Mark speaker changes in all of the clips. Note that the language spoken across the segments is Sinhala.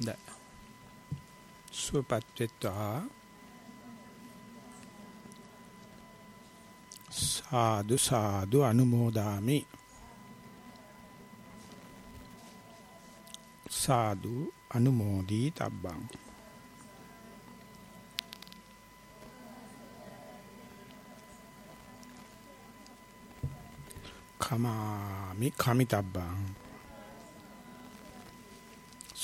Speaker 1: ද සුවපත්ත්වා සාදු සාදු අනුමෝදාමි සාදු අනුමෝදී තබ්බං කමාමි කමිතබ්බං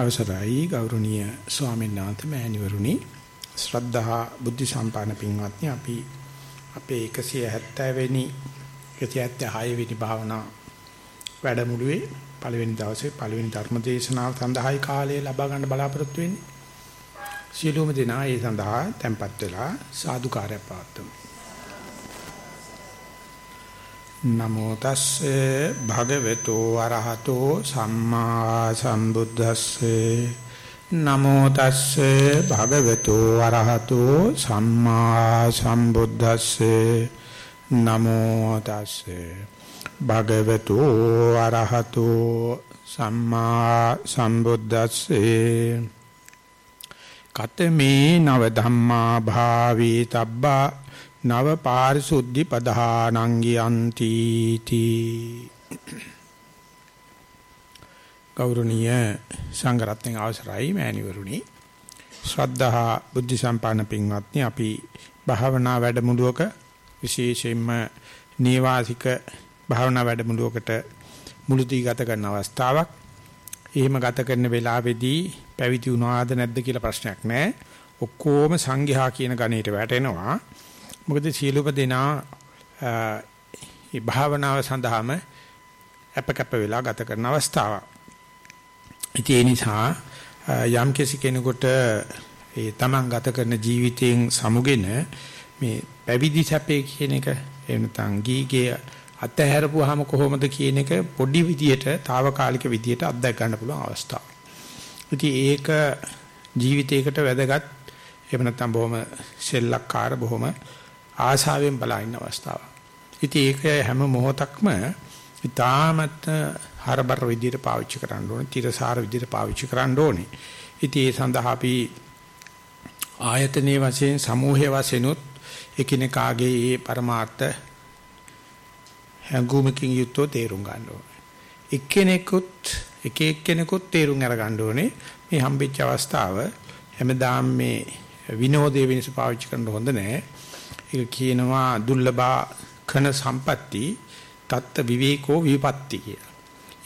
Speaker 1: අවසරයි ගෞරවනීය ස්වාමීන් වහන්සේ මෑණිවරුනි. ශ්‍රද්ධා බුද්ධ සම්පන්න පින්වත්නි අපි අපේ 170 වෙනි 176 වෙනි භාවනා වැඩමුළුවේ පළවෙනි දවසේ පළවෙනි ධර්ම දේශනාව සඳහායි කාලය ලබා ගන්න බලාපොරොත්තු වෙන්නේ. සියලුම දෙනා ඒ සඳහා tempත් වෙලා සාදුකාරය පවත්වමු. නමෝ තස්සේ භගවතු වරහතෝ සම්මා සම්බුද්දස්සේ. නමෝ තස්සේ භගවතු වරහතෝ සම්මා සම්බුද්දස්සේ. නමෝ තස්සේ භගවතු වරහතෝ සම්මා සම්බුද්දස්සේ. කතමේ නව ධම්මා භාවී තබ්බා නව පාරිසුද්ධි පධානංගියන්ති තී. ගෞරවනීය සංඝරත්නයේ අවසරයි මෑණිවරුනි. ශ්‍රද්ධා බුද්ධ සම්පන්න පින්වත්නි අපි භාවනා වැඩමුළුවක විශේෂයෙන්ම නේවාසික භාවනා වැඩමුළුවකට මුළුදී ගත කරන අවස්ථාවක්. එහෙම ගත කරන වෙලාවේදී පැවිදි වුණාද නැද්ද කියලා ප්‍රශ්නයක් නැහැ ඔක්කොම සංඝයා කියන ගණේට වැටෙනවා. මොකද සියලුම දෙනා මේ භාවනාව සඳහාම අපකප්ප වෙලා ගත කරන අවස්ථාව. ඉතින් ඒ නිසා යම් කෙනෙකුට ඒ තමන් ගත කරන ජීවිතයෙන් සමුගෙන මේ පැවිදි සැපේ කියන එක එහෙම නැත්නම් ගීගේ අතහැරපුවාම කොහොමද කියන එක පොඩි විදියට తాවකාලික විදියට අත්දැක ගන්න පුළුවන් අවස්ථාවක්. ඉතින් ඒක ජීවිතයකට වැදගත් එහෙම නැත්නම් බොහොම සෙල්ලක්කාර බොහොම ආශාවෙන් බලා ඉන්න අවස්ථාවක්. ඉතින් ඒක හැම මොහොතක්ම ඉතාමත් හරබර විදියට පාවිච්චි කරන්න ඕනේ, තිරසාර විදියට පාවිච්චි කරන්න ඕනේ. ඉතින් ඒ සඳහා අපි ආයතනයේ වශයෙන් සමූහයේ වශයෙන්ුත් එකිනෙකාගේ මේ પરමාර්ථ හැඟුමකින් යුක්තව තේරුම් ගන්න ඕනේ. එක්කෙනෙකුත් එක එක්කෙනෙකුත් තේරුම් අරගන්න ඕනේ මේ හම්බෙච්ච අවස්ථාව හැමදාම මේ විනෝදයේ වෙනස පාවිච්චි කරන්න හොඳ නැහැ. ඒක කියනවා දුර්ලභා කන සම්පatti තත්ත විවේකෝ විපatti කියලා.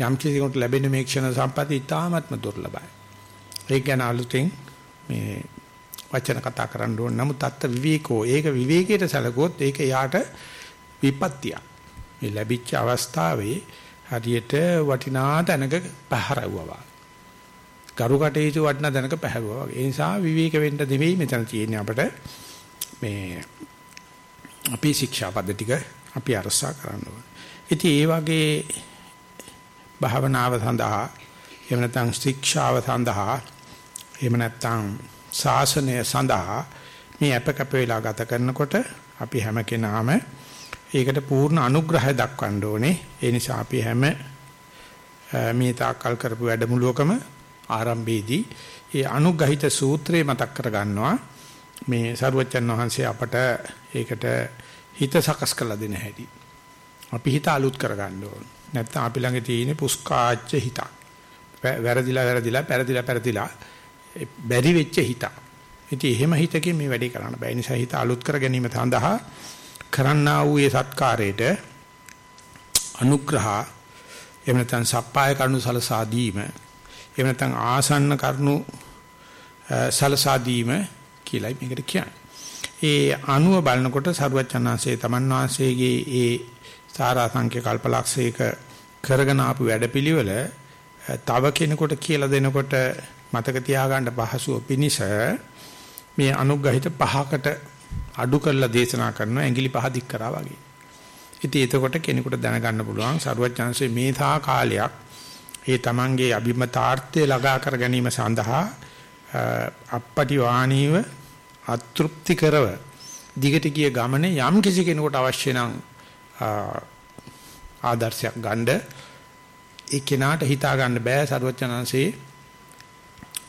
Speaker 1: යම් කිසිකට ලැබෙන මේ ක්ෂණ සම්පatti ඉතාමත්ම දුර්ලභයි. ඒක ගැන අලුතෙන් මේ වචන කතා කරන්න ඕන. නමුත් තත්ත විවේකෝ ඒක විවේකයට සැලකුවොත් ඒක යාට විපත්තිය. මේ ලැබිච්ච අවස්ථාවේ හරියට වටිනා තැනක පහරවුවා. ගරු කටයුතු වටිනා තැනක පහරුවා වගේ. ඒ නිසා විවේක වෙන්න දෙවෙයි මෙතන තියෙන්නේ අපිට මේ අපේ ශික්ෂාපද ටික අපි අරසා කරන්න ඕනේ. ඉතින් ඒ වගේ භාවනාව සඳහා එහෙම නැත්නම් ශික්ෂාව සඳහා එහෙම නැත්නම් ශාසනය සඳහා මේ අපකප වේලා ගත කරනකොට අපි හැම කෙනාම ඒකට පූර්ණ අනුග්‍රහය දක්වන්න ඕනේ. ඒ නිසා අපි හැම මේ තාක්කල් කරපු වැඩමුළුවකම ආරම්භයේදී ඒ අනුග්‍රහිත සූත්‍රය මතක් කර ගන්නවා. මේ සරුවච්චන් වහන්සේ අපට ඒකට හිත සකස් කරලා දෙන හැටි. අපි හිත අලුත් කරගන්න ඕන. නැත්නම් අපි ළඟ තියෙන පුස්කාච්ච හිත. වැරදිලා වැරදිලා පෙරදිලා පෙරදිලා බැරි වෙච්ච හිත. ඉතින් එහෙම හිතකින් මේ වැඩේ කරන්න බෑ. නිසා හිත අලුත් කර ගැනීම සඳහා කරන්නා වූ ඒ සත්කාරයට අනුග්‍රහ එහෙම නැත්නම් සප්පාය කරුණු සලසා දීම එහෙම නැත්නම් ආසන්න කරුණු සලසා දීම කියලායි මේකට කියන්නේ. ඒ අණුව බලනකොට සරුවචනාංශයේ තමන් වහන්සේගේ ඒ සාරා සංඛ්‍ය කල්පලක්ෂයක කරගෙන ආපු වැඩපිළිවෙල තව කෙනෙකුට කියලා දෙනකොට මතක තියාගන්න පහසුව පිනිස මේ අනුග්‍රහිත පහකට අඩු කරලා දේශනා කරනවා ඇඟිලි පහ දික් කරා වගේ. ඉතින් එතකොට කෙනෙකුට දැනගන්න පුළුවන් සරුවචාන්සේ මේ තා කාලයක් ඒ තමන්ගේ අභිමතාර්ථය ළඟා කර ගැනීම සඳහා අපපටි වාණීව අතෘප්ති කරව දිගට ගිය ගමනේ යම් කිසි කෙනෙකුට අවශ්‍ය නම් ආදර්ශයක් ගන්න ඒ කෙනාට හිතා ගන්න බෑ සරුවචනාංශේ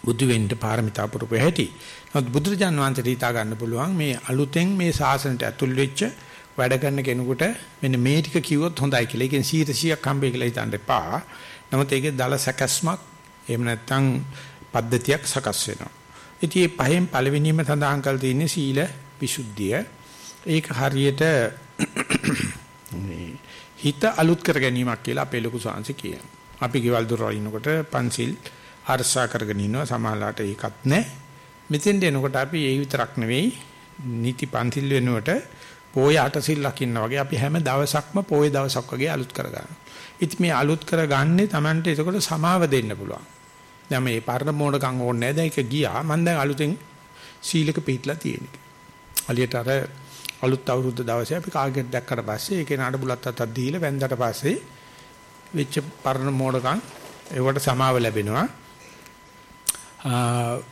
Speaker 1: බුදු වෙන්න පාරමිතා පුරුපු හැටි. නමුත් බුදුරජාන් වහන්සේට හිතා ගන්න පුළුවන් මේ අලුතෙන් මේ ශාසනයට ඇතුල් වෙච්ච වැඩ කරන කෙනෙකුට මෙන්න මේ ටික කිව්වොත් හොඳයි කියලා. ඒකෙන් 100ක් හම්බෙයි කියලා හිතන්න එපා. නමුත් ඒකේ දල සැකස්මක් එහෙම නැත්නම් පද්ධතියක් සකස් වෙනවා. ඉතින් මේ පහෙන් පළවෙනිම සඳහන් කරලා තියෙන්නේ සීල විසුද්ධිය. ඒක හරියට හිත අලුත් කර ගැනීමක් කියලා අපේ ලොකු සාංශ කියනවා. අපි ගෙවල් දොර වලිනකොට පන්සිල් අරසා කරගෙන ඉන්නවා සමාලාට ඒකත් නැහැ. මෙතෙන් දෙනකොට අපි ඒ විතරක් නෙවෙයි නිති පන්සිල් වෙනුවට පෝය අටසිල් ලකින්න වගේ අපි හැම දවසක්ම පෝය දවසක් වගේ අලුත් කරගන්නවා. ඉතින් මේ අලුත් කරගන්නේ Tamante එතකොට සමාව දෙන්න පුළුවන්. දැන් මේ පරණ මොඩකම් ඕනේ නැහැ. දැන් ඒක ගියා. මම දැන් අලුතෙන් සීලක පිටලා තියෙනවා. අලියට අර අලුත් අවුරුද්ද දවසේ අපි කාගෙත් දැක්කට පස්සේ ඒකේ නාඩ බුලත් අතක් දීලා වැන්දට පස්සේ වෙච්ච පරණ මොඩකම් ඒවට සමාව ලැබෙනවා.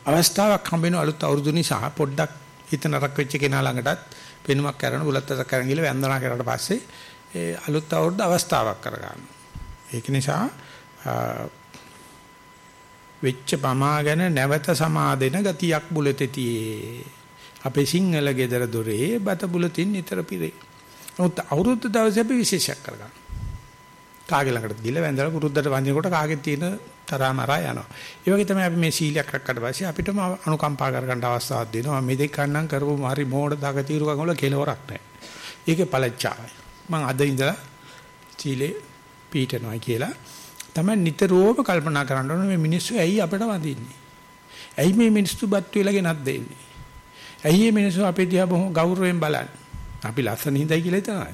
Speaker 1: අවස්ථාවක් හම්බ වෙන අලුත් අවුරුදු නිසා පොඩ්ඩක් හිත නරක වෙච්ච කෙනා ළඟටත් පෙනුමක් කරන බුලත් අතක් කරන් ගිහලා වැන්දනා කරලා පස්සේ ඒ අලුත් අවුරුද්ද අවස්ථාවක් කරගන්න. ඒක නිසා වෙච්ච පමා ගැන නැවත සමාදෙන ගතියක් බුලතෙතියේ අපේ සිංහල ගෙදර දොරේ බත බුලතින් නිතර පිරේ. නමුත් අවුරුද්ද දවසේ අපි විශේෂයක් කරගන්න. කාගේ ළඟට ගිහලා වැඳලා පුරුද්දට වඳිනකොට කාගේ තියෙන තරමරා යනවා. ඒ වගේ තමයි අපි මේ සීලයක් රැක්කට පස්සේ අපිටම අනුකම්පා කරගන්න අවස්ථාවක් දෙනවා. මේ දෙක කන්නම් කරපු හරි මෝඩ දගතිරුකම් වල කෙලවරක් නැහැ. ඒකේ පළච්චාවයි. මම අද ඉඳලා සීලේ පීඨනවා කියලා තමයි නිතරම කල්පනා කරන්න ඕනේ මේ මිනිස්සු ඇයි අපිට වඳින්නේ? ඇයි මේ මිනිස්සු බත් වේලා ගෙනත් දෙන්නේ? ඇයි මේ මිනිස්සු අපේ දිහා බොහොම ගෞරවයෙන් බලන්නේ? අපි ලස්සන හිඳයි කියලා හිතනවා.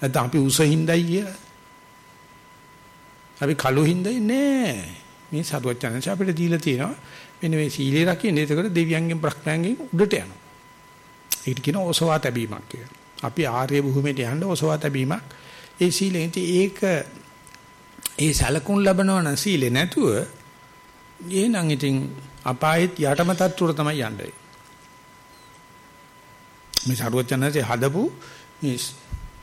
Speaker 1: නැත්නම් අපි උස හිඳයි කියලා. අපි කළු හිඳයි නෑ. මේ සරුවචනංශ අපිට දීලා තියෙනවා. මෙන්න මේ සීලේ රකින්න. ඒකට දෙවියන්ගෙන් බ්‍රහ්මයන්ගෙන් උඩට යනවා. ඒකට කියනවා ඔසවා තැබීමක් කියලා. අපි ආර්ය භූමියට යන්න ඔසවා තැබීමක්. ඒ සීලෙන් ඒක ඒ සලකුණු ලැබනවා නම් සීලේ නැතුව එහෙනම් ඉතින් අපායෙත් යටම තත්ත්වර තමයි යන්නේ. මේ සරුවචනසේ හදපු මේ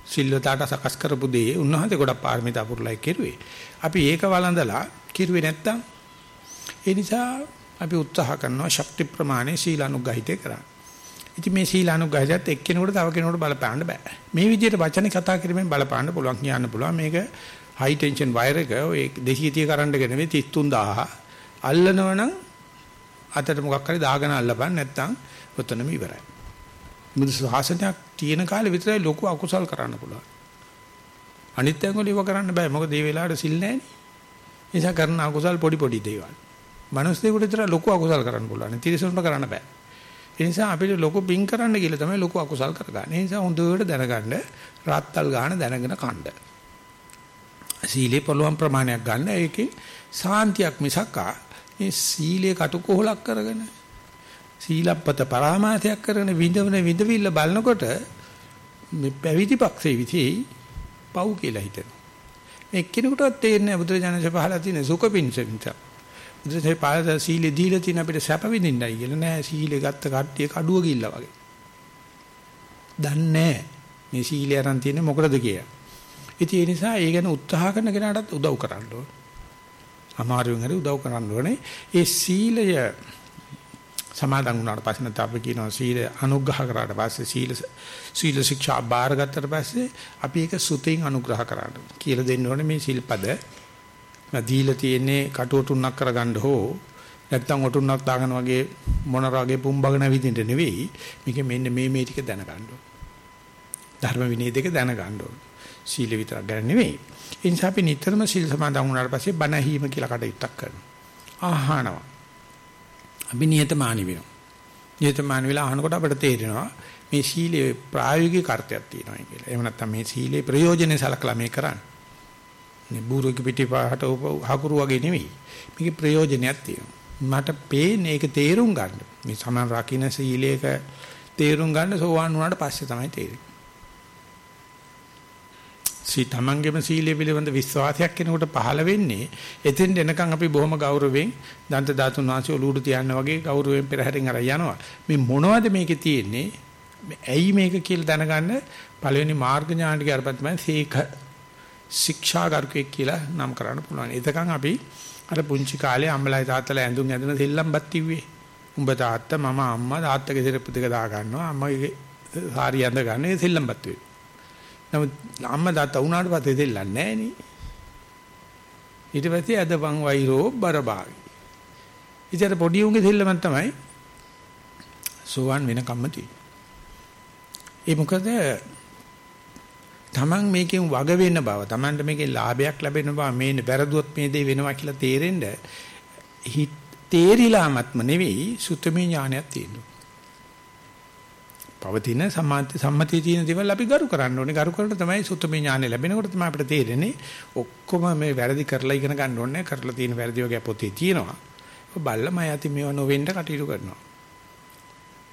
Speaker 1: සිල්වතාට සකස් කරපු දේ උන්වහන්සේ ගොඩක් පාරමිතා පුරලයි කෙරුවේ. අපි ඒක වළඳලා කිරුවේ නැත්තම් ඒ නිසා අපි උත්සාහ කරනවා ශක්ති ප්‍රමාණය සීලානුගහිතේ කරන්න. ඉතින් මේ සීලානුගහිතයත් එක්කෙනෙකුට තව කෙනෙකුට බලපාන්න බෑ. මේ විදිහට වචනේ කතා කිරීමෙන් බලපාන්න පුළුවන් කියන්න පුළුවන්. මේක හයි ටෙන්ෂන් වයර් එක ඔය 230 කරන්ට් එක නෙවෙයි 33000 අල්ලනවනම් අතට මොකක් හරි දාගෙන අල්ලපන් නැත්තම් ඔතනම ඉවරයි. බුදු ශාසනයක් තියෙන කාලේ විතරයි ලොකු අකුසල් කරන්න පුළුවන්. අනිත් ඇඟවල ඉව කරන්න බෑ. මොකද මේ වෙලාවට සිල් නැහැනේ. නිසා කරන අකුසල් පොඩි පොඩි දේවල්. මනුස්සයෙකුට විතර ලොකු අකුසල් කරන්න පුළුවන්. තිරිසනුන්ට කරන්න බෑ. ඒ නිසා අපිට ලොකු පිං කරන්න කියලා තමයි ලොකු අකුසල් කරගන්නේ. ඒ නිසා හොඳට දැනගන්න රාත්තල් ගන්න දැනගෙන කණ්ඩ. සීලේ පුළුවන් ප්‍රමාණයක් ගන්න ඒකේ සාන්තියක් මිසක් මේ සීලේ කටුකොහලක් කරගෙන සීලප්පත පරාමාසයක් කරන විඳවන විඳවිල්ල බලනකොට මේ පැවිදි පක්ෂේ විතී පව් කියලා හිතෙනවා. මේ එක්කිනෙකුටවත් තේරෙන්නේ බුදුරජාණන්සේ පහලා තියෙන සුඛ පිංස විතර. බුදුරජාණන්සේ පහලා සීලෙ දීලා තියෙන අපිට සැප විඳින්නයි කියලා නෑ සීලෙ ගත්ත කට්ටිය කඩුව ගිල්ල වගේ. දන්නේ මේ සීලය අරන් තියෙන්නේ මොකටද කියලා. ඉතින් ඒ නිසා ඒ ගැන උත්සාහ කරන කෙනාටත් උදව් කරන්න ඕන. අමාරුවෙන් හරි උදව් කරන්න ඕනේ. ඒ සීලය සමාදන් වුණාට පස්සේ නැත්නම් අපි කියනවා සීල අනුග්‍රහ කරාට පස්සේ සීල සීල ශික්ෂා බාරගත්තට පස්සේ අපි ඒක සුතෙන් අනුග්‍රහ කරන්න කියලා දෙන්න ඕනේ මේ සිල්පද දීලා තියෙන්නේ කටුවටුන්නක් කරගන්න හෝ නැත්නම් ඔටුන්නක් දාගෙන වගේ මොන රාගේ පුම්බගෙන විදිහට නෙවෙයි මේක මෙන්න මේ මේ ටික දැනගන්න ධර්ම විනය දෙක දැනගන්න ඕනේ සීල විතරක් ගැන නෙවෙයි ඒ නිසා අපි නිතරම සීල් සමාදන් වුණාට පස්සේ බණ ඇහිම කියලා කටයුත්තක් කරනවා ආහනවා අපි නියතමානී වෙනවා. නියතමානී වෙලා අහනකොට අපිට තේරෙනවා මේ සීලේ ප්‍රායෝගික අර්ථයක් තියෙනවා කියලා. එහෙම නැත්නම් මේ සීලේ ප්‍රයෝජනේ සලකලා මේ කරන්නේ. නේ බූරුවක පිටිපහට හකුරු වගේ නෙවෙයි. මේකේ ප්‍රයෝජනයක් තියෙනවා. මට පේන්නේ ඒක තේරුම් ගන්න. මේ සමන් රකින්න සීලයක තේරුම් ගන්න සෝවාන් වුණාට පස්සේ තමයි තේරෙන්නේ. සී තමන්ගේම සීලය පිළිබඳ විශ්වාසයක් කෙනෙකුට පහළ වෙන්නේ එතෙන් එනකන් අපි බොහොම ගෞරවයෙන් දන්ත ධාතුන් වහන්සේ ඔලුවට තියන්න වගේ ගෞරවයෙන් පෙරහැරෙන් අර යනවා. මේ මොනවද මේකේ තියෙන්නේ? ඇයි මේක කියලා දැනගන්න පළවෙනි මාර්ග ඥානට ගියarpත් තමයි සීක ශික්ෂාගරුකෙක් කියලා නම් කරන්න පුළුවන්. එතකන් අපි අර පුංචි කාලේ අම්මලායි තාත්තලා ඇඳුම් ඇඳන සෙල්ලම්පත් තිව්වේ. උඹ තාත්තා මම අම්මා තාත්තගේ සිරප්පු දෙක දා ගන්නවා. අම්මගේ සාරිය ඇඳ ගන්න ඒ සෙල්ලම්පත් වෙයි. නමුත් අම්මා තාත්තා වුණාට පස්සේ දෙල්ලන්නේ නැහැ නේ. ඊට පස්සේ අදපන් වෛරෝ බරබාවි. ඉතින් පොඩි උන්ගේ දෙල්ලමක් තමයි සෝවන් වෙන කම්ම තියෙන්නේ. ඒ මොකද Taman මේකෙන් වග වෙන බව, Tamanට මේකේ ලාභයක් ලැබෙන බව, මේ වැරදුවොත් මේ දේ වෙනවා කියලා තේරෙන්න හිත තේරිලාමත්ම නෙවෙයි සුතමේ ඥානයක් තියෙනවා. පවතින සම්මාති සම්මතිය තියෙන දේවල් අපි ගරු කරන්න ඕනේ. ගරු කරලා තමයි සුතමේ ඥානෙ ලැබෙනකොට තමයි අපිට තේරෙන්නේ ඔක්කොම මේ වැරදි කරලා ඉගෙන ගන්න ඕනේ. කරලා තියෙන වැරදි වගේ පොතේ තියෙනවා. බල්ල මම යති මේව නොවෙන්න කටයුතු කරනවා.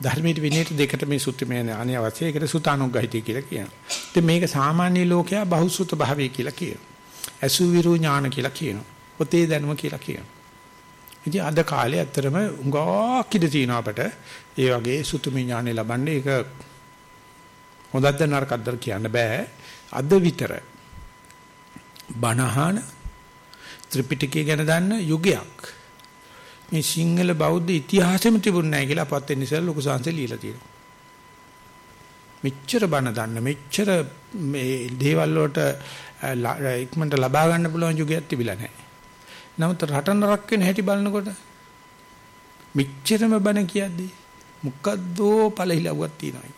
Speaker 1: ධර්මයේ විනයට දෙකට මේ සුත්‍රමය අනේ අවශ්‍ය ඒකට සුතානුග්ගහිතය කියලා කියනවා. ඉතින් මේක සාමාන්‍ය ලෝකයා බහුසුත භාවය කියලා කියනවා. අසුවිරු ඥාන කියලා කියනවා. පොතේ දැනුම කියලා කියනවා. ඉතින් අද කාලේ ඇත්තරම උඟාක් ඉඳ තියෙනවා අපට ඒ වගේ සුතුමි ඥානෙ ලබන්නේ ඒක හොඳක්ද නරකක්ද කියන්න බෑ. අද විතර බණහන ත්‍රිපිටකය ගැන දන්න යුගයක් මේ සිංහල බෞද්ධ ඉතිහාසෙම තිබුණ නැහැ කියලා අපත් වෙන නිසා ලොකු සංසය ලියලා තියෙනවා. මෙච්චර බණ දන්න මෙච්චර මේ දේවල් වලට ඉක්මනට ලබා ගන්න පුළුවන් යුගයක් තිබිලා නැහැ. නමුත් රටන රක් වෙන හැටි බලනකොට මෙච්චරම බණ කියද්දී මොකද්දෝ පළහිලවුවක් තියෙනවා.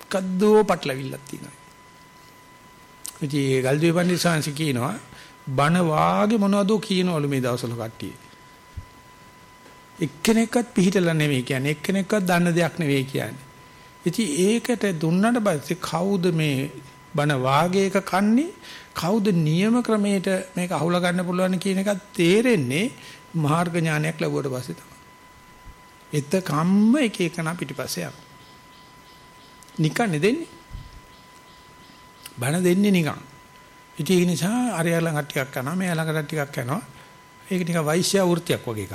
Speaker 1: මොකද්දෝ පටලවිල්ලක් තියෙනවා. ඉතින් ගල්දුවේ පන්දි සාංශ කියනවා බණ වාගේ මොනවදෝ කියනවලු මේ දවස්වල කට්ටිය. එක්කෙනෙක්වත් පිළිහිටලා නෙවෙයි කියන්නේ එක්කෙනෙක්වත් දන්න දෙයක් නෙවෙයි කියන්නේ. ඉතින් ඒකට දුන්නට පස්සේ කවුද මේ බන වාගයක කන්නේ කවුද නියම ක්‍රමයට මේක අහුලා ගන්න පුළුවන් කියන එක තේරෙන්නේ මාර්ග ඥානයක් ලැබුවට පස්සේ තමයි. එතකම්ම එක එකනා පිටිපස්සේ යනවා. නිකන් දෙන්නේ. බන දෙන්නේ නිකන්. ඉතින් ඒ නිසා අරයා ළඟ ටිකක් කරනවා මෙයා ළඟට ටිකක් කරනවා. ඒක නිකන් වෛශ්‍ය වෘත්තියක් වගේ එකක්.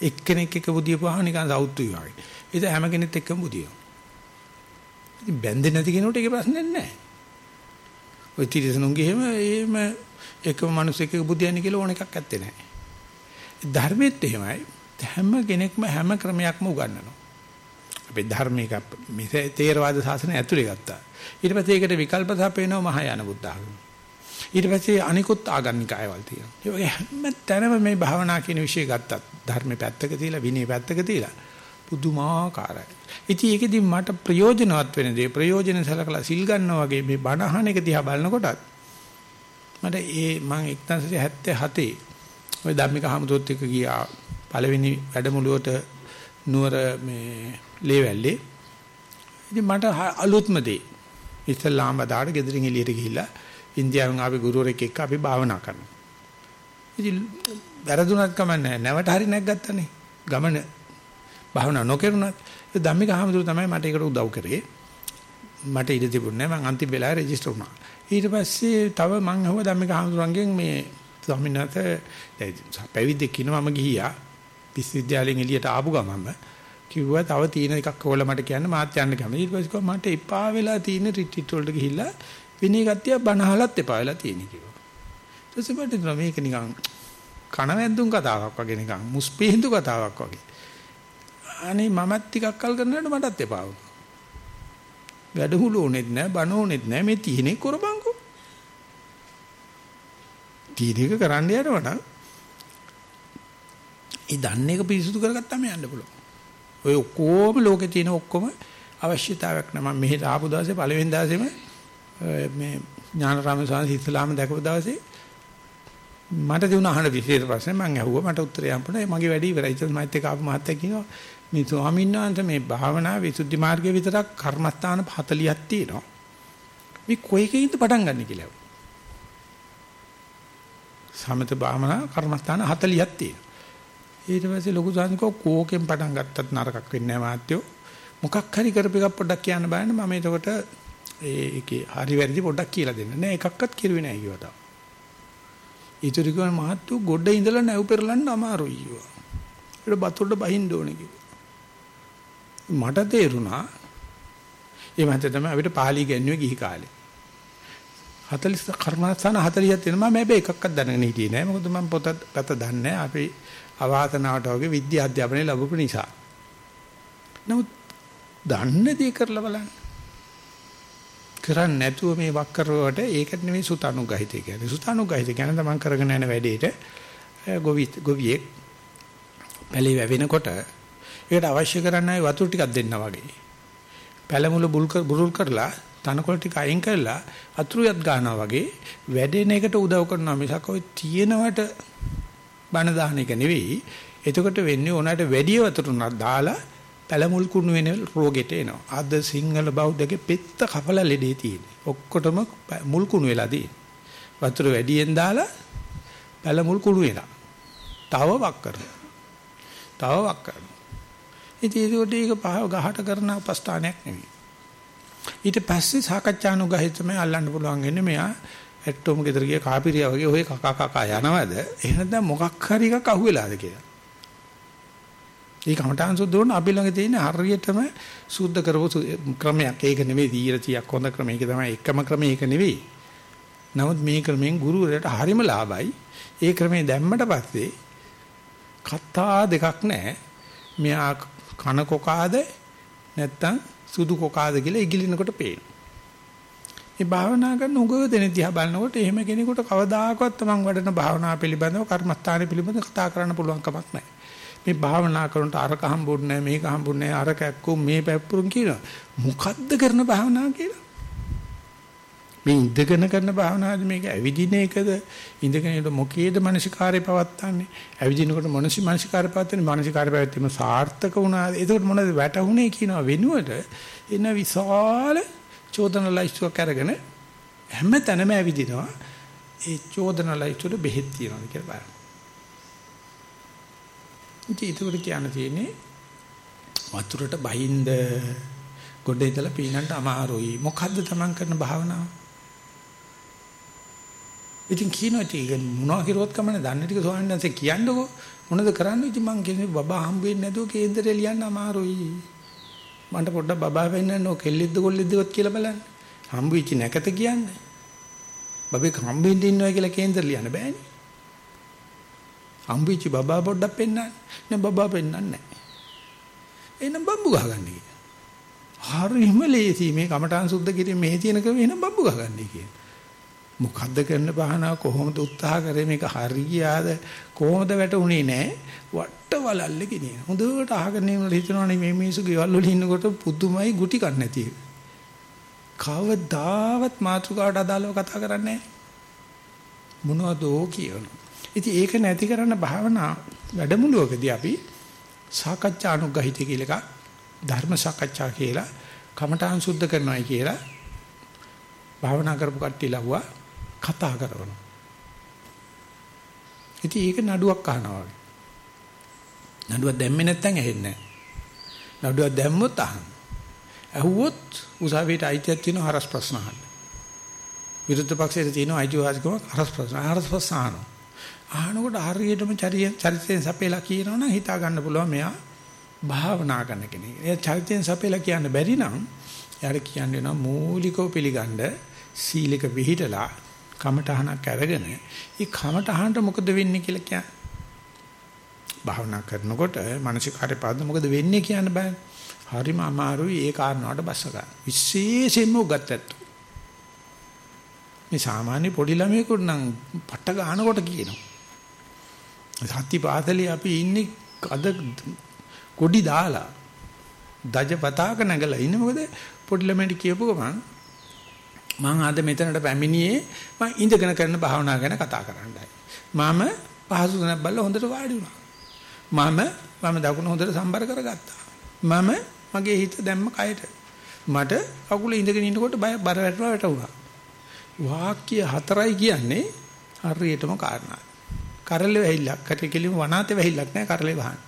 Speaker 1: එක්කෙනෙක් එක බුදියපුවා නිකන් සෞතුයි වගේ. ඒක හැම කෙනෙක් එක්කම බුදියෝ. ඉතින් බැඳෙන්නේ නැති කෙනෙකුට ඒක ප්‍රශ්නයක් නැහැ. ඔය තිරසනුන්ගේ එහෙම එහෙම එකම මිනිසෙක් එක බුදියන්නේ කියලා ඕන එකක් ඇත්තේ නැහැ. ධර්මෙත් එහෙමයි. හැම කෙනෙක්ම හැම ක්‍රමයක්ම උගන්වනවා. අපේ ධර්මික මේ තේරවාද ශාසනය ඇතුලේ ගත්තා. ඊට පස්සේ ඒකට විකල්ප සපේනවා මහායාන බුද්ධ ආගම. ඊට පස්සේ අනිකුත් ආගම්නික අයවල් තියෙනවා. ඒ වගේ හැම තැනම මේ භාවනා කියන විෂය ගත්තත් ධර්මේ පැත්තක තියලා විනය පැත්තක තියලා පුදුමාකාරයි. ඉතින් ඒකෙදි මට ප්‍රයෝජනවත් වෙන දේ ප්‍රයෝජන සලකලා සිල් ගන්නවා වගේ මේ බණ අහන එක දිහා බලනකොටත් මට ඒ මම 1977 ওই ධම්මික හමුදුත් එක්ක ගියා පළවෙනි වැඩමුළුවට නුවර මේ ලේවැල්ලේ. ඉතින් මට අලුත්ම දේ ඉස්ලාම බදාට ගෙදරින් එළියට ගිහිල්ලා ඉන්දියාවෙන් ආපු ගුරුවරෙක් එක්ක අපි භාවනා කරනවා. ඉතින් වැරදුනත් කමන්නේ නැවට හරි නැග්ගත්තනේ. ගමන භාවනා නොකරුණත් ඒ ධම්මික හාමුදුරු තමයි මට ඒකට උදව් කරේ. මට ඉඩ තිබුණේ නැහැ මං අන්තිම වෙලාවේ රෙජිස්ටර් වුණා. ඊට පස්සේ තව මං අහුව ධම්මික හාමුදුරන්ගෙන් මේ ස්වාමීන් වහන්සේ පැවිද්දෙක් ඉන්නවා මම ගිහියා. විශ්වවිද්‍යාලයෙන් එළියට ආපු ගමන්ම කිව්වා තව තියෙන එකක් ඕලා මට කියන්න මාත් යන්න කැමතියි. ඊට පස්සේ කිව්වා මට එපා වෙලා තියෙන රිට්‍රීට් වලට ගිහිල්ලා විනී ගතිය බනහලත් එපා වෙලා තියෙන කිව්වා. ඊට පස්සේ මට හිතුණා මේක නිකන් කනවැද්දුම් කතාවක් වගේ නිකන් මුස්පීහිඳු කතාවක් වගේ. අනේ මමත් ටිකක් කල් කරනකොට මටත් එපා වුණා. වැඩමුළු උනේත් නැහැ, බණ උනේත් නැහැ මේ තීනේ කරපන්කෝ. තීනේක කරන්න යනවනම් ඒ දන්නේ එක පිරිසුදු කරගත්තාම යන්න පුළුවන්. ඔය ඔක්කොම ලෝකේ තියෙන ඔක්කොම අවශ්‍යතාවයක් නම මෙහෙට ආපු දවසේ පළවෙනි දවසේම මේ ඥානරාම සාංශ ඉස්ලාම දැකපු දවසේ මට දුන අහන විශේෂ ප්‍රශ්නේ මම ඇහුවා මට උත්තරය හම්බුණා මගේ වැඩි ඉවරයි ඒක මයිත් එක ආපු මහත්තයා කියනවා මේ ස්වාමීන් වහන්සේ මේ භාවනා විසුද්ධි මාර්ගයේ විතරක් කර්මස්ථාන 40ක් තියෙනවා මේ කොයිකින්ද පටන් ගන්න කියලා සමත භාවනා කර්මස්ථාන 40ක් තියෙනවා. ඊට පස්සේ ලොකු සාංශකෝ කෝකෙන් පටන් ගත්තත් නරකක් වෙන්නේ නැහැ මාත්‍යෝ. මොකක් හරි කරපු එකක් පොඩ්ඩක් කියන්න බෑනේ මම එතකොට ඒකේ හරි වැරදි පොඩ්ඩක් කියලා දෙන්න. නෑ එකක්වත් කිරුවේ නෑ කිව්වා තාම. ඊටු කිව්වා මහත්තු ගොඩ ඉඳලා නැව් පෙරලන්න අමාරුයි කිව්වා. ඒක බතුරට බහින්න ඕනේ කිව්වා. මට තේරුණා ඒ මහත්තයා තමයි අපිට පාලි ඉගෙනුවේ ගිහි කාලේ. 40 කර්මස්ථාන 40ක් තියෙනවා මම හැබැයි එකක්වත් දැනගෙන හිටියේ නෑ මොකද මම පොත පත දන්නේ අපි අවාසනාවට වගේ විද්‍යා අධ්‍යාපනය ලැබුපු නිසා. නමුත් දන්න දේ කරලා බලන්න. කරන්නේ නැතුව මේ වක් කරවට ඒකට නෙමෙයි සුතානුගහිතය කියන්නේ. සුතානුගහිතය කියන්නේ තමන් කරගෙන යන වැඩේට ගොවි ගොවියෙක් පැලේ වැවෙනකොට ඒකට අවශ්‍ය කරන්නේ වතුර ටිකක් දෙන්න වගේ. පැලමුල බුරුල් කරලා තනකොළ ටික අයින් කරලා අතුරුයත් ගන්නවා වගේ වැඩෙන එකට උදව් කරනවා මිසක් ඔය තියෙනවට බණ දාන එක නෙවෙයි. එතකොට වෙන්නේ ඕනකට වැඩි වතුර උනක් දාලා පැලමුල් කුණු වෙන රෝගෙට එනවා. අද සිංහල බෞද්ධගේ පෙත්ත කපල ලෙඩේ තියෙන්නේ. ඔක්කොටම මුල් කුණු වෙලා තියෙන්නේ. වතුර වැඩියෙන් දාලා පැලමුල් කුණු වෙනවා. තව වක් කරනවා. තව වක් කරනවා. ඉතින් ඒක පහ ගහට කරන උපස්ථානයක් නෙවෙයි. ඊට පස්සේ සාකච්ඡානුගහිත තමයි අල්ලන්න පුළුවන් වෙන්නේ මෙයා ඇට්ටෝම ගෙදර ගිය කාපිරියා වගේ ඔය කකා කකා යනවද එහෙනම් දැන් මොකක් හරි එකක් අහුවෙලාද කියලා. ඒ කමඨාන් සුද්ධ වුණ අපි ළඟ තියෙන හරියටම සුද්ධ කරපු ක්‍රමයක්. ඒක නෙවෙයි දීලා තියක් හොඳ ක්‍රම. ඒක තමයි එකම ක්‍රමය ඒක නෙවෙයි. නමුත් මේ ක්‍රමෙන් ගුරුවරයාට හරිම ලාභයි. ඒ ක්‍රමේ දැම්මට පස්සේ කතා දෙකක් නැහැ. මෙයා කන කොකාද නැත්තම් සුදු කොකාද කියලා ඉගිලිනකොට පේනවා. මේ භාවනා කරන උගව දෙන දිහා බලනකොට එහෙම කෙනෙකුට කවදාකවත් තමන් වඩන භාවනා පිළිබඳව කර්මස්ථාන පිළිබඳව කතා කරන්න පුළුවන් කමක් නැහැ. මේ භාවනා කරනට අරක හම්බුන්නේ නැහැ මේක හම්බුන්නේ නැහැ අරක ඇක්කුම් මේ පැප්පුරුම් කියනවා. මොකද්ද කරන භාවනාව කියලා? මේ ඉඳගෙන කරන භාවනාවද මේක ඇවිදින එකද ඉඳගෙන ඉන්න මොකේද මානසිකාරය පවත්තන්නේ ඇවිදිනකොට මොනසි මානසිකාරය පවත්තන්නේ මානසිකාරය පැවැත්වීම සාර්ථක වුණාද එතකොට මොනවද වැටුනේ කියනවා වෙනුවට එන විශාල චෝදන ලයිස්තුවක් අරගෙන හැම තැනම ඇවිදිනවා ඒ චෝදන ලයිස්තුවට බෙහෙත් තියනවා කියලා බලන්න. ඉතින් ඒක කියන්න තියෙන්නේ වතුරට බහින්ද ගොඩ ඉඳලා පීනන්න අමාරුයි. මොකද්ද තමන් කරන භාවනාව? ඉතින් කියනවා ඉතින් මොනවා කිරුවත් කමන්නේ දන්න ටික ස්වාමීන් වහන්සේ කියන්නකෝ. මොනවද කරන්නේ? ඉතින් මං කියන්නේ බබා හම්බ වෙන්නේ නැතුව කේන්දරේ ලියන්න අමාරුයි. මන්ට පොඩ්ඩක් බබා වෙන්නන්න ඕ කෙල්ලෙද්ද කොල්ලෙද්දවත් කියලා බලන්න. හම්බ වෙච්ච නැකත කියන්නේ. බබෙක් හම්බ වෙන්න ඉන්නවා කියලා කේන්දර ලියන්න බෑනේ. හම්බ වෙච්ච බබා පොඩ්ඩක් පෙන්නන්න. නේ බබා පෙන්නන්නේ නැහැ එහෙනම් බම්බු ගහගන්න කියලා. හරිම ලේසි මේ කමඨාන් සුද්ධ කිරීම මේ තියෙන ක්‍රම එහෙනම් බම්බු ගහගන්නයි කියන්නේ මොකද්ද කරන්න බහනා? කොහොමද උත්සාහ කරේ? මේක හරියාද? කොහොමද වැටුනේ නැහැ වට වලල්ලේ ගෙනියන හොඳට අහගෙන ඉන්න හිතනවනේ මේ මිනිස්සු ගෙවල් වල ඉන්නකොට පුදුමයි ගුටි කන්න නැති කවදාවත් මාතෘකාවට අදාළව කතා කරන්නේ මොනවදෝ කියනවා ඉතින් ඒක නැති කරන්න භාවනා වැඩමුළුවකදී අපි සාකච්ඡා අනුගහිත කියලා එකක් ධර්ම සාකච්ඡා කියලා කමඨාන් සුද්ධ කරනවායි කියලා භාවනා කරපු කට්ටිය ලහුවා. කතා කරනවා. ඉතින් ඒක නඩුවක් අහනවා වගේ. නඩුවක් දැම්මේ නැත්නම් ඇහෙන්නේ නැහැ. නඩුවක් දැම්මොත් අහන. ඇහුවොත් උසාවියට අයිතියක් තියෙන හරස් ප්‍රශ්න අහන්න. විරුද්ධ පක්ෂයේ තියෙන අයිතිවාසිකම හරස් ප්‍රශ්න හරස් ප්‍රශ්න අහනවා. අහනකොට හරියටම චරිතයෙන් සපේලා කියනවනම් හිතා ගන්න පුළුවන් මෙයා භාවනා කරන කෙනෙක්. ඒ චරිතයෙන් සපේලා කියන්න බැරි නම් එයාට කියන්නේ නම් මූලිකව පිළිගන්න සීලක විහිදලා කමටහනක් අරගෙන ඒ කමටහනට මොකද වෙන්නේ කියලා කියන්නේ. භාවනා කරනකොට මානසික කාර්යපාද මොකද වෙන්නේ කියන්න බෑ. හරිම අමාරුයි ඒ කාරණාවට බස්ස ගන්න. විශේෂයෙන්ම උගත්තත්. මේ සාමාන්‍ය පොඩි ළමයෙකුට නම් පට්ට ගන්නකොට කියනවා. සත්‍ය පාතලේ අපි ඉන්නේ අද කොඩි දාලා දජ පතාක නැගලා ඉන්නේ මොකද පොඩි ළමයට කියපු ගමන් මම අද මෙතනට පැමිණියේ මම ඉඳගෙන කරන භාවනාව ගැන කතා කරන්නයි. මම පහසු තැනක් බලලා හොඳට වාඩි වුණා. මම මම දකුණ හොඳට සම්බර කරගත්තා. මම මගේ හිත දැම්ම කයට. මට කකුල ඉඳගෙන ඉන්නකොට බය බර වැටුණා වැටුණා. වාක්‍ය හතරයි කියන්නේ හරියටම කාරණා. කරලේ වැහිල්ලක්, කට කෙලිම වනාතේ වැහිල්ලක් නැහැ කරලේ වහන්න.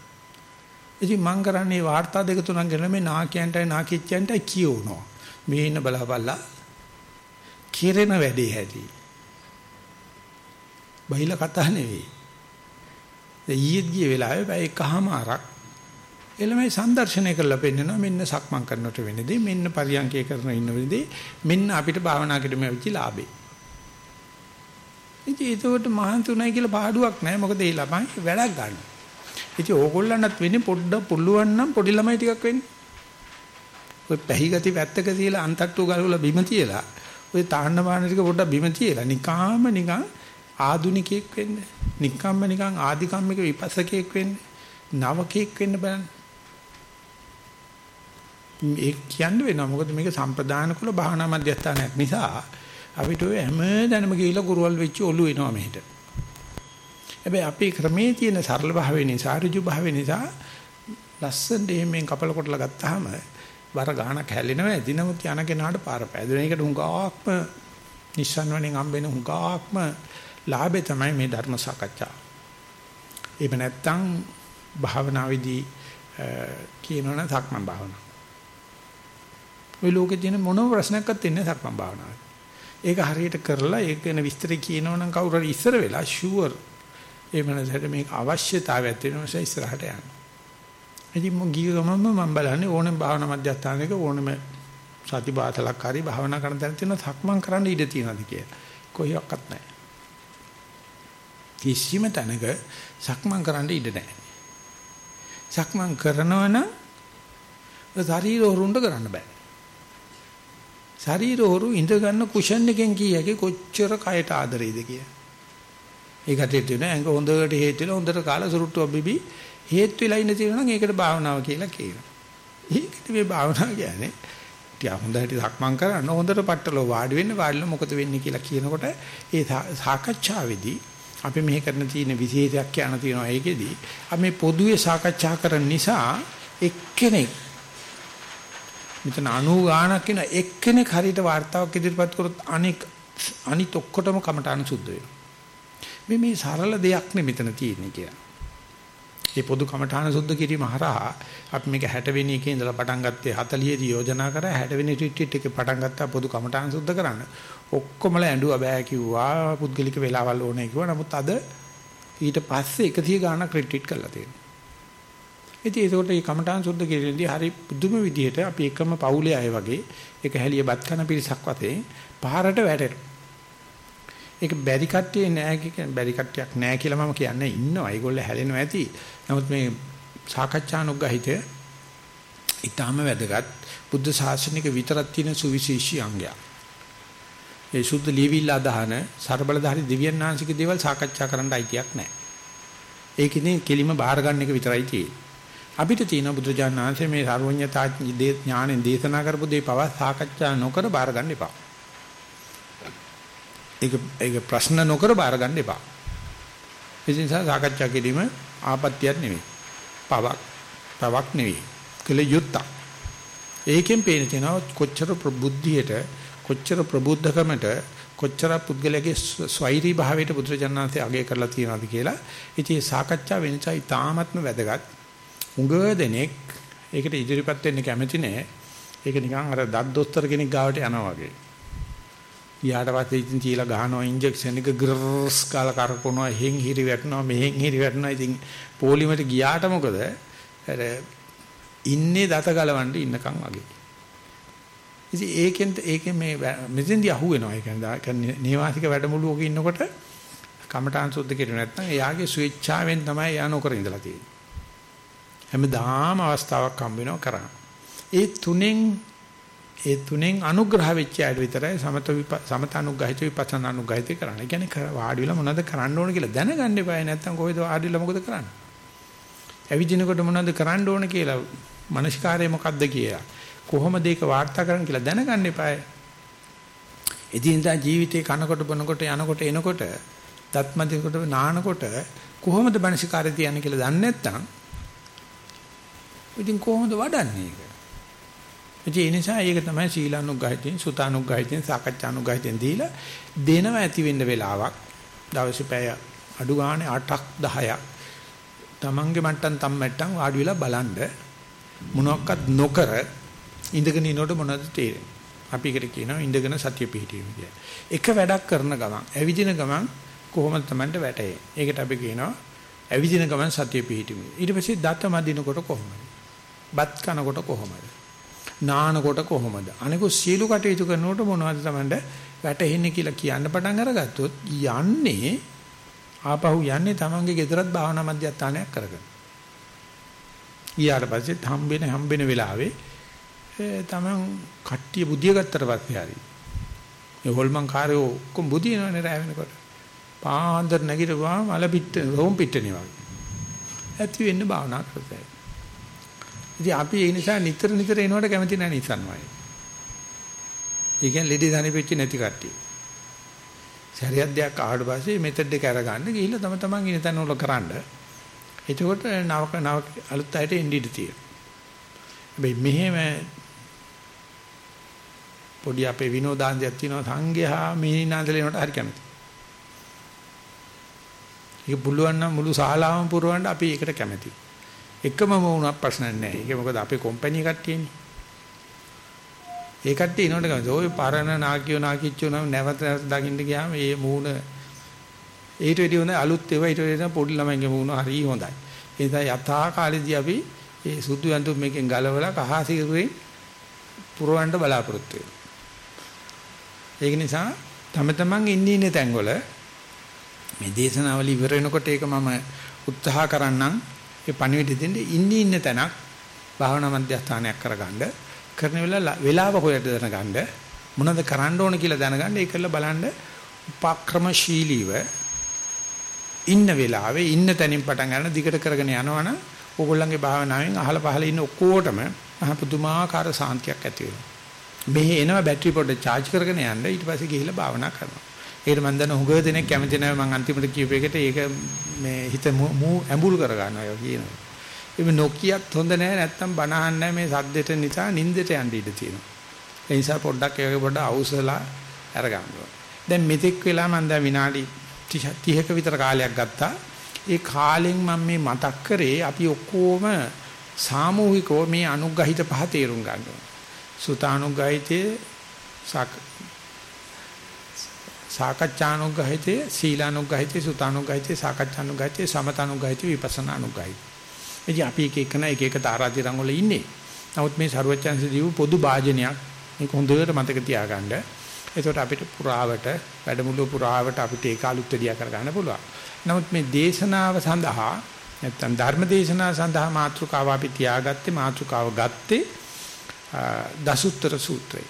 Speaker 1: ඉතින් මං කරන්නේ වාර්තා දෙක තුනක් ගෙන මේ නාකියන්ටයි නාකිච්චයන්ටයි කියවනවා. මේ ඉන්න බලපල්ලා කිරෙන වැඩේ හැටි. බයිලා කතා නෙවෙයි. ඊයේත් ගිය වෙලාවේ පැය එකහමාරක් එළමයි සංදර්ශනය කරලා පෙන්නනවා මෙන්න සක්මන් කරනකොට වෙනදී මෙන්න පරියන්කේ කරන ඉන්න වෙනදී මෙන්න අපිට භාවනා කිරීම වෙච්ච ලාභේ. ඉතින් ඒකට මහන්සි උනායි කියලා පාඩුවක් නැහැ මොකද ඒ ළමයි වැඩක් ගන්නවා. ඉතින් ඕගොල්ලන්ටත් වෙන්නේ පොඩ්ඩක් පුළුවන් නම් පොඩි ළමයි ටිකක් වෙන්නේ. ඔය පැහිගති වැත්තක තියලා අන්තට්ටු ගලවලා බිම තියලා ඔය තාන්න බාන ටික පොඩ්ඩක් බිම තියලා නිකාම නිකන් ආදුනිකයෙක් වෙන්න. නිකම්ම නිකන් ආදිකම්මික විපස්සකයෙක් වෙන්න. නවකයෙක් වෙන්න බලන්න. ඒ කියන්න වෙනවා මොකද මේක සම්ප්‍රදාන කුල භාවනා මධ්‍යස්ථානයක් නිසා අපිට ඔය හැමදැනම ගිහිල්ලා කුරුවල් වෙච්ච ඔළුව එනවා මෙහෙට. හැබැයි අපේ ක්‍රමේ තියෙන සරල භාවය නිසා ඍජු භාවය නිසා ලස්සනට එහෙමෙන් කපල කොටලා ගත්තාම බර ගානක් හැලෙනවා ඇති නමුත් යන කෙනාට පාර පැදුන එකට හුඟාක්ම නිස්සන් වලින් හම්බෙන හුඟාක්ම ලාභේ තමයි මේ ධර්ම සාකච්ඡා. එහෙම නැත්නම් භාවනාවේදී කියනවනම් සක්මන් භාවනාව. ওই ලෝකේ තියෙන මොනම ප්‍රශ්නයක්වත් ඉන්නේ සක්මන් භාවනාවේ. ඒක හරියට කරලා ඒක ගැන විස්තර කියනවනම් කවුරු හරි ඉස්සර වෙලා ෂුවර් ඒ මනසට මේක අවශ්‍යතාවයක් තියෙන නිසා ඉස්සරහට යන්න. ඉතින් මම ගිය ගමන්ම මම බලන්නේ ඕනෙම භාවනා මධ්‍යස්ථානයක ඕනෙම සති බාතලක් හරි භාවනා කරන තැන තියෙන සක්මන් කරන්න ඉඩ තියෙනවද කියලා. කොහොක්වත් නැහැ. කිසිම තැනක සක්මන් කරන්න ඉඩ නැහැ. සක්මන් කරනවනම් ශරීර හොරුන්ඩ කරන්න බෑ. ශරීර හොරු ඉඳ ගන්න කුෂන් එකෙන් කීයක කොච්චර කයට ආදරේද කියලා. ඒකට තියෙන ඇඟ හොඳට හේතු වෙලා හොඳට කාලා සුරුට්ටුව බිබි හේතු වෙලා ඉන්න තියෙනවා නම් ඒකට භාවනාව කියලා කියනවා. ඒකට මේ භාවනාව කියන්නේ ටික හොඳට සක්මන් කරන්න හොඳට පట్టලෝ වාඩි වෙන්න වාඩිල මොකද වෙන්නේ කියලා කියනකොට ඒ සාකච්ඡාවේදී අපි මෙහි කරන තියෙන විශේෂයක් කියන තියෙනවා ඒකෙදී අපි පොදුවේ සාකච්ඡා කරන නිසා එක්කෙනෙක් මෙතන 90 ගාණක් කියන එක්කෙනෙක් හරියට වார்த்தාවක් ඉදිරිපත් කරොත් අනෙක් අනිත් ඔක්කොටම කමට අනුසුද්ධ වෙනවා. මේ මේ සරල දෙයක් නෙ මෙතන තියෙන්නේ කියලා. මේ පොදු කමඨාන සුද්ධ කිරීම හරහා අපි මේක 60 වෙනි එකේ ඉඳලා පටන් ගත්තේ 40 දී යෝජනා කරා 60 වෙනි රිට්‍රීට් එකේ පටන් ගත්තා පොදු කමඨාන සුද්ධ කරන්න. ඔක්කොමලා ඇඬුවා බෑ කිව්වා පුද්ගලික වෙලාවල් ඕනේ කිව්වා. නමුත් අද ඊට පස්සේ 100 ගාණක් රිට්‍රීට් කරලා තියෙනවා. ඉතින් ඒකට මේ කමඨාන් සුද්ධ කිරීමේදී හරි පුදුම විදිහට අපි එකම පවුලේ අය වගේ එක හැලිය බත් කන පිරිසක් වතේ පහරට වැටෙනවා. ඒක බැරි කට්ටිය නෑ කියන බැරි කට්ටියක් නෑ කියලා මම කියන්නේ ඉන්නවා. ඒගොල්ලෝ හැලෙනවා ඇති. නමුත් මේ සාකච්ඡානුග්‍රහිතය ඊටාම වැදගත් බුද්ධ ශාසනික විතරක් තියෙන සුවිශේෂී අංගයක්. ඒ සුද්ධ ලියවිල්ල අදහන ਸਰබලධාරි දිව්‍යන් ආංශික දේවල් සාකච්ඡා කරන්න අයිතියක් නැහැ. ඒකෙනේ කෙලිම බාහිර ගන්න එක විතරයි තියෙන්නේ. අපිට තියෙන බුදුජානක ආංශයේ මේ සර්වඥතා ඥාණයෙන් දේශනා කරපු දේ පවා සාකච්ඡා නොකර බාහිර ගන්න එපා. ඒක ඒක ප්‍රශ්න නොකර බාර ගන්න එපා. ඒ නිසා සාකච්ඡා කිරීම ආපත්‍යක් නෙවෙයි. පවක් පවක් නෙවෙයි. කළ යුත්තක්. ඒකෙන් පේන තියෙනවා කොච්චර ප්‍රබුද්ධියට කොච්චර ප්‍රබුද්ධකමට කොච්චර පුද්ගලයාගේ ස්වෛරී භාවයට පුදුරජනනාතේ අගය කරලා තියෙනවද කියලා. ඉතින් සාකච්ඡා වෙනසයි තාමත්ම වැදගත්. උඟ දෙනෙක් ඒකට ඉදිරිපත් වෙන්න කැමති නෑ. ඒක නිකන් අර දත් දොස්තර කෙනෙක් ගාවට යනවා වගේ. ගියාට පස්සේ ඉතින් තියලා ගහනවා ඉන්ජෙක්ෂන් එක ග්‍රස් කාලා කරකවනවා එහෙන් හිරි වැටෙනවා මෙහෙන් හිරි වැටෙනවා. ඉතින් පොලිමට ගියාට මොකද? අර ඉන්නේ දත ගලවන්න ඉන්නකම් වගේ. ඉතින් ඒකෙන් ඒකෙන් මේ මෙතෙන්දී අහු වෙනවා ඒ කියන්නේ නේවාසික වැඩමුළුවක ඉන්නකොට කමඨාන් සුද්ධ කෙරුවේ නැත්නම් එයාගේ ස්වේච්ඡාවෙන් තමයි එයා නොකර ඉඳලා තියෙන්නේ. හැමදාම අවස්ථාවක් හම්බ වෙනවා කරා ඒ තුනෙන් ඒ තුනෙන් අනුග්‍රහ වෙච්ච අයට විතරයි සමත සමත අනුග්‍රහිත විපස්සනා අනුග්‍රහිත කරන්න. ඒ කියන්නේ වාඩි වෙලා මොනවද කරන්න ඕන කියලා දැනගන්න එපා. නැත්තම් කොහෙද වාඩි වෙලා මොකද කරන්නේ? ඇවිදිනකොට මොනවද කරන්න ඕන කියලා මානසිකාරය මොකද්ද කියලා කොහොමද ඒක වාර්තා කරන්න කියලා දැනගන්න එපා. එදිනදා ජීවිතේ කනකොට බොනකොට යනකොට එනකොට දත්මදිනකොට නානකොට කොහොමද මානසිකාරය තියන්නේ කියලා දන්නේ නැත්නම් ඉතින් කොහොමද වඩන්නේ ඒක? ඉතින් ඒ නිසා ඒක තමයි සීලානුග්‍රහිතෙන් සුතානුග්‍රහිතෙන් සාකච්ඡානුග්‍රහිතෙන් දීලා දෙනව ඇති වෙන්න වෙලාවක් දවසේ පැය අඩු ගානේ 8ක් 10ක් තමන්ගේ මට්ටම් තම්මැට්ටම් වාඩි වෙලා බලන්න මොනවත් නොකර ඉඳගෙන ඉනකොට මොනවද තේරෙන්නේ අපි එකට කියනවා ඉඳගෙන සතිය පිහිටීම කියලා. එක වැඩක් කරන ගමන් ඇවිදින ගමන් කොහොමද Tamanට වැටේ. ඒකට අපි කියනවා ඇවිදින ගමන් සතිය පිහිටීම. ඊට පස්සේ දත මදිනකොට කොහොමද? බත් කනකොට කොහොමද? නානකොට කොහොමද? අනිකෝ සීලු කටයුතු කරනකොට මොනවද Tamanට වැටෙන්නේ කියලා කියන්න පටන් අරගත්තොත් යන්නේ ආපහු යන්නේ Tamanගේ ගෙදරත් භාවනා මධ්‍යස්ථානයක් කරගෙන. ඊට පස්සේ හම්බෙන හම්බෙන වෙලාවේ තමන් කට්ටිය බුදිය ගත්තට පස්සේ හරි. ඒ හොල්මන් කාර්යෝ ඔක්කොම බුදිනවනේ රැ වෙනකොට. පාන්දර නැගිටුවා මල පිට රෝම් පිටනේ වගේ. ඇති වෙන්න භාවනා කරතයි. ඉතින් අපි ඒ නිසා නිතර නිතර එනවට කැමති නැහැ නිසන්වයි. ඒ කියන්නේ ලෙඩේ දණිපෙච්ච නැති කට්ටිය. ශරීරයක් දෙයක් ආවට පස්සේ මෙතඩ් එක අරගන්න ගිහිල්ලා තම තමන් ඉන තැන වල කරන්න. එතකොට නවක නව අලුත් අයට එන්න ඉඩ තියෙනවා. හැබැයි මෙහෙම පොඩි අපේ විනෝදාන්දයක් තියෙනවා සංඝයා මිහිනාන්දලේනට හරි කැමති. ඒක පුළුවන් නම් මුළු ශාලාවම පුරවන්න අපි ඒකට කැමති. එකම වුණා ප්‍රශ්න නැහැ. ඒක මොකද අපේ කම්පැනි කට්ටියනේ. ඒ කට්ටිය ඉනොට කැමති. ඔය පරණ නාකියෝ නාකිච්චෝ නම් නැවත නැවත දකින්න ගියාම මේ මූණ ඊට වැඩි හොඳ අලුත් ඒවා ඊට වැඩි පොඩි ළමයින්ගේ මූණ හරි හොඳයි. ඒ නිසා යථා කාලෙදී අපි ඒ සුදු ඇඳුම් මේකෙන් ගලවලා කහ සිරුරෙන් පුරවන්න බලාපොරොත්තු වෙනවා. ඒක නිසා තම තමන් ඉන්නේ ඉන්නේ තැන්වල මේ දේශනාවල ඉවර වෙනකොට ඒක මම උත්සාහ කරන්නම් ඒ පණිවිඩ දෙන්න ඉන්නේ ඉන්න තැනක් භාවනා මධ්‍යස්ථානයක් කරගන්න කරන වෙලාව වෙලාව හොයට දැනගන්න මොනවද කරන්න ඕන කියලා දැනගන්න ඒකල බලන්න උපක්‍රමශීලීව ඉන්න වෙලාවේ ඉන්න තැනින් පටන් ගන්න දිගට කරගෙන යනවනම් ඕගොල්ලන්ගේ භාවනාවෙන් අහල පහල ඉන්න ඔක්කොටම මහ පුදුමාකාර සාන්තියක් ඇති වෙනවා මෙහි එනවා බැටරි පොඩ්ඩ charge කරගෙන යන්න ඊට පස්සේ ගිහිල්ලා භාවනා කරනවා. ඒකට මම දන්න හුඟ දෙනෙක් කැමති නැහැ මම අන්තිමට කියපු එකට ඒක මේ හිත මූ ඇඹුල් කර ගන්නවා කියනවා. එimhe නොකියත් හොඳ නැහැ නැත්තම් බනහන්න නැහැ මේ සද්දෙට නිසා නිින්දට යන්න ඉඩ තියෙනවා. ඒ නිසා පොඩ්ඩක් ඒක පොඩ්ඩක් අවසලා අරගන්නවා. දැන් මෙතෙක් වෙලා මම දැන් විනාඩි 30ක විතර කාලයක් ගත්තා. ඒ කාලෙන් මම මේ මතක් කරේ අපි ඔක්කොම සාමූහිකව මේ අනුග්‍රහිත පහ තේරුම් ගන්නවා. සුතානුග්‍රහිතේ සාකච්ඡානුග්‍රහිතේ සීලානුග්‍රහිතේ සුතානුග්‍රහිතේ සාකච්ඡානුග්‍රහිතේ සමතානුග්‍රහිතේ විපස්සනානුග්‍රහිතේ. එදී අපි එක එකන එක එක තාරාතිරම් වල ඉන්නේ. නමුත් මේ ਸਰවචන්සේ දීපු පොදු වාජනයක් මේක හොඳට මතක තියාගන්න. එතකොට අපිට පුරාවට වැඩමුළු පුරාවට අපිට ඒක අලුත් දෙයක් කරගන්න පුළුවන්. නමුත් මේ දේශනාව සඳහා නැත්තම් ධර්ම දේශනාව සඳහා මාතෘකාව අපි තියාගත්තේ මාතෘකාව ගත්තේ දසුත්තර සූත්‍රය.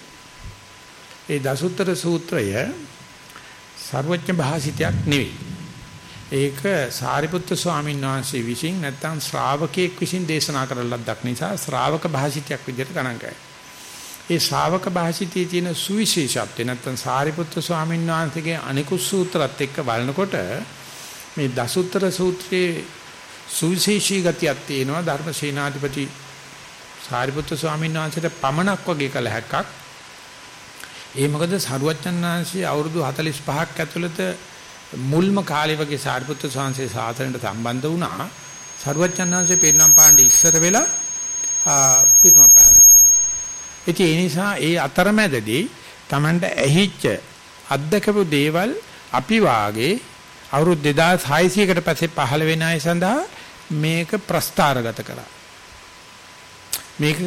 Speaker 1: ඒ දසුත්තර සූත්‍රය සර්වඥ භාසිතයක් නෙවෙයි. ඒක සාරිපුත්‍ර ස්වාමීන් වහන්සේ විසින් නැත්තම් ශ්‍රාවකෙක් විසින් දේශනා කරන ලද්දක් නිසා ශ්‍රාවක භාසිතයක් විදිහට ගණන් ගන්නවා. ඒ ශ්‍රාවක භාසිතයේ තියෙන සුවිශේෂත්වය නැත්තම් සාරිපුත්‍ර ස්වාමීන් වහන්සේගේ අනිකුත් සූත්‍රات එක්ක බලනකොට මේ දසුත්තර සූත්‍රයේ සුවිශේෂී ගතියක් තියෙනවා ධර්මසේනාධිපති සාරිපුත්‍ර ස්වාමීන් වහන්සේට පමණක් වගේ කළ හැක්කක්. ඒ මොකද සරුවච්චන් වහන්සේ අවුරුදු 45ක් ඇතුළත මුල්ම කාලේ වගේ සාරිපුත්‍ර ස්වාමීන් සාසනයට සම්බන්ධ වුණා. සරුවච්චන් වහන්සේ පිරිනම් පාණ්ඩ ඉස්සර වෙලා පිරිනම් පාණ්ඩ. ඉතින් ඒ නිසා ඒ අතරමැදදී Tamanට ඇහිච්ච අත්දකපු දේවල් අපි වාගේ අවුරුදු 2600කට පස්සේ පහළ වෙන අය සඳහා මේක ප්‍රස්තාරගත කරා. මේක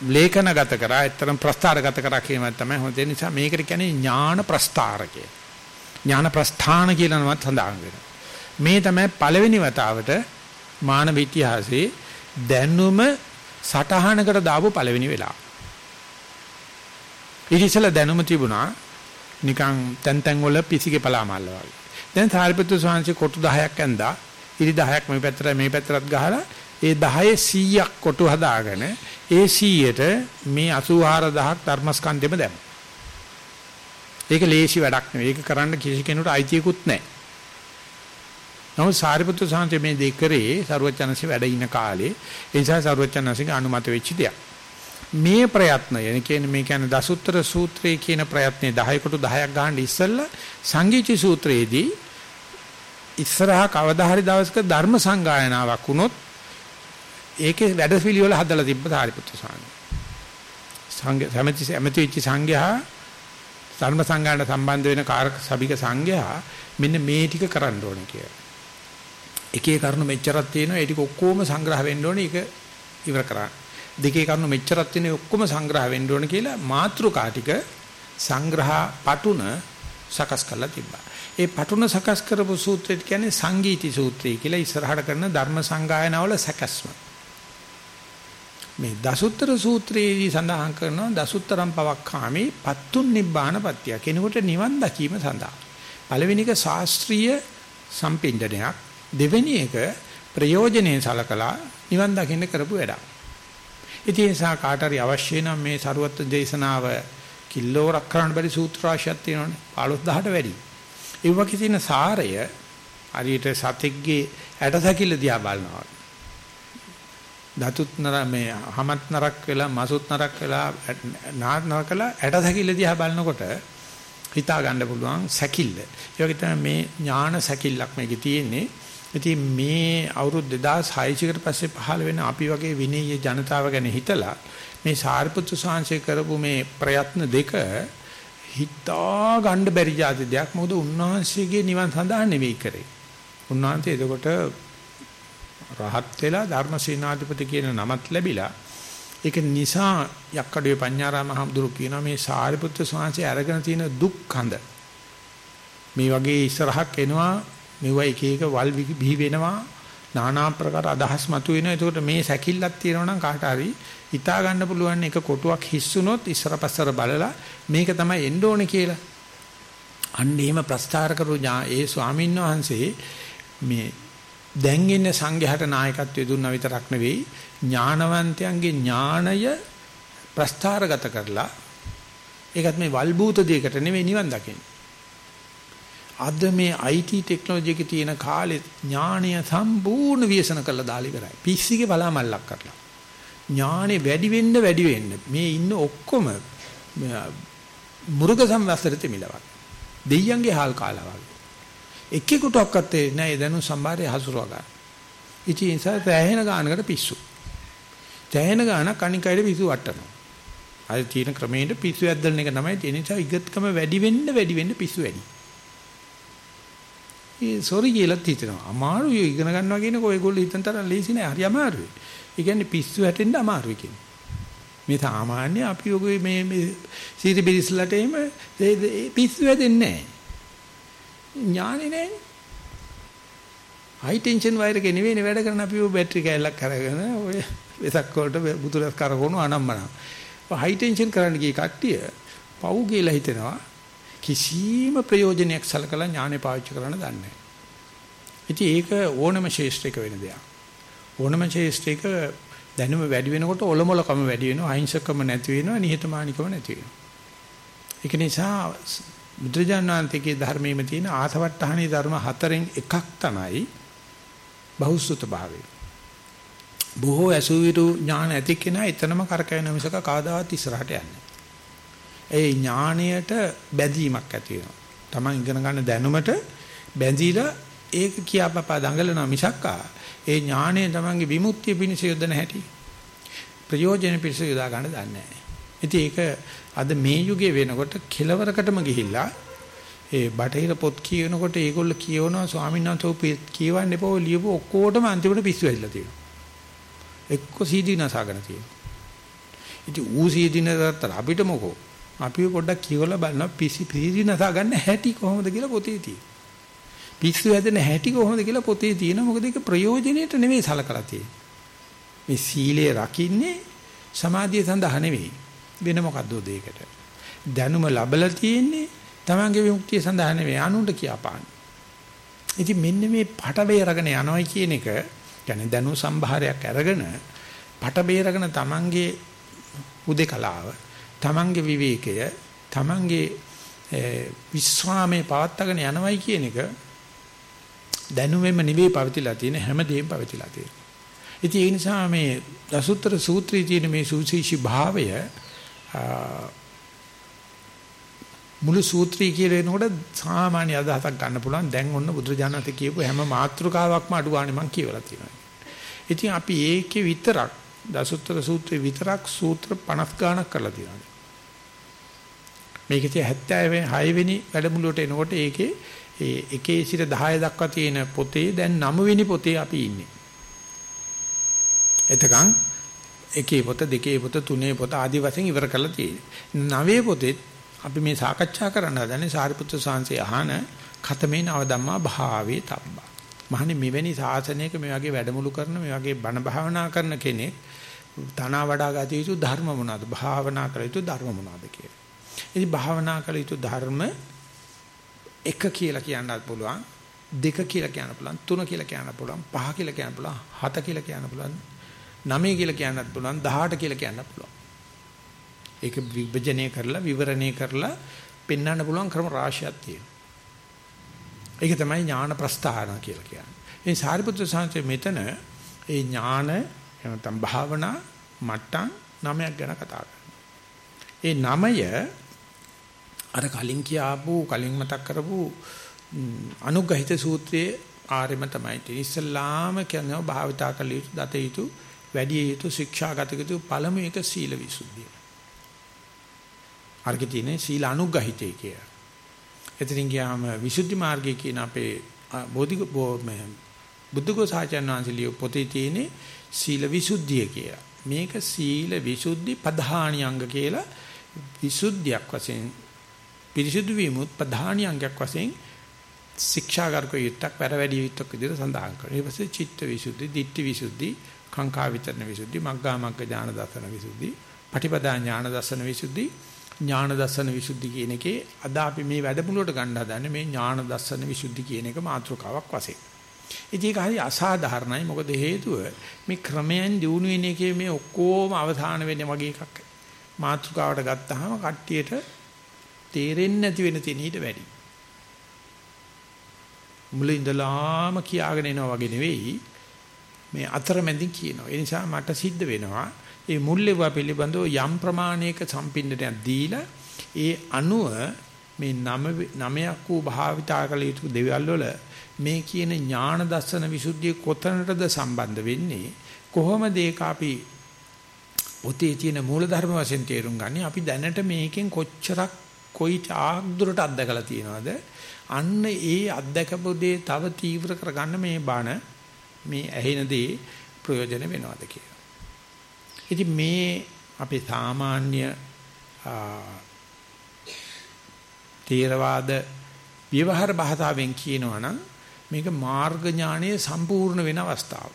Speaker 1: ලේඛනගත කරා ඇත්තටම ප්‍රස්ථාරගත කරා කියන තමයි හොඳ නිසා මේකට කියන්නේ ඥාන ප්‍රස්ථාරකය. ඥාන ප්‍රස්ථාන කියලා නමත් සඳහන් වෙනවා. මේ තමයි පළවෙනි වතාවට මානව ඉතිහාසයේ දැනුම සටහනකට දාපු පළවෙනි වෙලාව. ඉතිසල දැනුම තිබුණා නිකන් තැන් තැන් වල පිසිගේ පලාමල්ල වගේ. දැන් සාරිපුත්‍ර ස්වාමීන් කොටු 10ක් ඇඳා ඉරි 10ක් මේ පැත්තට මේ පැත්තට ගහලා ඒ 10 100ක් කොටු හදාගෙන ඒ 100ට මේ 84000ක් ධර්මස්කන්ධෙම දැම්මා. ඒක ලේසි වැඩක් නෙවෙයි. ඒක කරන්න කිසි කෙනෙකුට අයිතියකුත් නැහැ. නමුත් සාරිපුත්‍ර සාන්තේ මේ දෙක කරේ ਸਰුවචනසි වැඩ ඉන කාලේ ඒ නිසා ਸਰුවචනසිගේ අනුමත වෙච්ච දෙයක්. මේ ප්‍රයත්නය يعني කියන්නේ මේ කියන්නේ දසුත්තර සූත්‍රයේ කියන ප්‍රයත්නේ 10 කොට 10ක් ගන්න ඉස්සෙල්ලා සංගීති සූත්‍රයේදී ඉස්සරහ කවදා හරි දවසක ධර්ම සංගායනාවක් වුණොත් ඒකේ වැඩපිළිවෙල හදලා තිබ්බ සාරිපුත්‍ර ස්වාමීන් සංඝ සමිති සමිති වෙච්ච සංඝයා ධර්ම සංගායන සම්බන්ධ වෙන කාරක සභික සංඝයා මෙන්න මේ ටික කරන්න ඕනේ කියලා. එකේ කරුණු මෙච්චරක් තියෙනවා ඒ ටික ඔක්කොම සංග්‍රහ වෙන්න ඕනේ ඒක ඉවර කරන්න. දෙකේ කරුණු මෙච්චරක් තියෙනවා ඔක්කොම සංග්‍රහ වෙන්න ඕනේ කියලා මාත්‍රිකා ටික සංග්‍රහ පටුන සකස් කරලා තිබ්බා. ඒ පටුන සකස් කරපු සූත්‍රය කියන්නේ සංගීති සූත්‍රය කියලා ඉස්සරහට කරන ධර්ම සංගායනාවල සැකස්ම. මේ දසුත්තර සූත්‍රයේදී සඳහන් කරනවා දසුත්තරම් පවක්ඛාමි පත්තුන් නිබ්බාන පත්‍ය කෙනෙකුට නිවන් දකීම සඳහා පළවෙනි එක ශාස්ත්‍රීය සම්පින්ඩනයක් දෙවෙනි එක ප්‍රයෝජනෙයි සලකලා නිවන් දකින්න කරපු වැඩක්. ඉතින් ඒ නිසා කාට හරි අවශ්‍ය නම් මේ සරුවත් දේශනාව කිල්ලෝරක් කරන්න බැරි සූත්‍ර රාශියක් තියෙනවානේ 15000ට වැඩි. ඒ වගේ තියෙන සාරය හරියට සතෙක්ගේ ඇටසැකිල්ල දිහා බලනවා. දතුත් නර මේ හමත් නරක් වෙලා මසුත් නරක් වෙලා නාත් නරකලා ඇටසැකිල්ල දිහා බලනකොට හිතා ගන්න පුළුවන් සැකිල්ල. ඒ වගේ තමයි මේ ඥාන සැකිල්ලක් මේකේ තියෙන්නේ. ඉතින් මේ අවුරුදු 2600 කට පස්සේ පහළ වෙන අපි වගේ විනීය ජනතාව ගැන හිතලා මේ සාරිපුත්‍ර සාංශය කරපු මේ ප්‍රයත්න දෙක හිතා ගන්න බැරි જાති දෙයක් මොකද උන්වහන්සේගේ නිවන් සඳහා නෙවෙයි කරේ. උන්වහන්සේ එතකොට රහත් වෙලා ධර්මසේනාධිපති කියන නමත් ලැබිලා ඒක නිසා යක්කඩුවේ පඤ්ඤාරාම හඳුරු කියනවා මේ සාරිපුත්‍ර ස්වාමීන් අරගෙන තියෙන දුක් කඳ. මේ වගේ ඉස්සරහක් එනවා මෙව එක එක වල් බිහි වෙනවා নানা ප්‍රකාර අදහස් මතුවෙනවා. එතකොට මේ සැකිල්ලක් තියෙනවා නම් කාට හරි හිතා ගන්න පුළුවන් එක කොටුවක් හිස්සුනොත් ඉස්සර පස්සර බලලා මේක තමයි එන්න ඕනේ කියලා. අන්න එහෙම ප්‍රස්තාර කරු ඒ ස්වාමීන් වහන්සේ මේ දැන් ඉන්න සංඝයාට නායකත්වය දුන්නා විතරක් නෙවෙයි ඥානවන්තයන්ගේ ඥාණය ප්‍රස්ථාරගත කරලා ඒකත් මේ වල්බූත දෙයකට නෙවෙයි නිවන් දකින්න. අද මේ IT ටෙක්නොලොජි එකේ තියෙන කාලේ ඥාණය සම්පූර්ණ ව්‍යසන කරලා දාලා ඉවරයි. පිස්සිගේ බලාමල්ලක් කරලා. ඥානෙ වැඩි වෙන්න වැඩි වෙන්න මේ ඉන්න ඔක්කොම මුරුක සම්වස්තරෙ මිලවක්. දෙයියන්ගේ හාල් කාලා වගේ. එක්කෙකුටවත් නෑ දැනු සම්භාරය හසුරව ගන්න. ඉතින් ඒ නිසා තැහෙන ගානකට පිස්සු. තැහෙන ගානක් අනිකයිද පිස්සු වටනවා. අර තියෙන ක්‍රමයට පිස්සු ඇද්දලන එක තමයි ඒ නිසා ඉගත්කම වැඩි වෙන්න වැඩි වෙන්න පිස්සු වැඩි. ඒ සෝරි කියලා හිතනවා. අමාරුයි ඉගෙන ගන්නවා කියනකො ඔයගොල්ලෝ හිතන තරම් ලේසි නෑ. හරි අමාරුයි. ඒ කියන්නේ පිස්සු හැටෙන්න අමාරුයි කියන්නේ. මේ සාමාන්‍ය අපි ඔගේ මේ මේ සීරි බිරිස්ලට එහෙම පිස්සු හැදෙන්නේ නෑ. ඥානේ නෑනේ. හයි ටෙන්ෂන් වයර් එකේ නෙවෙයිනේ වැඩ කරන අපි ඔය බැටරි කෑල්ලක් අරගෙන ඔය වෙසක් වලට බුදුරස් කරකවන අනම්මන. හයි ටෙන්ෂන් කරන්න ගිය කට්ටිය පව් කියලා හිතනවා කිසිම ප්‍රයෝජනයක් සලකලා ඥානේ පාවිච්චි කරන්න දන්නේ නැහැ. ඉතින් ඒක ඕනම ශේෂ්ත්‍රයක වෙන දෙයක්. ඕනම ශේෂ්ත්‍රයක දැනුම වැඩි වෙනකොට ඔලොමලකම වැඩි වෙනවා අහිංසකම නැති වෙනවා නිහතමානිකම නැති වෙනවා. ඒක නිසා බුදුජානනාන්තයේ ධර්මයේම තියෙන ආසවට්ටහණී ධර්ම හතරෙන් එකක් තමයි බහුසුත භාවය. බොහෝ ඇසුවිරු ඥාන ඇති කෙනා එතනම කරකැවෙන මිසක කවදාවත් ඉස්සරහට යන්නේ ඒ ඥාණයට බැඳීමක් ඇති වෙනවා. Taman ඉගෙන ගන්න දැනුමට බැඳීලා ඒක කියාපපා දඟලනවා මිසක්කා ඒ ඥාණය Tamanගේ විමුක්තිය පිණිස යොදන හැටි ප්‍රයෝජන පිණිස යොදා ගන්න දන්නේ නැහැ. ඉතින් ඒක අද මේ යුගයේ වෙනකොට කෙලවරකටම ගිහිල්ලා ඒ බටහිර පොත් කියනකොට ඒගොල්ල කියවනවා ස්වාමීන් වහන්සේ කියවන්න එපා ඔය ලියපු ඔක්කොටම අන්තිමට පිස්සු ඇවිල්ලා තියෙනවා. එක්ක සීදී නසාගෙන තියෙනවා. ඉතින් ඌ සීදී නසතර අපිට මොකෝ? අපි පොඩ්ඩක් කියවලා බලනවා පිසි සීදී නසා ගන්න හැටි කොහොමද කියලා පොතේ තියෙනවා. පිස්සු හැදෙන හැටි කොහොමද කියලා පොතේ තියෙනවා. මොකද ඒක ප්‍රයෝජනෙට නෙමෙයි සලකලා තියෙන්නේ. මේ සීලය රකින්නේ සමාධිය සඳහා නෙවෙයි. වෙන මොකද්ද දෙයකට. දැනුම ලැබලා තියෙන්නේ තමන්ගේ විමුක්තිය සඳහා නෙවෙයි අනුන්ට කියපාන. ඉතින් මෙන්න මේ පට බේරගෙන යනවා කියන එක කියන්නේ දැනු සම්භාරයක් අරගෙන පට බේරගෙන තමන්ගේ උදේකලාව තමන්ගේ විවේකය තමන්ගේ විස්වාමයේ පවත්තගෙන යනවයි කියන එක දැනුමෙම නෙවෙයි පවතිලා තියෙන හැමදේම පවතිලා තියෙනවා. ඉතින් ඒ නිසා මේ දසුත්තර සූත්‍රයේ තියෙන මේ සුවිශේෂී භාවය මුළු සූත්‍රය කියලා එනකොට සාමාන්‍ය අදහසක් ගන්න පුළුවන් දැන් ඔන්න බුදුරජාණන්සේ කියපු හැම මාත්‍රකාවක්ම අඩු ගන්න මම කියවලා තියෙනවා. ඉතින් අපි ඒකේ විතරක් දසුත්තර සූත්‍රේ විතරක් සූත්‍ර 50 ගණක් කරලා තියෙනවා. මේකේ 76 වෙනි වැඩමුළුවට එනකොට ඒකේ ඒ එකේ සිට 10 දක්වා තියෙන පොතේ දැන් 9 වෙනි පොතේ අපි ඉන්නේ. එතකන් එකේ පොත දෙකේ පොත තුනේ පොත ආදි වශයෙන් ඉවර කරලා තියෙන්නේ. නවයේ පොතේ අපි මේ සාකච්ඡා කරන්න හදන්නේ සාරිපුත්‍ර සාංශේ අහන ඛතමේ නව ධම්මා භාවේ තබ්බා. මහනි මෙවැනි සාසනයක මේ වගේ වැඩමුළු කරන මේ වගේ බණ භාවනා කරන කෙනෙක් තනවා වඩා ගත යුතු ධර්ම මොනවාද? භාවනා කළ යුතු ධර්ම මොනවාද කියලා. ඉතින් භාවනා කළ යුතු ධර්ම එක කියලා කියන්නත් පුළුවන්, දෙක කියලා කියන්න පුළුවන්, තුන කියලා කියන්න පුළුවන්, පහ කියලා කියන්න පුළුවන්, හත කියලා කියන්න පුළුවන්, නවය කියලා කියන්නත් පුළුවන්, 18 කියලා කියන්නත් පුළුවන්. ඒක විභජනය කරලා විවරණය කරලා පෙන්වන්න පුළුවන් ක්‍රම රාශියක් තියෙනවා. ඒක තමයි ඥාන ප්‍රස්ථාන කියලා කියන්නේ. ඒ සාරිපුත්‍ර සාංශය මෙතන ඒ ඥාන එනතම් භාවනා මට්ටම් නමයක් ගැන කතා ඒ නමය අර කලින් කියාපු කලින් මතක් කරපු අනුග්‍රහිත සූත්‍රයේ ආරෙම තමයි තියෙන්නේ. ඉස්සල්ලාම කියනවා භාවිතා කළ යුතු දත යුතු වැඩි යුතු ශික්ෂාගත යුතු පළමු එක සීල විසුද්ධිය. අර්ගය තියෙන්නේ සීල අනුග්‍රහිතේ කියලා. එතනින් ගියාම විසුද්ධි මාර්ගය කියන අපේ බෝධි බුද්ධඝෝසාචර්ය වංශලිය පොතේ තියෙන්නේ සීල විසුද්ධිය කියලා. මේක සීල විසුද්ධි ප්‍රධානියංග කියලා විසුද්ධියක් වශයෙන් පිරිසුදු වීමුත් ප්‍රධානියංගයක් වශයෙන් ශික්ෂාගාරක යුක්තක් පෙරවැඩිය යුක්තක් විදිහට සඳහන් කරනවා. ඊට පස්සේ චිත්ත විසුද්ධි, ditthi විසුද්ධි, කාංකා විතරණ විසුද්ධි, මග්ගා මග්ග ඥාන දර්ශන විසුද්ධි, පටිපදා ඥාන දර්ශන විසුද්ධි ඥාන දර්ශන විසුද්ධි කියන එකේ අද අපි මේ වැඩමුළුවට ගන්න හදන්නේ මේ ඥාන දර්ශන විසුද්ධි කියන එක මාතෘකාවක් වශයෙන්. ඉතින් ඒක හරි අසාධාරණයි මොකද හේතුව මේ ක්‍රමයෙන් දිනු වෙන එකේ මේ ඔක්කොම අවධාන වෙන්නේ වගේ එකක්. මාතෘකාවට ගත්තාම කට්ටියට තේරෙන්නේ නැති වෙන තැන ඊට වැඩි. මුලින් ඉඳලාම කියාගෙන එනවා වගේ නෙවෙයි මේ අතරමැදින් කියනවා. ඒ නිසා මට සිද්ධ වෙනවා ඒ මුල්ලෙව පිළිබඳව යම් ප්‍රමාණයක සම්පින්නයක් දීලා ඒ අනුව මේ නම නමයක් වූ භාවිතා කළ යුතු දේවල් වල මේ කියන ඥාන දර්ශන විසුද්ධිය කොතනටද සම්බන්ධ වෙන්නේ? කොහොමද ඒක අපි පොතේ තියෙන මූලධර්ම වශයෙන් තේරුම් ගන්නේ? අපි දැනට මේකෙන් කොච්චරක් කොයි ආග්දුරට අත්දකලා තියෙනවද? අන්න ඒ අත්දකපු දේ තව තීව්‍ර කරගන්න මේ බණ මේ ඇහෙන දේ ප්‍රයෝජන වෙනවද කියලා ඉතින් මේ අපේ සාමාන්‍ය තේරවාද විවහාර භාෂාවෙන් කියනවා නම් මේක මාර්ග ඥානයේ සම්පූර්ණ වෙන අවස්ථාව.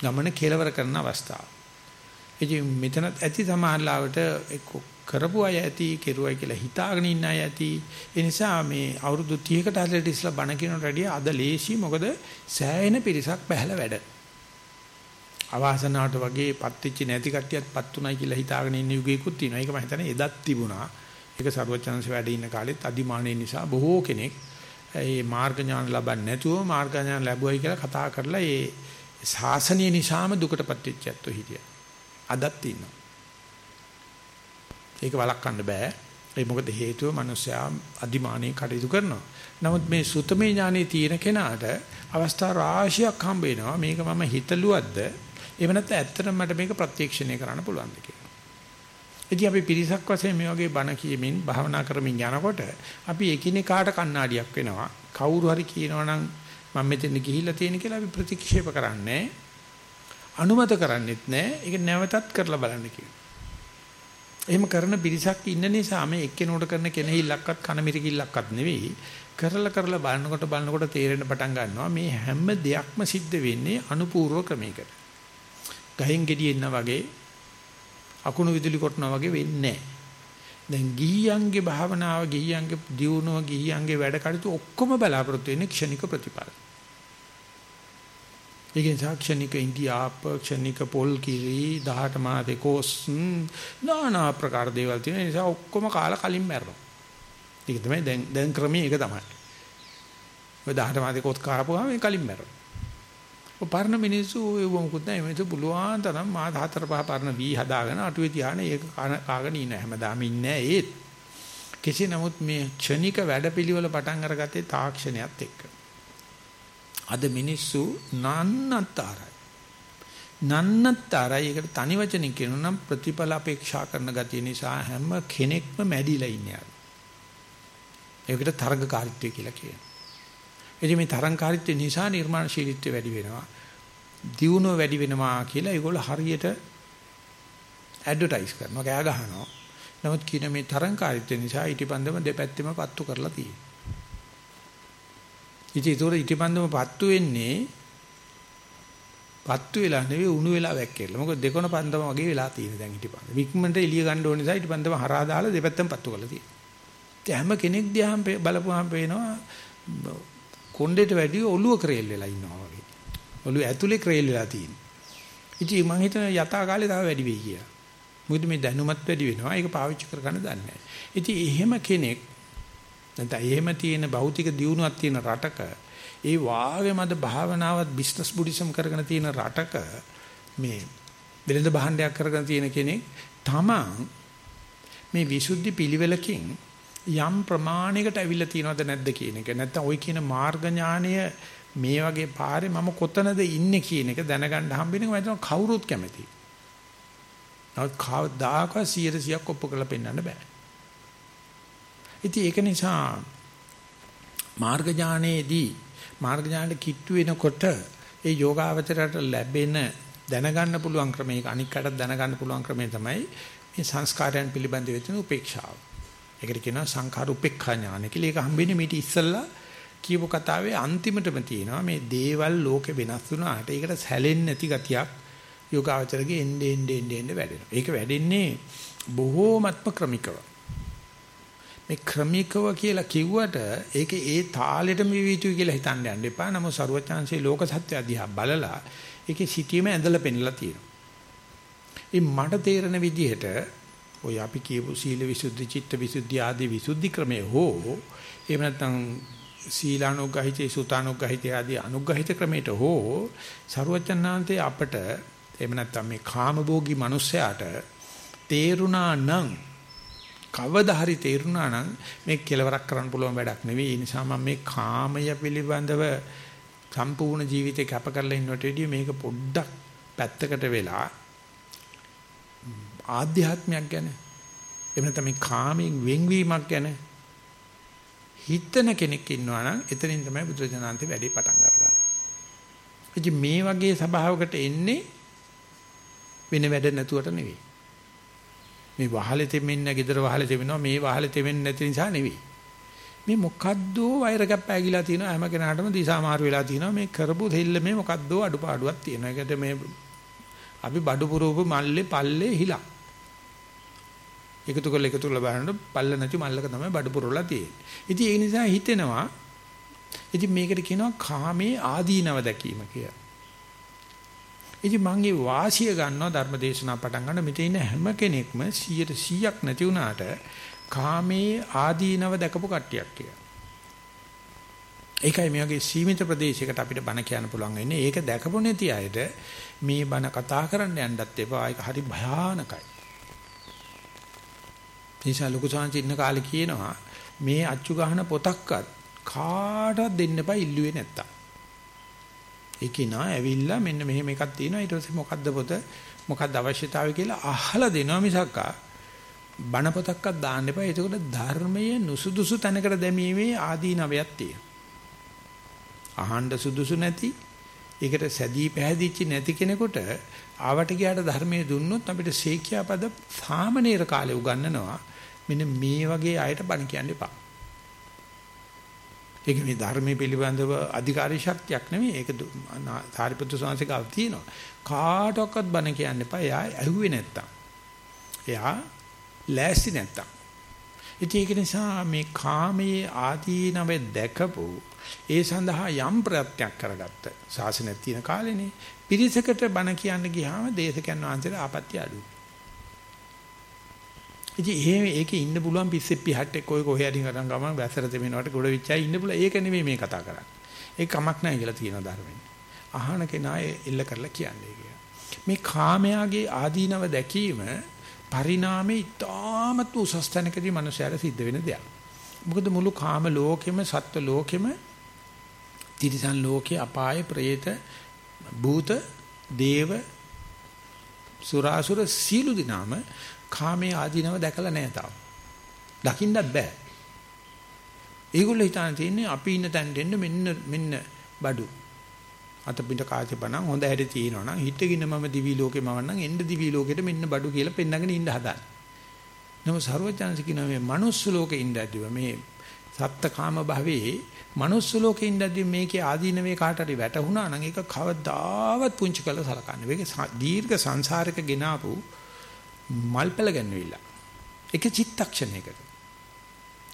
Speaker 1: ගමන කෙලවර කරන අවස්ථාව. ඉතින් මෙතනත් ඇති සමාහලාවට එක්ක කරපු අය ඇති කෙරුවයි කියලා හිතාගෙන ඉන්න අය ඇති. ඒ නිසා මේ අවුරුදු 30කට 40කට ඉස්සලා බණ කියනට වැඩිය අද ලේසි මොකද සෑහෙන පිරිසක් බහැලා වැඩ. අවාසනාවට වගේ පත් වෙච්ච නැති කට්ටියත් පත් උනායි කියලා හිතාගෙන ඉන්න යුගයකුත් තියෙනවා. ඒක මම හිතන්නේ එදත් තිබුණා. ඒක ਸਰවචනංශ වැඩ ඉන්න කාලෙත් අදිමානේ නිසා බොහෝ කෙනෙක් මේ මාර්ග ඥාන ලබන්නේ නැතුව මාර්ග ඥාන ලැබුවයි කියලා කතා කරලා ඒ ශාසනීය නිසාම දුකටපත් වෙච්ච ඇත්තෝ හිටියා. අදත් ඉන්නවා. ඒක වළක්වන්න බෑ. ඒ මොකද හේතුව මිනිස්සයා අදිමානේ කටයුතු කරනවා. නමුත් මේ සුතමේ ඥානේ තියෙන කෙනාට අවස්ථා රාශියක් හම්බ වෙනවා. මේක මම හිතලුවද්ද එහෙම නැත්නම් ඇත්තටම මට මේක ප්‍රත්‍යක්ෂණය කරන්න පුළුවන්ද කියලා. ඉතින් අපි පිරිසක් වශයෙන් මේ වගේ බණ කියමින් භාවනා කරමින් යනකොට අපි එකිනෙකාට කණ්ණාඩියක් වෙනවා. කවුරු හරි කියනවා නම් මම මෙතෙන් ගිහිල්ලා තියෙන කියලා අපි ප්‍රතික්ෂේප කරන්නේ අනුමත කරන්නෙත් නැහැ. ඒක නැවතත් කරලා බලන්න කියනවා. එහෙම කරන පිරිසක් ඉන්න නිසා මේ එක්කෙනෙකුට කරන කෙනෙහිල්ලක්වත් කන මිරිකිල්ලක්වත් නෙවෙයි. කරලා කරලා බලනකොට බලනකොට තේරෙන්න පටන් ගන්නවා මේ හැම දෙයක්ම සිද්ධ වෙන්නේ අනුපූර්ව ක්‍රමයකට. ගහෙන් ගෙඩියෙන්න වගේ අකුණු විදුලි කොටනවා වගේ වෙන්නේ දැන් ගිහියන්ගේ භාවනාව ගිහියන්ගේ දියුණුව ගිහියන්ගේ වැඩ කටයුතු ඔක්කොම බලාපොරොත්තු වෙන්නේ ක්ෂණික ප්‍රතිඵල. ඒකෙන් සාක්ෂණික ඉන්දියාප ක්ෂණික පොල් කිරි 18 මාසේ කෝස් নানা ප්‍රකාර දේවල් තියෙන නිසා ඔක්කොම කාලා කලින් මැරෙනවා. ඒක තමයි දැන් දැන් ක්‍රමයේ ඒක තමයි. ඔය 18 මාසේ කෝස් කාපුවාම කලින් මැරෙනවා. ඔය පරණ මිනිස්සු ඔය මොකුත් නැහැ මිනිස්සු පුළුවන් තරම් මාස හතර පහ පරණ වී හදාගෙන අටුවේ තියාගෙන ඒක කාගෙන ඉන්න හැමදාම ඉන්නේ ඒත් කෙසේ නමුත් මේ ක්ෂණික වැඩපිළිවෙල පටන් අරගත්තේ තාක්ෂණයත් එක්ක. අද මිනිස්සු නන්නතරයි. නන්නතරයි ඒකට තනි වචනින් කියනවා නම් ප්‍රතිඵල අපේක්ෂා කරන ගතිය නිසා හැම කෙනෙක්ම මැඩිලා ඉන්නේ. ඒකට තරගකාරීත්වය කියලා කියනවා. එදින මේ තරංකාරීත්වය නිසා නිර්මාණශීලීත්වය වැඩි වෙනවා. දියුණුව වැඩි වෙනවා කියලා ඒගොල්ලෝ හරියට ඇඩ්වර්ටයිස් කරනවා, කෑ ගහනවා. නමුත් කියන මේ තරංකාරීත්වය නිසා ඊටිපන්දම දෙපැත්තෙම පත්තු කරලා තියෙනවා. ඉතින් ඒතොර ඊටිපන්දම පත්තු වෙන්නේ පත්තු වෙලා නෙවෙයි උණු වෙලා වැක්කෙලා. මොකද දෙකොන පන්දම වගේ වෙලා තියෙන දැන් ඊටිපන්ද. වික්මන්ට එළිය ගන්න ඕන නිසා ඊටිපන්දම හරහා දාලා දෙපැත්තම පත්තු කරලා තියෙනවා. හැම කෙනෙක් දිහාම බලපුවාම පේනවා කොණ්ඩේට වැඩිය ඔළුව ක්‍රේල් වෙලා ඉන්නවා වගේ. ඔළුව ඇතුලේ ක්‍රේල් වෙලා තියෙනවා. ඉතින් මම හිතන යථා කාලේ තව වැඩි වෙයි කියලා. මොකද මේ දැනුමත් වැඩි වෙනවා. ඒක පාවිච්චි කරගන්න දන්නේ නැහැ. ඉතින් එහෙම කෙනෙක් නැත්නම් එහෙම තියෙන භෞතික දියුණුවක් තියෙන රටක ඒ වාගේම අද භාවනාවත් බිස්නස් බුද්දිසම් කරගෙන තියෙන රටක මේ වෙළඳ භාණ්ඩයක් කරගෙන තියෙන කෙනෙක් තමන් මේ විසුද්ධි පිළිවෙලකින් යම් ප්‍රමාණයකට ඇවිල්ලා තියෙනවද නැද්ද කියන එක. නැත්නම් ওই කියන මාර්ග ඥානය මේ වගේ පාරේ මම කොතනද ඉන්නේ කියන එක දැනගන්න හම්බෙන එක මම කවුරුත් කැමතියි. නමුත් කවදාකවත් 100%ක් ඔප්පු කරලා පෙන්වන්න බෑ. ඉතින් ඒක නිසා මාර්ග ඥානයේදී මාර්ග ඥානෙට කිට්ටු වෙනකොට ඒ යෝගාවචරයට ලැබෙන දැනගන්න පුළුවන් ක්‍රමයක අනික්කට දැනගන්න පුළුවන් ක්‍රමය තමයි මේ සංස්කාරයන් පිළිබඳ වෙන උපේක්ෂාව. ඒකට කියනවා සංඛාර උපේක්ඛා ඥාන කියලා. ඒක හම්බෙන්නේ මීට ඉස්සෙල්ලා කියපු කතාවේ අන්තිමටම තියෙනවා මේ දේවල් ලෝකෙ වෙනස් වුණාට ඒකට සැලෙන්නේ නැති ගතියක් යෝගාවචරගේ එnde ende ende ende වැඩෙනවා. ඒක වැඩෙන්නේ බොහෝමත්ම ක්‍රමිකව. මේ ක්‍රමිකව කියලා කිව්වට ඒක ඒ තාලෙට මෙවිතුයි කියලා හිතන්න යන්න එපා. නමුත් ਸਰුවචාන්සේ ලෝක සත්‍ය දිහා බලලා ඒකේ සිටීම ඇඳලා පෙන්ලා තියෙනවා. ඒ මට තේරෙන විදිහට ඔය අපි කියපු සීල විසුද්ධි, චිත්ත විසුද්ධි ආදී විසුද්ධි ක්‍රමයේ හෝ එහෙම නැත්නම් සීලානුග්‍රහිතේ සුතානුග්‍රහිතේ ආදී අනුග්‍රහිත ක්‍රමයට හෝ ਸਰුවචනාන්තේ අපට එහෙම නැත්නම් මේ කාමභෝගී මිනිසයාට තේරුණා නම් කවදා හරි තේරුණා නම් මේ කෙලවරක් කරන්න පුළුවන් වැඩක් නෙවෙයි. ඒ නිසා මම මේ කාමය පිළිබඳව සම්පූර්ණ ජීවිතේ කැප කරලා ඉන්නට වැඩිය මේක පොඩ්ඩක් පැත්තකට වෙලා ආධ්‍යාත්මයක් ගැන එහෙම නැත්නම් මේ කාමයෙන් වෙන්වීමක් ගැන හිතන කෙනෙක් ඉන්නවා නම් එතනින් තමයි බුදුරජාණන්තේ වැඩේ පටන් ගන්න. ඉතින් මේ වගේ සභාවකට එන්නේ වෙන වැඩ නැතුවට නෙවෙයි. මේ වහලෙ තෙමෙන්න, gedara වහලෙ තෙමෙනවා, මේ වහලෙ තෙමෙන්නේ නැති නිසා නෙවෙයි. මේ මොකද්ද වෛර කැප් පැගිලා තියෙනවා හැම කෙනාටම දිසා මාරු වෙලා තියෙනවා මේ කරපු දෙල්ල මේ මොකද්ද අඩුපාඩුවක් තියෙනවා. ඒකට මේ අපි බඩු පුරවපු මල්ලේ පල්ලේ හිලා එකතු කරලා එකතු කරලා බලනකොට පල්ල නැති මල්ලක තමයි බඩ පුරවලා තියෙන්නේ. ඉතින් ඒ නිසා හිතෙනවා ඉතින් මේකට කියනවා කාමේ ආදීනව දැකීම කියලා. ඉතින් මම ඒ වාසිය ගන්නවා ධර්මදේශනා පටන් ගන්න මෙතේ ඉන්න හැම කෙනෙක්ම 100%ක් නැති වුණාට කාමේ ආදීනව දැකපු කට්ටියක් කියලා. ඒකයි මේ වගේ සීමිත ප්‍රදේශයකට අපිට බණ කියන්න පුළුවන් වෙන්නේ. ඒක දැකපො නැති අයට මේ බණ කතා කරන්න යන්නත් එපා. ඒක හරි භයානකයි. නිසා ලොකු සාංශ ඉන්න කාලේ කියනවා මේ අච්චු ගහන පොතක්වත් කාටවත් දෙන්න එපා ඉල්ලුවේ නැත්තම්. ඒකේ නා ඇවිල්ලා මෙන්න මෙහෙම එකක් තියෙනවා ඊට පස්සේ මොකද්ද පොත මොකක්ද අවශ්‍යතාවය කියලා අහලා දෙනවා මිසක්කා බණ පොතක්වත් දාන්න එපා. ඒකෝට ධර්මයේ නුසුදුසු තැනකට දැමීමේ ආදීනවයක් තියෙනවා. අහන්න සුදුසු නැති ඒකට සැදී පැහැදිච්ච නැති කෙනෙකුට ආවට ගියාට ධර්මයේ දුන්නොත් අපිට ශේඛ්‍යා පද සාමනීර කාලේ උගන්වනවා මෙන්න මේ වගේ අයට බණ කියන්න එපා. ඒක මේ ධර්මයේ පිළිබඳව අධිකාරී ශක්තියක් නෙමෙයි. ඒක සාරිපුත්‍ර ස්වාමීන් තියෙනවා. කාටවත් බණ කියන්න එපා. එයා ඇහුවේ නැත්තම්. එයා ලෑස්ති නැත්තම්. ඉතින් ඒක නිසා මේ කාමයේ ආදීනව දැකපු ඒ සඳහා යම් ප්‍රයත්නයක් කරගත්ත ශාසනයක් තියෙන කාලෙනේ පිරිසකට බණ කියන්න ගියාම දේශකයන් වහන්සේට ආපත්‍ය අඩුයි. ඉතින් එහෙම ඒකේ ඉන්න පුළුවන් පිස්සෙක් පිහට්ටෙක් ඔය කොහේ හරි කරන් ගමන් වැසර දෙමිනවට ගොඩ විච්චයි ඉන්න පුළුවන් ඒක නෙමෙයි මේ කතා කරන්නේ. ඒක කමක් නැහැ කියලා තියෙන ධර්මෙන්. අහන කෙනා එල්ල කරලා කියන්නේ කියලා. මේ කාමයාගේ ආදීනව දැකීම පරිණාමයේ ඉතාමත් උසස් තැනකදී මනුස්සයර සිද්ධ වෙන දෙයක්. මොකද මුළු කාම ලෝකෙම සත්ත්ව ලෝකෙම තිරිසන් ලෝකේ අපාය ප්‍රේත භූත දේව සුරාසුර සීලු දිනාම කාමයේ ආදීනව දැකලා නැහැ තාම. දකින්නත් බෑ. ඒගොල්ලෝ හිතාන තියෙන්නේ අපි ඉන්න තැනට එන්න මෙන්න මෙන්න බඩු. අතපිට කාච බණන් හොඳ හැටි තියෙනවා නම් හිටගෙන මම දිවි ලෝකේ මවන්නම් එන්න දිවි ලෝකෙට මෙන්න බඩු කියලා පෙන්නගෙන ඉන්න හදන්නේ. නම ਸਰවඥාන්ස කියනවා මේ manuss ලෝකේ ඉඳද්දිව මේ සත්ත කාම භවයේ manuss ලෝකේ ඉඳද්දි මේකේ ආදීනවේ කාට හරි වැටුණා නම් ඒක කවදාවත් පුංචි කළ සලකන්නේ. මේක දීර්ඝ සංසාරයක ගෙනාවු මල්පල ගන්නවිලා. එක චිත්තක්ෂණයකට.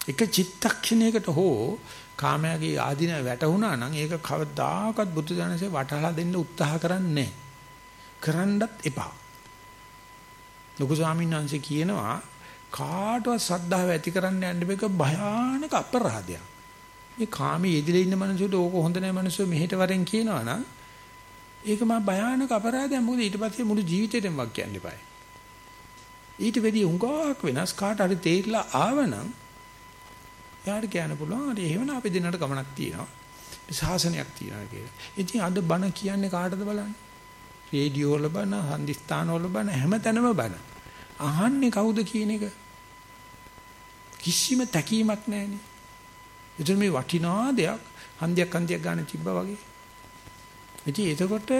Speaker 1: එක චිත්තක්ෂණයකට හෝ කාමයාගේ ආදීන වැටුණා නම් ඒක කවදාකවත් බුදු දනසේ වටහලා දෙන්න උත්සාහ කරන්නේ කරන්නත් එපා. ලොකු ස්වාමීන් වහන්සේ කියනවා කාටවත් ශ්‍රද්ධාව ඇති කරන්න යන්න බෑක භයානක අපරාධයක්. මේ කාමයේ යෙදිලා ඉන්න මනුස්සයට ඕක හොඳ නැහැ මනුස්සය මෙහෙට වරෙන් කියනවා නම් ඒක මා භයානක අපරාධයක්. මොකද ඊට පස්සේ මුළු ජීවිතේටම වක් කියන්න එපායි. ඊට වෙදී උඟාවක් වෙනස් කාට හරි තේරිලා ආවනම් එයාට කියන්න පුළුවන් හරි එහෙමනම් අපි දෙන්නට ගමනක් තියෙනවා. ශාසනයක් තියෙනවා කියලා. ඉතින් අද බණ කියන්නේ කාටද බලන්න? රේඩියෝ වල බණ, හන්දිස්ථාන වල බණ හැමතැනම බණ. අහන්නේ කවුද කියන එක කිසිම තැකීමක් නැහැනේ. එතන මේ වටිනා දෙයක් හන්දියක් හන්දියක් ගන්න තිබ්බා වගේ. ඉතින් එතකොට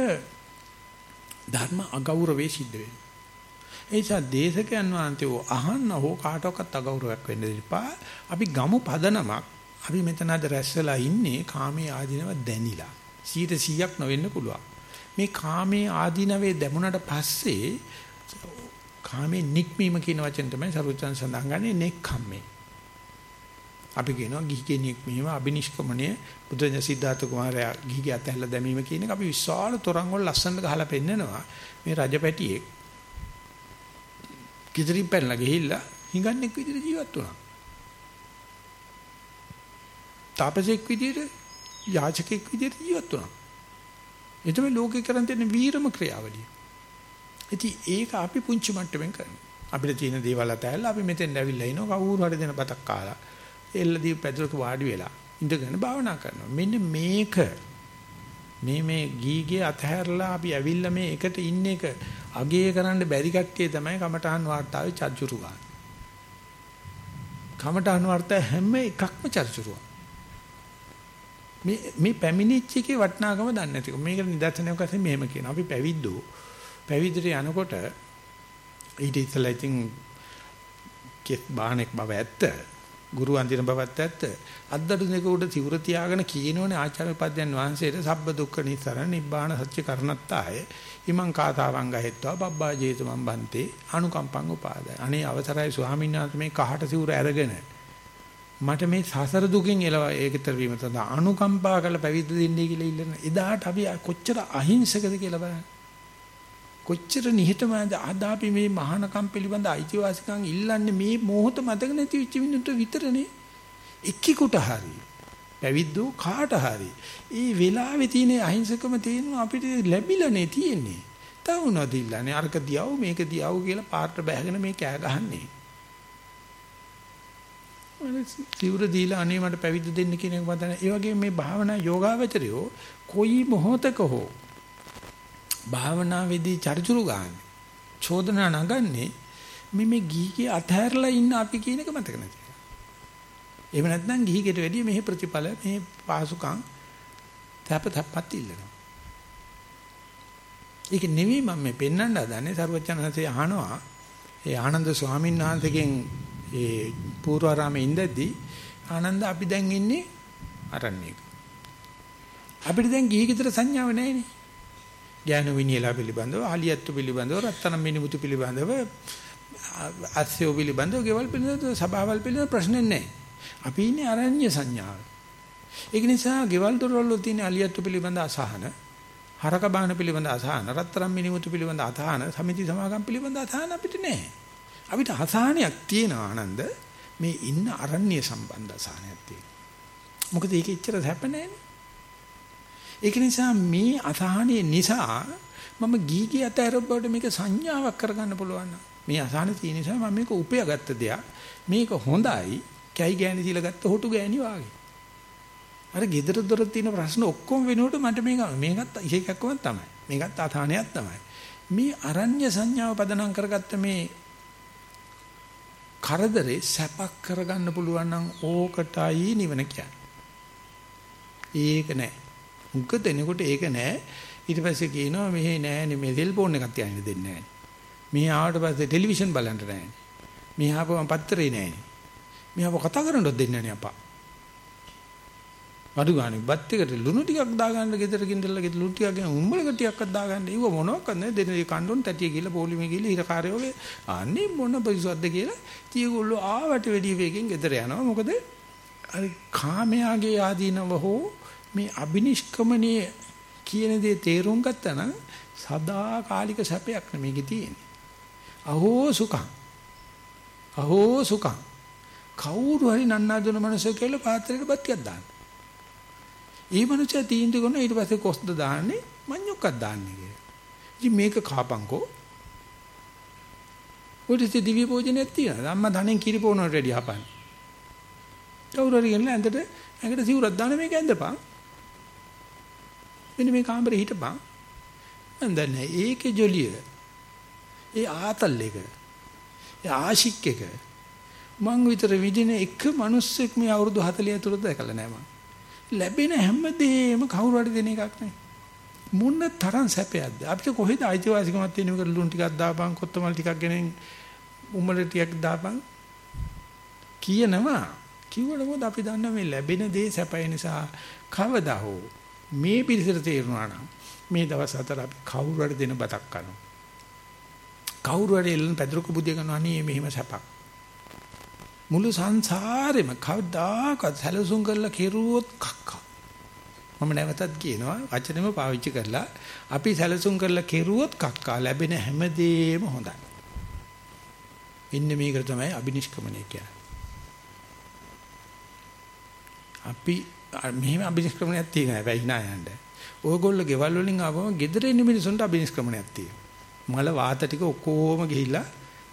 Speaker 1: ධර්ම අගෞරවේ සිද්ධ වෙනවා. ඒ නිසා දේශකයන් වහන්සේ අහන්න හෝ කාටවත් අගෞරවයක් වෙන්න දෙපා. අපි ගමු පදනමක්. අපි මෙතන අද රැස්සලා ඉන්නේ කාමයේ ආධිනව දැනිලා. 100ක් නොවෙන්න පුළුවන්. මේ කාමයේ ආධිනවේ දැමුණට පස්සේ කාමේ නික්මීම කියන වචෙන් තමයි සරුවචන් සඳහන් ගන්නේ නෙක්ඛම්මේ. අපි කියනවා ගිහිගේ නික්මීම අබිනිෂ්ක්‍මණය බුදුන් සිද්ධාර්ථ කුමාරයා ගිහිගේ අතහැරලා දැමීම කියන එක අපි විශාල තරංග වල ලස්සනට ගහලා පෙන්නනවා. මේ රජපැටියෙක් කිතරින් පැනලා ගිහිල්ලා හිඟන්නෙක් විදිහට ජීවත් වුණා. තාපසෙක් විදිහට යාචකෙක් විදිහට ජීවත් වුණා. එතම ලෝකේ කරන් තියෙන වීරම ක්‍රියාවලිය. ඉතින් ඒක අපි පුංචි මට්ටමින් කරනවා. අපිට තියෙන දේවල් අතහැරලා අපි මෙතෙන් ඇවිල්ලා ඉනවා කවුරු හරි දෙන බතක් කාලා එල්ලදී පැදුරක වාඩි වෙලා ඉඳගෙන භාවනා කරනවා. මෙන්න මේක මේ මේ ගීගේ අතහැරලා අපි ඇවිල්ලා මේ එකට ඉන්න එක අගේ කරන්න බැරි කට්ටිය තමයි කමඨහන් වාර්තාවේ චර්චුරු ගන්න. කමඨහන් වාර්තා හැම එකක්ම චර්චුරුවක්. මේ මේ පැමිණිච්ච එකේ වටිනාකම දන්නේ නැතික. මේකට නිදර්ශනයක් වශයෙන් මෙහෙම කියනවා. අපි පැවිද්දෝ පැවිදිට යනකොට ඊට ඉස්සෙල්ලා ඉතින් කෙස් බාහනෙක් බව ඇත්ත ගුරු අන්දින බවත් ඇත්ත අද්දඩු දෙක උඩ සිවුර තියාගෙන කියනෝනේ ආචාර්ය පද්‍යයන් වහන්සේට සබ්බ දුක්ඛ නිසරණ නිබ්බාන සත්‍ය කරණත්තාය ඉමං කාතාවං ගහෙත්වා බබ්බා ජේතු මම් බන්තේ අනුකම්පං උපාදාය. අනේ අවසරයි ස්වාමීන් වහන්සේ මේ කහට සිවුර අරගෙන මට මේ සසර දුකින් එලව ඒකතර වීම සඳහා අනුකම්පා කරලා පැවිදි දෙන්නේ කියලා ඉල්ලන එදාට අපි කොච්චර අහිංසකද කියලා බලන්න. කොච්චර නිහතමානීද? අද අපි මේ මහානකම් පිළිබඳ අයිතිවාසිකම් ඉල්ලන්නේ මේ මොහොත මතක නැති වෙච්ච මිනිත්තු විතරනේ. එක්කිකුට හරි පැවිද්දෝ කාට හරි ඒ වෙලාවේ තියෙන අහිංසකම තියෙනවා අපිට ලැබිලානේ තියෙන්නේ තව උනදිල්ලානේ අරක දියව මේක දියව කියලා පාට බැහැගෙන මේ කෑ ගහන්නේ සිවුර දීලා අනේ මට පැවිද්ද දෙන්න කියන එක මතන ඒ වගේ මේ භාවනා යෝගාවචරයෝ කොයි මොහොතක හෝ භාවනාවේදී චරිචුරු ගන්න. චෝදනා නගන්නේ මේ මේ ගිහිගේ අතහැරලා ඉන්න අපි කියන එක මතක නැති. එහෙම නැත්නම් ගිහිගෙට වැඩිය මෙහි ප්‍රතිඵල මේ පාසුකම් තප තපත් ඉල්ලනවා. ඒක නෙවෙයි මම මේ පෙන්වන්න හදන්නේ සරුවචනහන්සේ අහනවා ඒ ආනන්ද ස්වාමීන් වහන්සේගෙන් ඒ පූර්වාරාමේ ඉඳද්දී ආනන්ද අපි දැන් ඉන්නේ අරණ්‍යයක. අපිට දැන් ගිහි ගෙදර සංඥාවක් නැහැ නේ. ඥාන විනියලා පිළිබඳව, ආලියත්තු පිළිබඳව, රත්තරන් මිනිමුතු පිළිබඳව, අස්සියෝ පිළිබඳව, ගෙවල් පිළිබඳව, සභාවල් පිළිබඳව ප්‍රශ්න නැහැ. අපි ඉන්නේ අරඤ්‍ය සංඥාව. ඒක නිසා ගෙවල් දොරවල් වල තියෙන ආලියත්තු පිළිබඳ අසහන, හරක බාහන පිළිබඳ අසහන, රත්තරන් මිනිමුතු පිළිබඳ අසහන, සමිති සමාගම් පිළිබඳ අසහන අපිට නැහැ. අපිට අසහනයක් තියෙනවා ආනන්ද මේ ඉන්න අරණ්‍ය සම්බන්ධ අසහනයක් තියෙනවා. මොකද ඒක එච්චර හැප නැහැනේ. ඒක නිසා මේ අසහනය නිසා මම ගීගේ අතහැරපුවට මේක සංඥාවක් කරගන්න පුළුවන් මේ අසහන තියෙන නිසා මම මේක උපයාගත්ත දෙයක්. මේක හොඳයි. කැයි ගෑණි තියලා ගත්ත හොටු ගෑණි වාගේ. අර gedara dora තියෙන ප්‍රශ්න ඔක්කොම වෙනකොට මට මේක මේකත් ඉෂේකක්කම තමයි. මේකත් ආථානයක් තමයි. මේ අරඤ්‍ය සංඥාව පදනම් කරගත්ත මේ කරදරේ සැපක් කරගන්න පුළුවන් නම් ඕකටයි නිවන කියන්නේ. ඒක නෑ. මුක දෙනකොට ඒක නෑ. ඊට පස්සේ කියනවා මෙහෙ නෑ මේ සෙල්ෆෝන් එකක් තියන්න දෙන්නේ නෑ. මෙහි ආවට පස්සේ ටෙලිවිෂන් බලන්න නෑ. මෙහි ආපුවම පත්තරේ නෑ. මෙහි ආපුව කතා කරන්නවත් දෙන්නේ නෑ අපා. අඩු ගානේ බත් එකට ලුණු ටිකක් දාගන්න ගෙදර ගින්දරලා ගෙදර ලුණු ටිකක් ගෙන උම්බලක ටිකක්වත් දාගන්න. ඉව මොනවක් නැහැ දෙන කණ්ඩොන් තැටිය කියලා පොලිමේ ගිහලා හිරකාරයෝගේ අනේ මොන පිසුවක්ද කියලා තියගොල්ලෝ ආවට වෙඩි වේගෙන් ගෙදර යනවා. මොකද අර කාමයාගේ ආදීනව හෝ මේ අබිනිෂ්ක්‍මණයේ කියන දේ තේරුම් ගත්තා නම් සදාකාලික සැපයක් නෙමෙයි තියෙන්නේ. අහෝ සුඛං. අහෝ සුඛං. කවුරු හරි නන්නාදුන මනුස්සය කියලා පාත්‍රයට බත් ටිකක් දාන්න ඒ මනුස්සයා තීන්දුව කරනවා ඊට පස්සේ කොස්ද දාන්නේ මඤ්ඤොක්කක් දාන්නේ කියලා. ඉතින් මේක කාපංකෝ. උඩට දිව්‍ය භෝජනයක් තියෙනවා. අම්මා ධනෙන් කිරි පොවනට රෙඩි හපන්නේ. කවුරු හරි ගෙනලා ඇඳට ඇඟට සිවුරක් දාන මේක ඇඳපන්. මෙන්න මේ කාමරේ හිටපන්. මම දන්නේ ඒකේ ජොලිය. ඒ ආතල් එක. ඒ ආශික් එක. මං විතර විදින එක මිනිස්සෙක් මේ අවුරුදු 40 තුරද දැකලා නැහැ මං. ලැබෙන හැමදේම කවුරු හරි දෙන එකක් නේ. මොන තරම් සැපයක්ද? අපිට කොහෙද අයිතිවාසිකමක් තියෙන මේකට ලුණු ටිකක් දාපන් කොත්තමල් ටිකක් ගෙනෙන් උම්මල ටිකක් දාපන්. කියනවා. කිව්වට මොකද අපි දන්නා මේ ලැබෙන දේ සැපය නිසා කවදා හෝ මේ පිළිසර තේරුණා නම් මේ දවස් හතර අපි කවුරු හරි දෙන බතක් කනවා කවුරු හරි එල්ලන පැදුරක බුදිය කරනවා අනේ මෙහෙම සැපක්. මුළු සංසාරෙම කවදාකවත් සැලසුම් කරලා කෙරුවොත් කක්කා. මම නැවතත් කියනවා වචනෙම පාවිච්චි කරලා අපි සැලසුම් කරලා කෙරුවොත් කක්කා ලැබෙන හැමදේම හොඳයි. ඉන්න මේක තමයි අබිනිෂ්ක්‍මණය කියන්නේ. අපි මෙහෙම අබිනිෂ්ක්‍මණයක් තියෙනවා වැහිනා යන්න. ඕගොල්ලෝ ගෙවල් වලින් ආවම ගෙදර ඉන්න මිනිසුන්ට අබිනිෂ්ක්‍මණයක් තියෙනවා. මල වාත ටික ඔක්කොම ගිහිල්ලා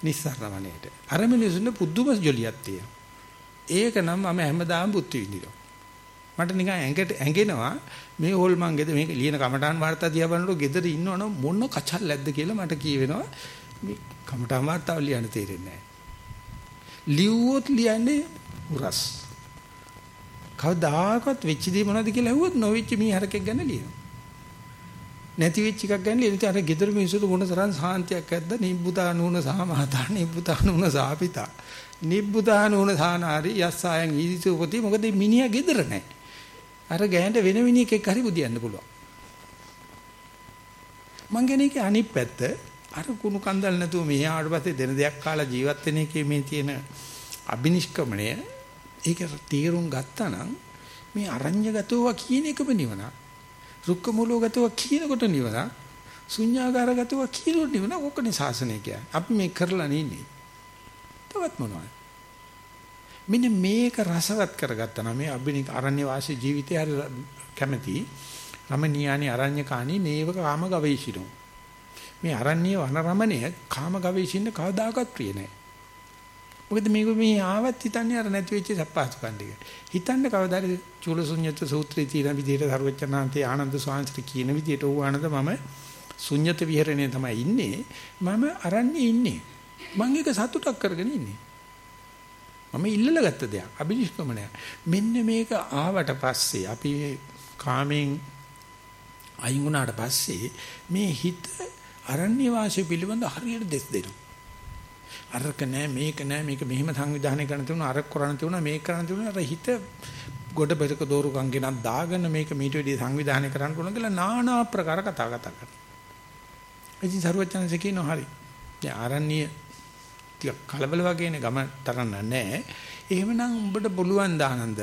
Speaker 1: නිස්සාරණ වනයේට. අර මිනිසුන්ට පුදුම ජොලියක් තියෙනවා. ඒක නම් මම හැමදාම බුද්ධ විඳිනවා. මට නිකන් ඇඟට ඇඟෙනවා මේ හොල්මන් ගෙද මේක ලියන කමඨාන් වාර්තා දිහා බලනකොට ගෙදර ඉන්නවනම් මොන කචල් නැද්ද කියලා මට කියවෙනවා. මේ කමඨාන් වාර්තාව ලියන්න තේරෙන්නේ නැහැ. ලිව්වොත් ලියන්නේ උරස්. කවදාකවත් වෙච්ච දේ මොනවද කියලා ඇහුවොත් නොවෙච්ච මී හරකෙක් ගැන ලියනවා. නැති වෙච්ච එකක් ගන්න ඉතින් අර ගෙදර මිනිස්සුන්ට මොන තරම් සාන්තියක් ඇද්ද? නිබ්බුතා නූන සාමාතා නිබ්බුතා නූන සාපිතා. නිබ්බුතා නූන සානාරි යස්සයන් ඊදිසුපති මොකද මිනිහා ගෙදර නැහැ. අර ගෑනට වෙන මිනිහෙක් හරි බුදියන්න පුළුවන්. මං කියන්නේ ඒකේ අනිත් පැත්ත. අර කුණු කන්දල් නැතුව මෙහා ආවට පස්සේ දෙන දෙයක් කාලා ජීවත් වෙන එකේ මේ තියෙන අබිනිෂ්ක්‍මණය. ඒක තීරුම් ගත්තා නම් මේ අරඤ්‍යගතෝවා කියන එකම නිවනක්. රුක්ක මූලෝගතව කියනකොට නිවන ශුන්‍යාකාරගතව කියනකොට නිවන ඕකනේ සාසනය කියන්නේ. අපි මේ කරලා නින්නේ. තවත් මොනවද? මෙන්න මේක රසවත් කරගත්තා නම් මේ අභිනික අරණ්‍ය වාසී ජීවිතය හරි කැමැති රමණීයානි අරඤ්‍යකානි නේව කාම ගවේෂිනෝ. මේ අරණ්‍ය වනරමණය කාම ගවේෂින්න කවදාකවත් ප්‍රිය නැහැ. මොකද මේක මේ ආවත් හිතන්නේ අර නැති වෙච්ච සප්පාසුකන් ටික. හිතන්න කවදාද චූලසුඤ්ඤත සූත්‍රයේ තියෙන විදිහට සරුවචනාන්තේ ආනන්ද ස්වාමීන් කියන විදිහට ඕ ආනන්ද මම ශුඤ්ඤත විහරණේ තමයි ඉන්නේ. මම අරන්නේ ඉන්නේ. මම ඒක සතුටක් කරගෙන ඉන්නේ. මම ඉල්ලලා ගත්ත දෙයක්. අභිනිෂ්ක්‍මණය. මෙන්න මේක ආවට පස්සේ අපි කාමෙන් අයින් වුණාට පස්සේ මේ හිත අරණ්‍ය වාසය පිළිබඳ හරියට දෙස් දෙනවා. අරක නෑ මේක නෑ මේක මෙහෙම සංවිධානය කරන්න තිබුණා අරක කරන්න තිබුණා මේක කරන්න තිබුණා අර හිත ගොඩ බෙරක දෝරුකම් ගෙනත් දාගෙන මේක මීට වෙඩි සංවිධානය කරන්න පුළුවන් කියලා নানা ආකාර කතා කතා කරනවා. ඉතින් සරුවචනන්සේ කියනවා හරි. දැන් ආරණ්‍ය ටික කලබල වගේනේ ගම තරන්න නෑ. එහෙමනම් උඹට පුළුවන් දානන්ද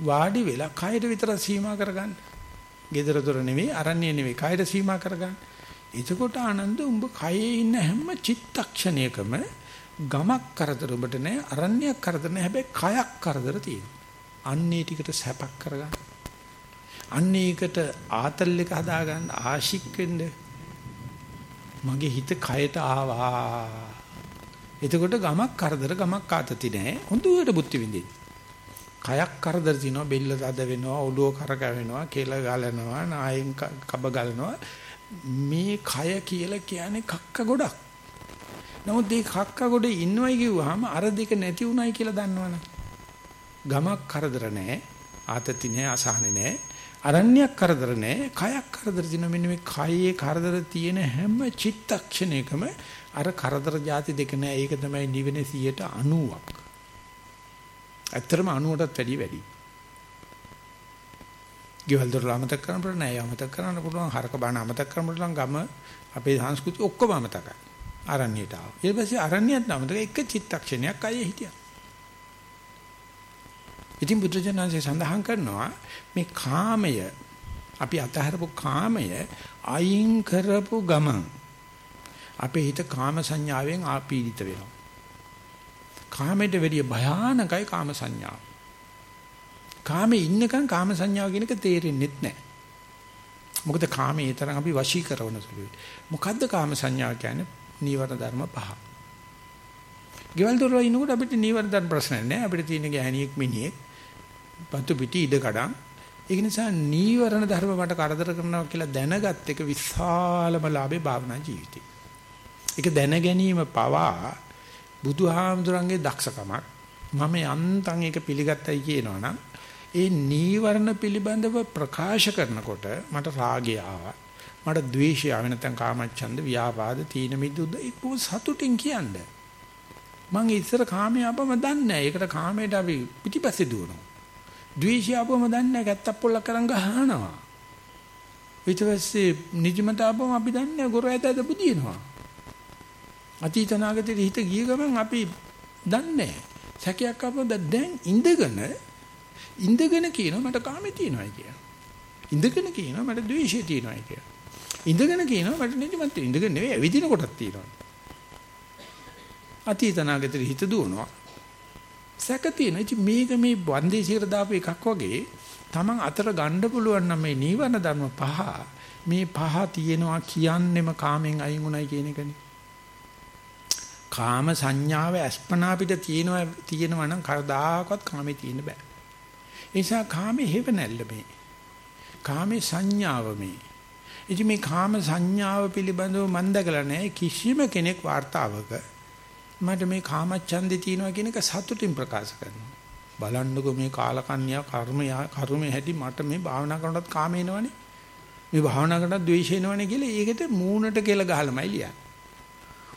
Speaker 1: වාඩි වෙලා කයර විතර සීමා කරගන්න. gedara dora නෙවෙයි ආරණ්‍ය නෙවෙයි කයර සීමා කරගන්න. එතකොට ආනන්ද උඹ කයේ ඉන්න හැම චිත්තක්ෂණයකම ගමක් කරදර උඹට නෑ අරණ්‍යයක් කරදර නෑ හැබැයි කයක් කරදර තියෙනවා. අන්නේ ටිකට සැපක් කරගන්න. අන්න ඒකට ආතල් එක හදාගන්න ආශික් වෙන්න මගේ හිත කයට ආවා. එතකොට ගමක් කරදර ගමක් ආතති නෑ. හොඳට බුද්ධි විඳින්න. කයක් කරදර තිනවා බෙල්ල තද වෙනවා ඔළුව කරකැවෙනවා කෙල ගලනවා නායෙන් කබ ගලනවා මේ කය කියලා කියන්නේ කක්ක ගොඩක්. නමුත් මේ කක්ක ගොඩේ ඉන්නවයි කිව්වහම අර දෙක නැති උනායි කියලා දන්නවනේ. ගමක් කරදර නැහැ. ආතති නැහැ, අසහනේ නැහැ. අරණ්‍යයක් කරදර නැහැ. කයක් කරදර තියෙන මෙන්න මේ කයේ කරදර තියෙන හැම චිත්තක්ෂණයකම අර කරදර જાති දෙක නැහැ. ඒක තමයි නිවෙන 90ක්. ඇත්තටම 90ටත් වැඩිය වැඩි. ගෙවල් දොරල අමතක කරන්න පුළුවන් නෑ අමතක කරන්න පුළුවන් හරක බාන අමතක කරන්න පුළුවන් ගම අපේ සංස්කෘතිය ඔක්කොම අමතකයි. අරණ්‍යයට ආවා. ඊට පස්සේ අරණ්‍යයත් අමතක එක චිත්තක්ෂණයක් අයියේ හිටියා. ඉතින් බුදුජානන්සේ සඳහන් කරනවා මේ කාමය අපි අතහරපු කාමය අයින් කරපු ගමන් අපේ හිත කාම සංඥාවෙන් ආපීඩිත වෙනවා. කාමයට වැඩිය භයානකයි කාම සංඥාව. කාමේ ඉන්නකන් කාම සංඥාව කියන එක තේරෙන්නේ නැහැ. මොකද කාමයේ තරම් අපි වශී කරන සුළුයි. මොකද්ද කාම සංඥාව කියන්නේ? නීවර ධර්ම පහ. ගෙවල් දොරවල් ඉන්නකොට අපිට නීවර ධර්ම ප්‍රශ්න නැහැ. අපිට තියෙන ගෑණියෙක් මිනිහෙක් පතු පිටි ඉඩ කඩන්. ඒක නිසා නීවරණ ධර්ම මට කරදර කරනවා කියලා දැනගත් එක විශාලම ලාභේ භාවනා ජීවිතේ. ඒක දැන ගැනීම පවා බුදුහාමුදුරන්ගේ දක්ෂකමක්. මම යන්තම් ඒක පිළිගත්තයි කියනවනම් ඒ නීවරණ පිළිබඳව ප්‍රකාශ කරනකොට මට රාගය ආවා. මට ද්වේෂය ආව නැත්නම් කාමච්ඡන්ද ව්‍යාපාද තීන මිදුද්ද ඒක සතුටින් කියන්නේ. මං ඉස්සර කාමයේ ආපම දන්නේ නැහැ. ඒකට කාමයට අපි පිටිපස්සේ දුවනවා. ද්වේෂය ආපම දන්නේ නැහැ. කැත්තක් පොල්ලක් කරන් ගහනවා. ඊට පස්සේ නිදිමත ආපම අපි දන්නේ නැහැ. ගොර ඇතද බුදිනවා. අතීත නාගතේ හිත ගිය ගමන් අපි දන්නේ සැකයක් ආපම දැන් ඉඳගෙන ඉඳගෙන කියනවා මට කාමේ තියෙනවායි කියලා. ඉඳගෙන කියනවා මට ද්වේෂය තියෙනවායි කියලා. ඉඳගෙන කියනවා මට නිදිමත ඉඳගෙන නෙවෙයි ඇවිදින කොටක් තියෙනවා. අතීත නාගතේ හිත දුවනවා. සැක තියෙනවා. ඉතින් මේක මේ වන්දේසියර දාපු එකක් වගේ Taman අතර ගන්න පුළුවන් නම් මේ නීවරණ ධර්ම පහ මේ පහ තියෙනවා කියන්නෙම කාමෙන් අයින් උනායි කියන එකනේ. කාම සංඥාව අස්පනා පිට තියෙනවා තියෙනවා නම් කවදාකවත් කාමේ තියෙන්න බෑ. ඒ නිසා කාමේ හේව නැල්ල මේ. කාමේ සංඥාව මේ. ඉතින් මේ කාම සංඥාව පිළිබඳව මම දැකලා නැහැ කිසිම කෙනෙක් වார்த்தාවක මට මේ කාම ඡන්දේ තියෙනවා කියන එක සතුටින් ප්‍රකාශ කරනවා. බලන්නකෝ මේ කාලකන්‍යා කර්ම කර්මයේ හැටි මට මේ භාවනා කරනකොට කාම එනවනේ. මේ භාවනා කරනකොට ද්වේෂ එනවනේ කියලා ඒකට මූණට කියලා ගහලමයි ලියන්නේ.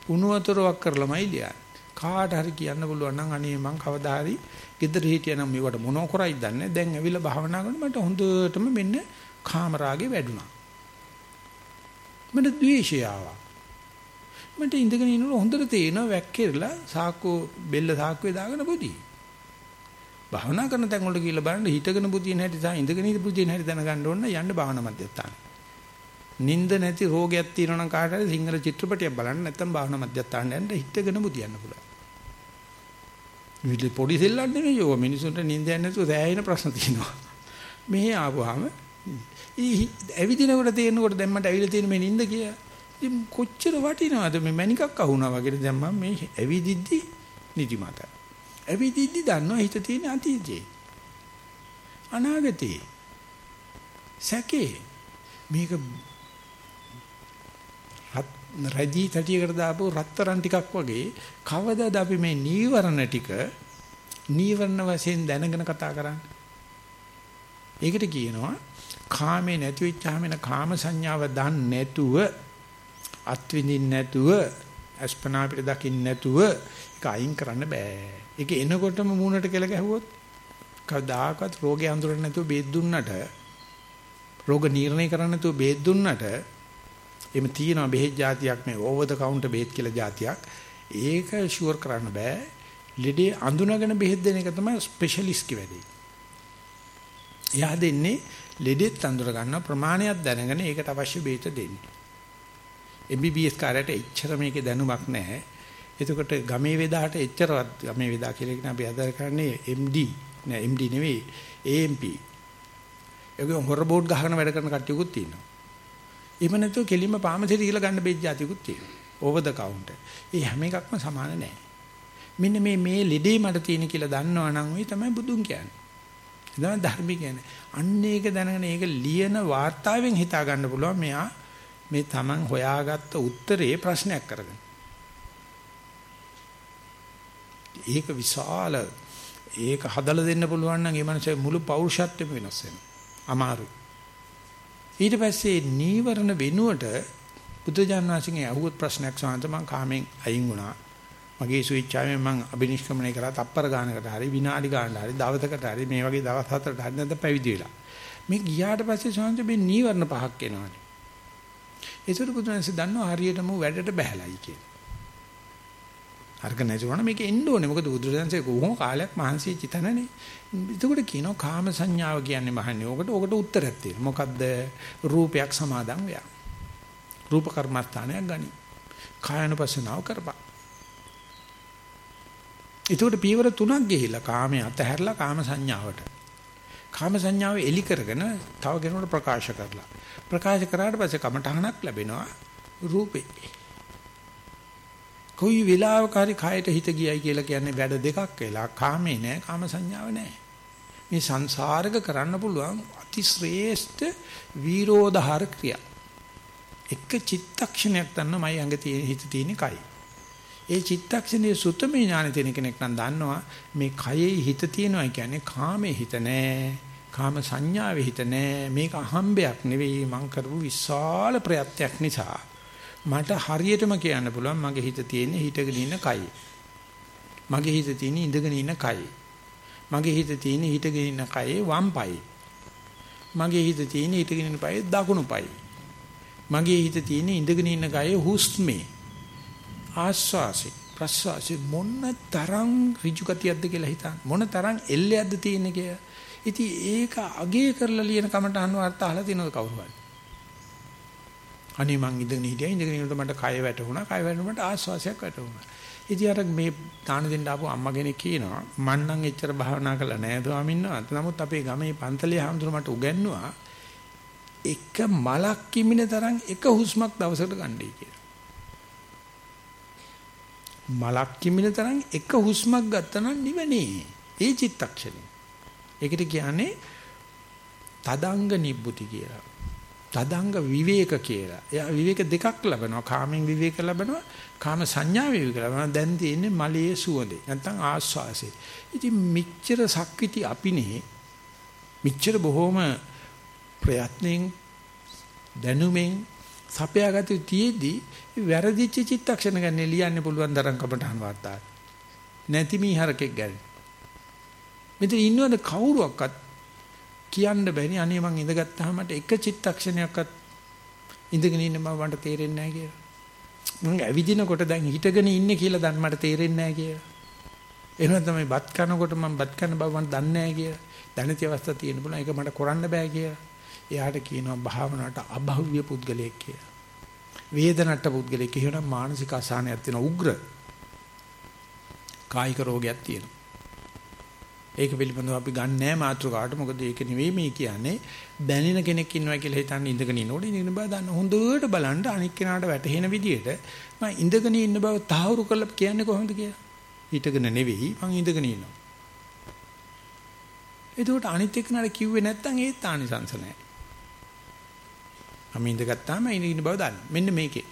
Speaker 1: උණු වතුරක් කරලමයි ලියන්නේ. කාට හරි කියන්න පුළුවන් නම් අනේ මං කවදා හරි ගෙදර හිටියනම් මේවට මොනව කරයිද දන්නේ දැන් ඇවිල්ලා භාවනා කරන මට හොඳටම මෙන්න කාමරාගේ වැඩුණා. මට ද්වේෂය ආවා. මට ඉඳගෙන ඉන්නකොට හොඳට තේරෙනවා වැක්කිරලා සාක්කෝ බෙල්ල සාක්කුවේ දාගෙන බුදි. භාවනා කරන තැන් වලට ගිහිල්ලා බලන්න හිටගෙන බුදින හැටි සහ ඉඳගෙන ඉඳ බුදින හැටි දැනගන්න ඕන යන්න භාවනා මධ්‍යස්ථාන. නිින්ද නැති රෝගයක් තියෙනවා නම් කාට හරි සිංහල චිත්‍රපටයක් බලන්න නැත්නම් භාවනා මධ්‍යස්ථාන යන්න හිටගෙන බුදියන්න පුළුවන්. විදි පොඩි සෙල්ලම් නෙමෙයි යෝ මිනිසුන්ට නිින්ද යන්නේ නැතුව සෑහෙන ප්‍රශ්න තියෙනවා. මෙහි ආවම ඇවිදිනකොට තේරෙනකොට දැන් මට ඇවිල්ලා තියෙන මේ නිින්ද කියලා. ඉතින් කොච්චර වටිනවද මේ මණිකක් අහුණා වගේ දැන් මම මේ ඇවිදිද්දි නිදිමත. ඇවිදිද්දි දන්නවා හිත තියෙන අතීතේ. අනාගතේ. සැකේ මේක රජී තටියකට දාපු රත්තරන් ටිකක් වගේ කවදාද අපි මේ නීවරණ ටික නීවරණ වශයෙන් දැනගෙන කතා කරන්නේ. ඒකට කියනවා කාමේ නැති වෙච්චාම එන කාම සංඥාව දන්නේ නැතුව අත්විඳින්න නැතුව අස්පනා පිට දකින්න නැතුව ඒක අයින් කරන්න බෑ. ඒක එනකොටම මූණට කෙල ගැහුවොත් කවදාකවත් රෝගේ අඳුරන්නේ නැතුව බේත් දුන්නට රෝග නිర్ణය කරන්න නැතුව බේත් දුන්නට එimhe තියෙනවා බෙහෙත් જાතියක් මේ ඕවර් ද කවුන්ටර් බෙහෙත් කියලා જાතියක්. ඒක ෂුවර් කරන්න බෑ. ලෙඩේ අඳුනගෙන බෙහෙත් දෙන එක තමයි ස්පෙෂලිස්ට් වැඩේ. එයා දෙන්නේ ලෙඩෙත් අඳුර ගන්න ප්‍රමාණයක් දැනගෙන ඒකට අවශ්‍ය බෙහෙත දෙන්නේ. MBBS කාර්යයට එච්චර මේකේ දැනුමක් නැහැ. එතකොට ගමේ වේදාට එච්චරවත් ගමේ වේදා කියලා කියන අපි අදර කරන්නේ MD නෑ MD නෙවෙයි AMP ඒකේ හොර බෝඩ් ගහගෙන වැඩ කරන කට්ටියකුත් තියෙනවා. එහෙම නැතුව කෙලින්ම පාමසෙට ගිහලා ගන්න බෙජ් જાතියකුත් තියෙනවා. ඕවර් ද කවුන්ටර්. ඒ හැම එකක්ම සමාන නෑ. මෙන්න මේ මේ ලෙඩේ මට තියෙන කියලා දන්නවනම් ওই තමයි බුදුන් කියන්නේ. ඒ තමයි ධර්ම කියන්නේ. අන්න ඒක දැනගෙන ඒක ලියන වார்த்தාවෙන් හිතා ගන්න පුළුවන් මෙයා මේ Taman හොයාගත්ත උත්තරේ ප්‍රශ්නයක් කරගෙන. ඒක විශාල ඒක හදලා දෙන්න පුළුවන් නම් ඒ මනුස්සයා මුළු පෞරුෂත්වෙම වෙනස් වෙනවා. අමාරුයි. ඊට පස්සේ නීවරණ වෙනුවට බුදුජානනාංශගේ අහුවත් ප්‍රශ්නයක් සාන්ත මං කාමෙන් අයින් වුණා. මගේ ස්විච්චාවෙන් මං අබිනිෂ්ක්‍මණය කරා තප්පර ගානකට හරි විනාඩි ගානකට හරි දවසකට හරි මේ වගේ දවස් හතරකට හරි නැත්නම් පැවිදි වෙලා. මේ ගියාට පස්සේ සාන්ත මේ නීවරණ පහක් එනවානේ. ඒසුරු බුදුන්සේ දන්නවා හරියටම වැඩට බහැලයි කියලා. අර්ග නැතුණා මේක එන්න ඕනේ. මොකද බුදුරජාන්සේ කොහොම කාලයක් මහන්සි වෙච්ච තැනනේ. එතකොට කියනවා කාම සංඥාව කියන්නේ මහන්නේ. ඔකට ඔකට උත්තරයක් තියෙනවා. මොකද්ද? රූපයක් සමාදන් වෙයා. රූප කර්මස්ථානයක් ගනි. කායනුපස්සනාව කරපන්. එතකොට පීවර තුනක් ගිහිලා කාමයේ අතහැරලා කාම සංඥාවට. කාම සංඥාව එලි කරගෙන තව කෙනෙකුට ප්‍රකාශ කරලා. ප්‍රකාශ කරාට පස්සේ කමඨහනක් ලැබෙනවා රූපේ. කොයි වෙලාවක හරි කයට හිත ගියයි කියලා කියන්නේ වැඩ දෙකක් වෙලා කාමේ නෑ කාම සංඥාව නෑ. මේ සංසාරක කරන්න පුළුවන් අති ශ්‍රේෂ්ඨ විරෝධහාර ක්‍රියා. එක චිත්තක්ෂණයක් ගන්න මයි අඟ තියෙන හිත තියෙන කයි. ඒ චිත්තක්ෂණයේ සුතමේ ඥාන තියෙන කෙනෙක් නම් දන්නවා මේ කයේ හිත තියෙනවා කියන්නේ කාමේ හිත නෑ. කාම සංඥාවේ හිත නෑ. මේක අහම්බයක් නෙවෙයි මං කරපු විශාල ප්‍රයත්නයක් නිසා. මට හරියටම කියන්න පුළුවන් මගේ හිත තියෙන්නේ හිටගෙන ඉන්න කයි. මගේ හිත තියෙන්නේ ඉඳගෙන ඉන්න කයි. මගේ හිත තියෙන්නේ හිටගෙන ඉන්න කයේ වම් පයි. මගේ හිත තියෙන්නේ හිටගෙන ඉන්න පයේ දකුණු පයි. මගේ හිත තියෙන්නේ ඉඳගෙන ඉන්න කයේ හුස්මේ. ආස්වාසි ප්‍රස්වාසි මොන තරම් ඍජු ගතියක්ද කියලා හිතන්න. මොන තරම් එල්ලයක්ද තියෙන්නේ කියලා. ඉතින් ඒක අගේ කරලා ලියන කමට අනුවර්ථ අහලා තිනවද කවුරු හරි? අනේ මං ඉඳගෙන හිටියා ඉඳගෙන ඉන්නකොට මට කය වැටුණා කය වැටුණාට ආස්වාසයක් වැටුණා. ඉතින් අර මේ දාන දෙන්න ආපු අම්මා කෙනෙක් කියනවා මං නම් එච්චර භාවනා කළා නෑ ස්වාමීන් වහන්සේ. නමුත් අපේ ගමේ පන්තලේ හැමතුරු මට උගන්වුවා එක මලක් කිමින තරම් එක හුස්මක් දවසකට ගන්නයි කියලා. මලක් කිමින තරම් එක හුස්මක් ගත්තා නම් නිවනේ. ඒ චිත්තක්ෂණේ. ඒකට කියන්නේ තදංග නිබ්බුති කියලා. තදංග විවේක කියලා. එයා විවේක දෙකක් ලබනවා. කාමෙන් විවේක ලබනවා. කාම සංඥා විවේක ලබනවා. දැන් තියෙන්නේ මලයේ සුවඳේ. නැත්තම් ආස්වාසේ. ඉතින් මිච්ඡර සක්විති අපිනේ මිච්ඡර බොහොම ප්‍රයත්නෙන් දැනුමෙන් සපයාගත තියේදී වැරදිච්ච චිත්තක්ෂණ ගන්න ලියන්න පුළුවන් තරම් කමටහන් වාර්තාවක්. නැති මීහරකෙක් ගැන. මෙතන ඉන්නවද කවුරුවක්වත් කියන්න බැරි අනේ මං ඉඳගත්තාම මට එක චිත්තක්ෂණයක්වත් ඉඳගෙන ඉන්න බව මට තේරෙන්නේ නැහැ කියලා. මං ඇවිදිනකොට දැන් හිටගෙන ඉන්නේ කියලා දැන් මට තේරෙන්නේ නැහැ කියලා. එහෙනම් තමයි බත් කනකොට මං බත් කන බව මට දන්නේ නැහැ කියලා. දැනති අවස්ථා තියෙන බුණා ඒක මට කරන්න බෑ කියලා. එයාට කියනවා භාවනාවට අභව්‍ය පුද්ගලයෙක් කියලා. වේදනට පුද්ගලයෙක් කියනවා මානසික අසහනයක් තියෙන උග්‍ර කායික රෝගයක් තියෙනවා. ඒක පිළිබඳව අපි ගන්න නැහැ මාතෘකාවට. මොකද ඒක නෙවෙයි මේ කියන්නේ. දැනෙන කෙනෙක් ඉන්නවා කියලා හිතන්න ඉඳගෙන ඉන්නකොට ඉඳගෙන බව දන්න. හොඳට බලන්න අනික් කෙනාට වැටහෙන විදිහට මම ඉඳගෙන ඉන්න බව තහවුරු කරලා කියන්නේ කොහොමද කියලා. හිටගෙන නෙවෙයි මං ඉඳගෙන ඉන්නවා. එතකොට අනිත් එක්කනට කිව්වේ නැත්තම් ඒත් ආනිසංස නැහැ. මම ඉඳගත්තාම ඉඳින බව දන්න. මෙන්න මේකේ.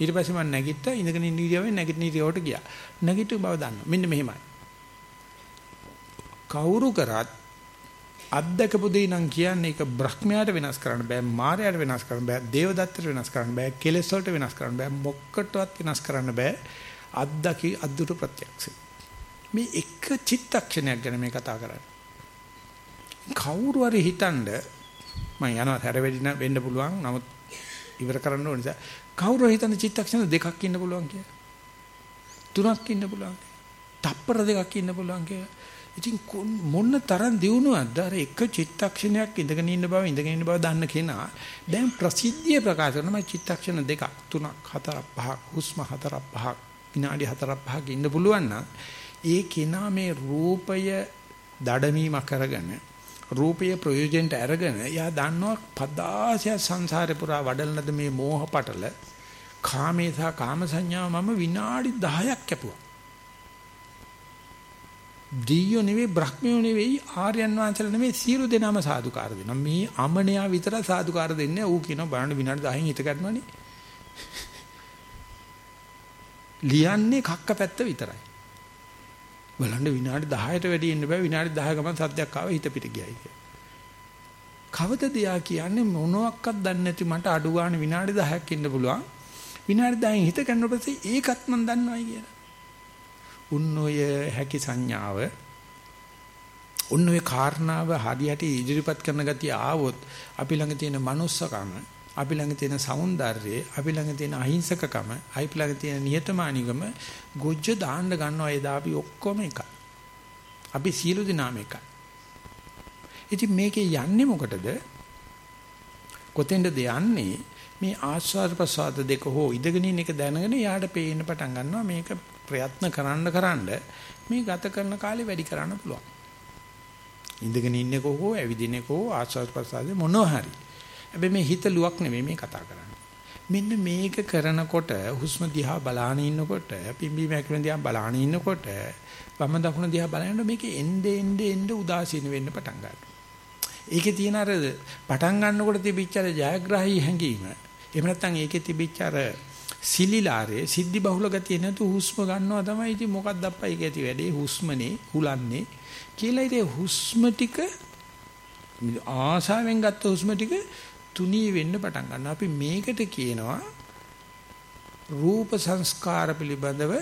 Speaker 1: ඊට පස්සේ මම නැගිට්ටා ඉඳගෙන ඉන්න ඉරියව්වෙන් නැගිටින ඉරියව්වට ගියා. නැගිටු බව දන්න. මෙන්න මෙහෙමයි. කවුරු කරත් අත්දකපු දෙය නම් කියන්නේ ඒක බ්‍රහ්මයාට වෙනස් කරන්න බෑ මායයට වෙනස් කරන්න බෑ දේවදත්තට වෙනස් කරන්න බෑ කෙලෙස් වලට වෙනස් කරන්න බෑ මොක්කටවත් වෙනස් කරන්න බෑ. අත්දකි අද්දුට ප්‍රත්‍යක්ෂ. මේ එක චිත්තක්ෂණයක් ගැන මේ කතා කරන්නේ. කවුරු හරි හිතනද මම යනවා හැර වෙන්න වෙන්න පුළුවන් නමුත් ඉවර කරන්න ඕන නිසා. කවුරු හිතන චිත්තක්ෂණ දෙකක් ඉන්න පුළුවන් කියලා? තුනක් ඉන්න පුළුවන් තප්පර දෙකක් ඉන්න පුළුවන් කියලා? ඉතින් මොන තරම් දියුණුවක්ද අර එක චිත්තක්ෂණයක් ඉඳගෙන ඉන්න බව ඉඳගෙන ඉන්න බව දන්න කෙනා දැන් ප්‍රසිද්ධිය ප්‍රකාශ කරන මම චිත්තක්ෂණ දෙකක් තුනක් හතරක් පහක් හුස්ම හතරක් පහක් විනාඩි හතරක් පහක් ඉන්න පුළුවන් නම් ඒ කෙනා මේ රූපය දඩමීම කරගෙන රූපයේ ප්‍රයෝජනට අරගෙන එයා දන්නවා පදාසය සංසාරේ පුරා වඩලනද මේ මෝහ පටල කාමේ සහ කාම සංඥාව මම විනාඩි 10ක් කැපුවා. දීයෝ නෙවෙයි බ්‍රහ්මයෝ නෙවෙයි ආර්යයන් වහන්සේලා නෙවෙයි සියලු දෙනාම සාදුකාර දෙනවා. මේ අමනයා විතර සාදුකාර දෙන්නේ ඌ කියනවා බලන්න විනාඩි 10න් හිත ගන්නවනේ. ලියන්නේ කක්ක පැත්ත විතරයි. බලන්න විනාඩි 10ට වැඩි ඉන්න බෑ විනාඩි 10 ගමන් සද්දයක් ආව හිත පිට ගියයි කියලා. කවදද යා කියන්නේ මොනවත් දන්නේ නැති මට අඩු ගන්න විනාඩි 10ක් ඉන්න පුළුවන්. විනාඩි 10න් හිත ගන්න පස්සේ ඒකත් මම දන්නවයි කියලා. උන් ඔය හැකි සංඥාව උන් ඔය කාරණාව හරියට ඉදිරිපත් කරන ගතිය ආවොත් අපි ළඟ තියෙන manussකම අපි ළඟ තියෙන సౌందර්යය අපි ළඟ තියෙන අහිංසකකම අපි ළඟ තියෙන නිහතමානීකම ගොජ්ජ දාන්න ගන්නවා එදා අපි ඔක්කොම එකයි. අපි සියලු දෙනාම එකයි. ඉතින් මේකේ යන්නේ මොකටද? කොතෙන්ද යන්නේ? මේ ආස්වාද ප්‍රසාද දෙක හෝ ඉඳගෙන ඉන්න එක දැනගෙන යාට පේන්න පටන් ගන්නවා මේක ප්‍රයත්න කරන්න කරන්න මේ ගත කරන කාලේ වැඩි කරන්න පුළුවන්. ඉඳගෙන ඉන්නක හෝ ඇවිදිනක හෝ ආස්වාද ප්‍රසාදේ මොනවා හරි. හැබැයි මේ හිත ලුවක් නෙමෙයි මේ කතා කරන්නේ. මෙන්න මේක කරනකොට හුස්ම දිහා බලාන ඉන්නකොට පිම්බි මැකින දිහා බලාන ඉන්නකොට වම දකුණ දිහා බලනකොට මේක එnde එnde එnde උදාසීන වෙන්න පටන් ගන්නවා. ඒකේ තියෙන අර පටන් ගන්නකොට තිබිච්ච අර ජයග්‍රාහී හැඟීම එහෙම නැත්නම් ඒකේ තිබිච්ච අර සිලිලාරේ සිද්ධි බහුල ගතිය නැතු හුස්ම ගන්නවා තමයි ඉතින් මොකක්ද අප්පා ඒක ඇති වැඩේ? හුස්මනේ හුලන්නේ කියලා ඉතින් හුස්ම ටික ආසාවෙන් ගත්ත හුස්ම ටික තුනී වෙන්න පටන් ගන්නවා. අපි මේකට කියනවා රූප සංස්කාර පිළිබඳව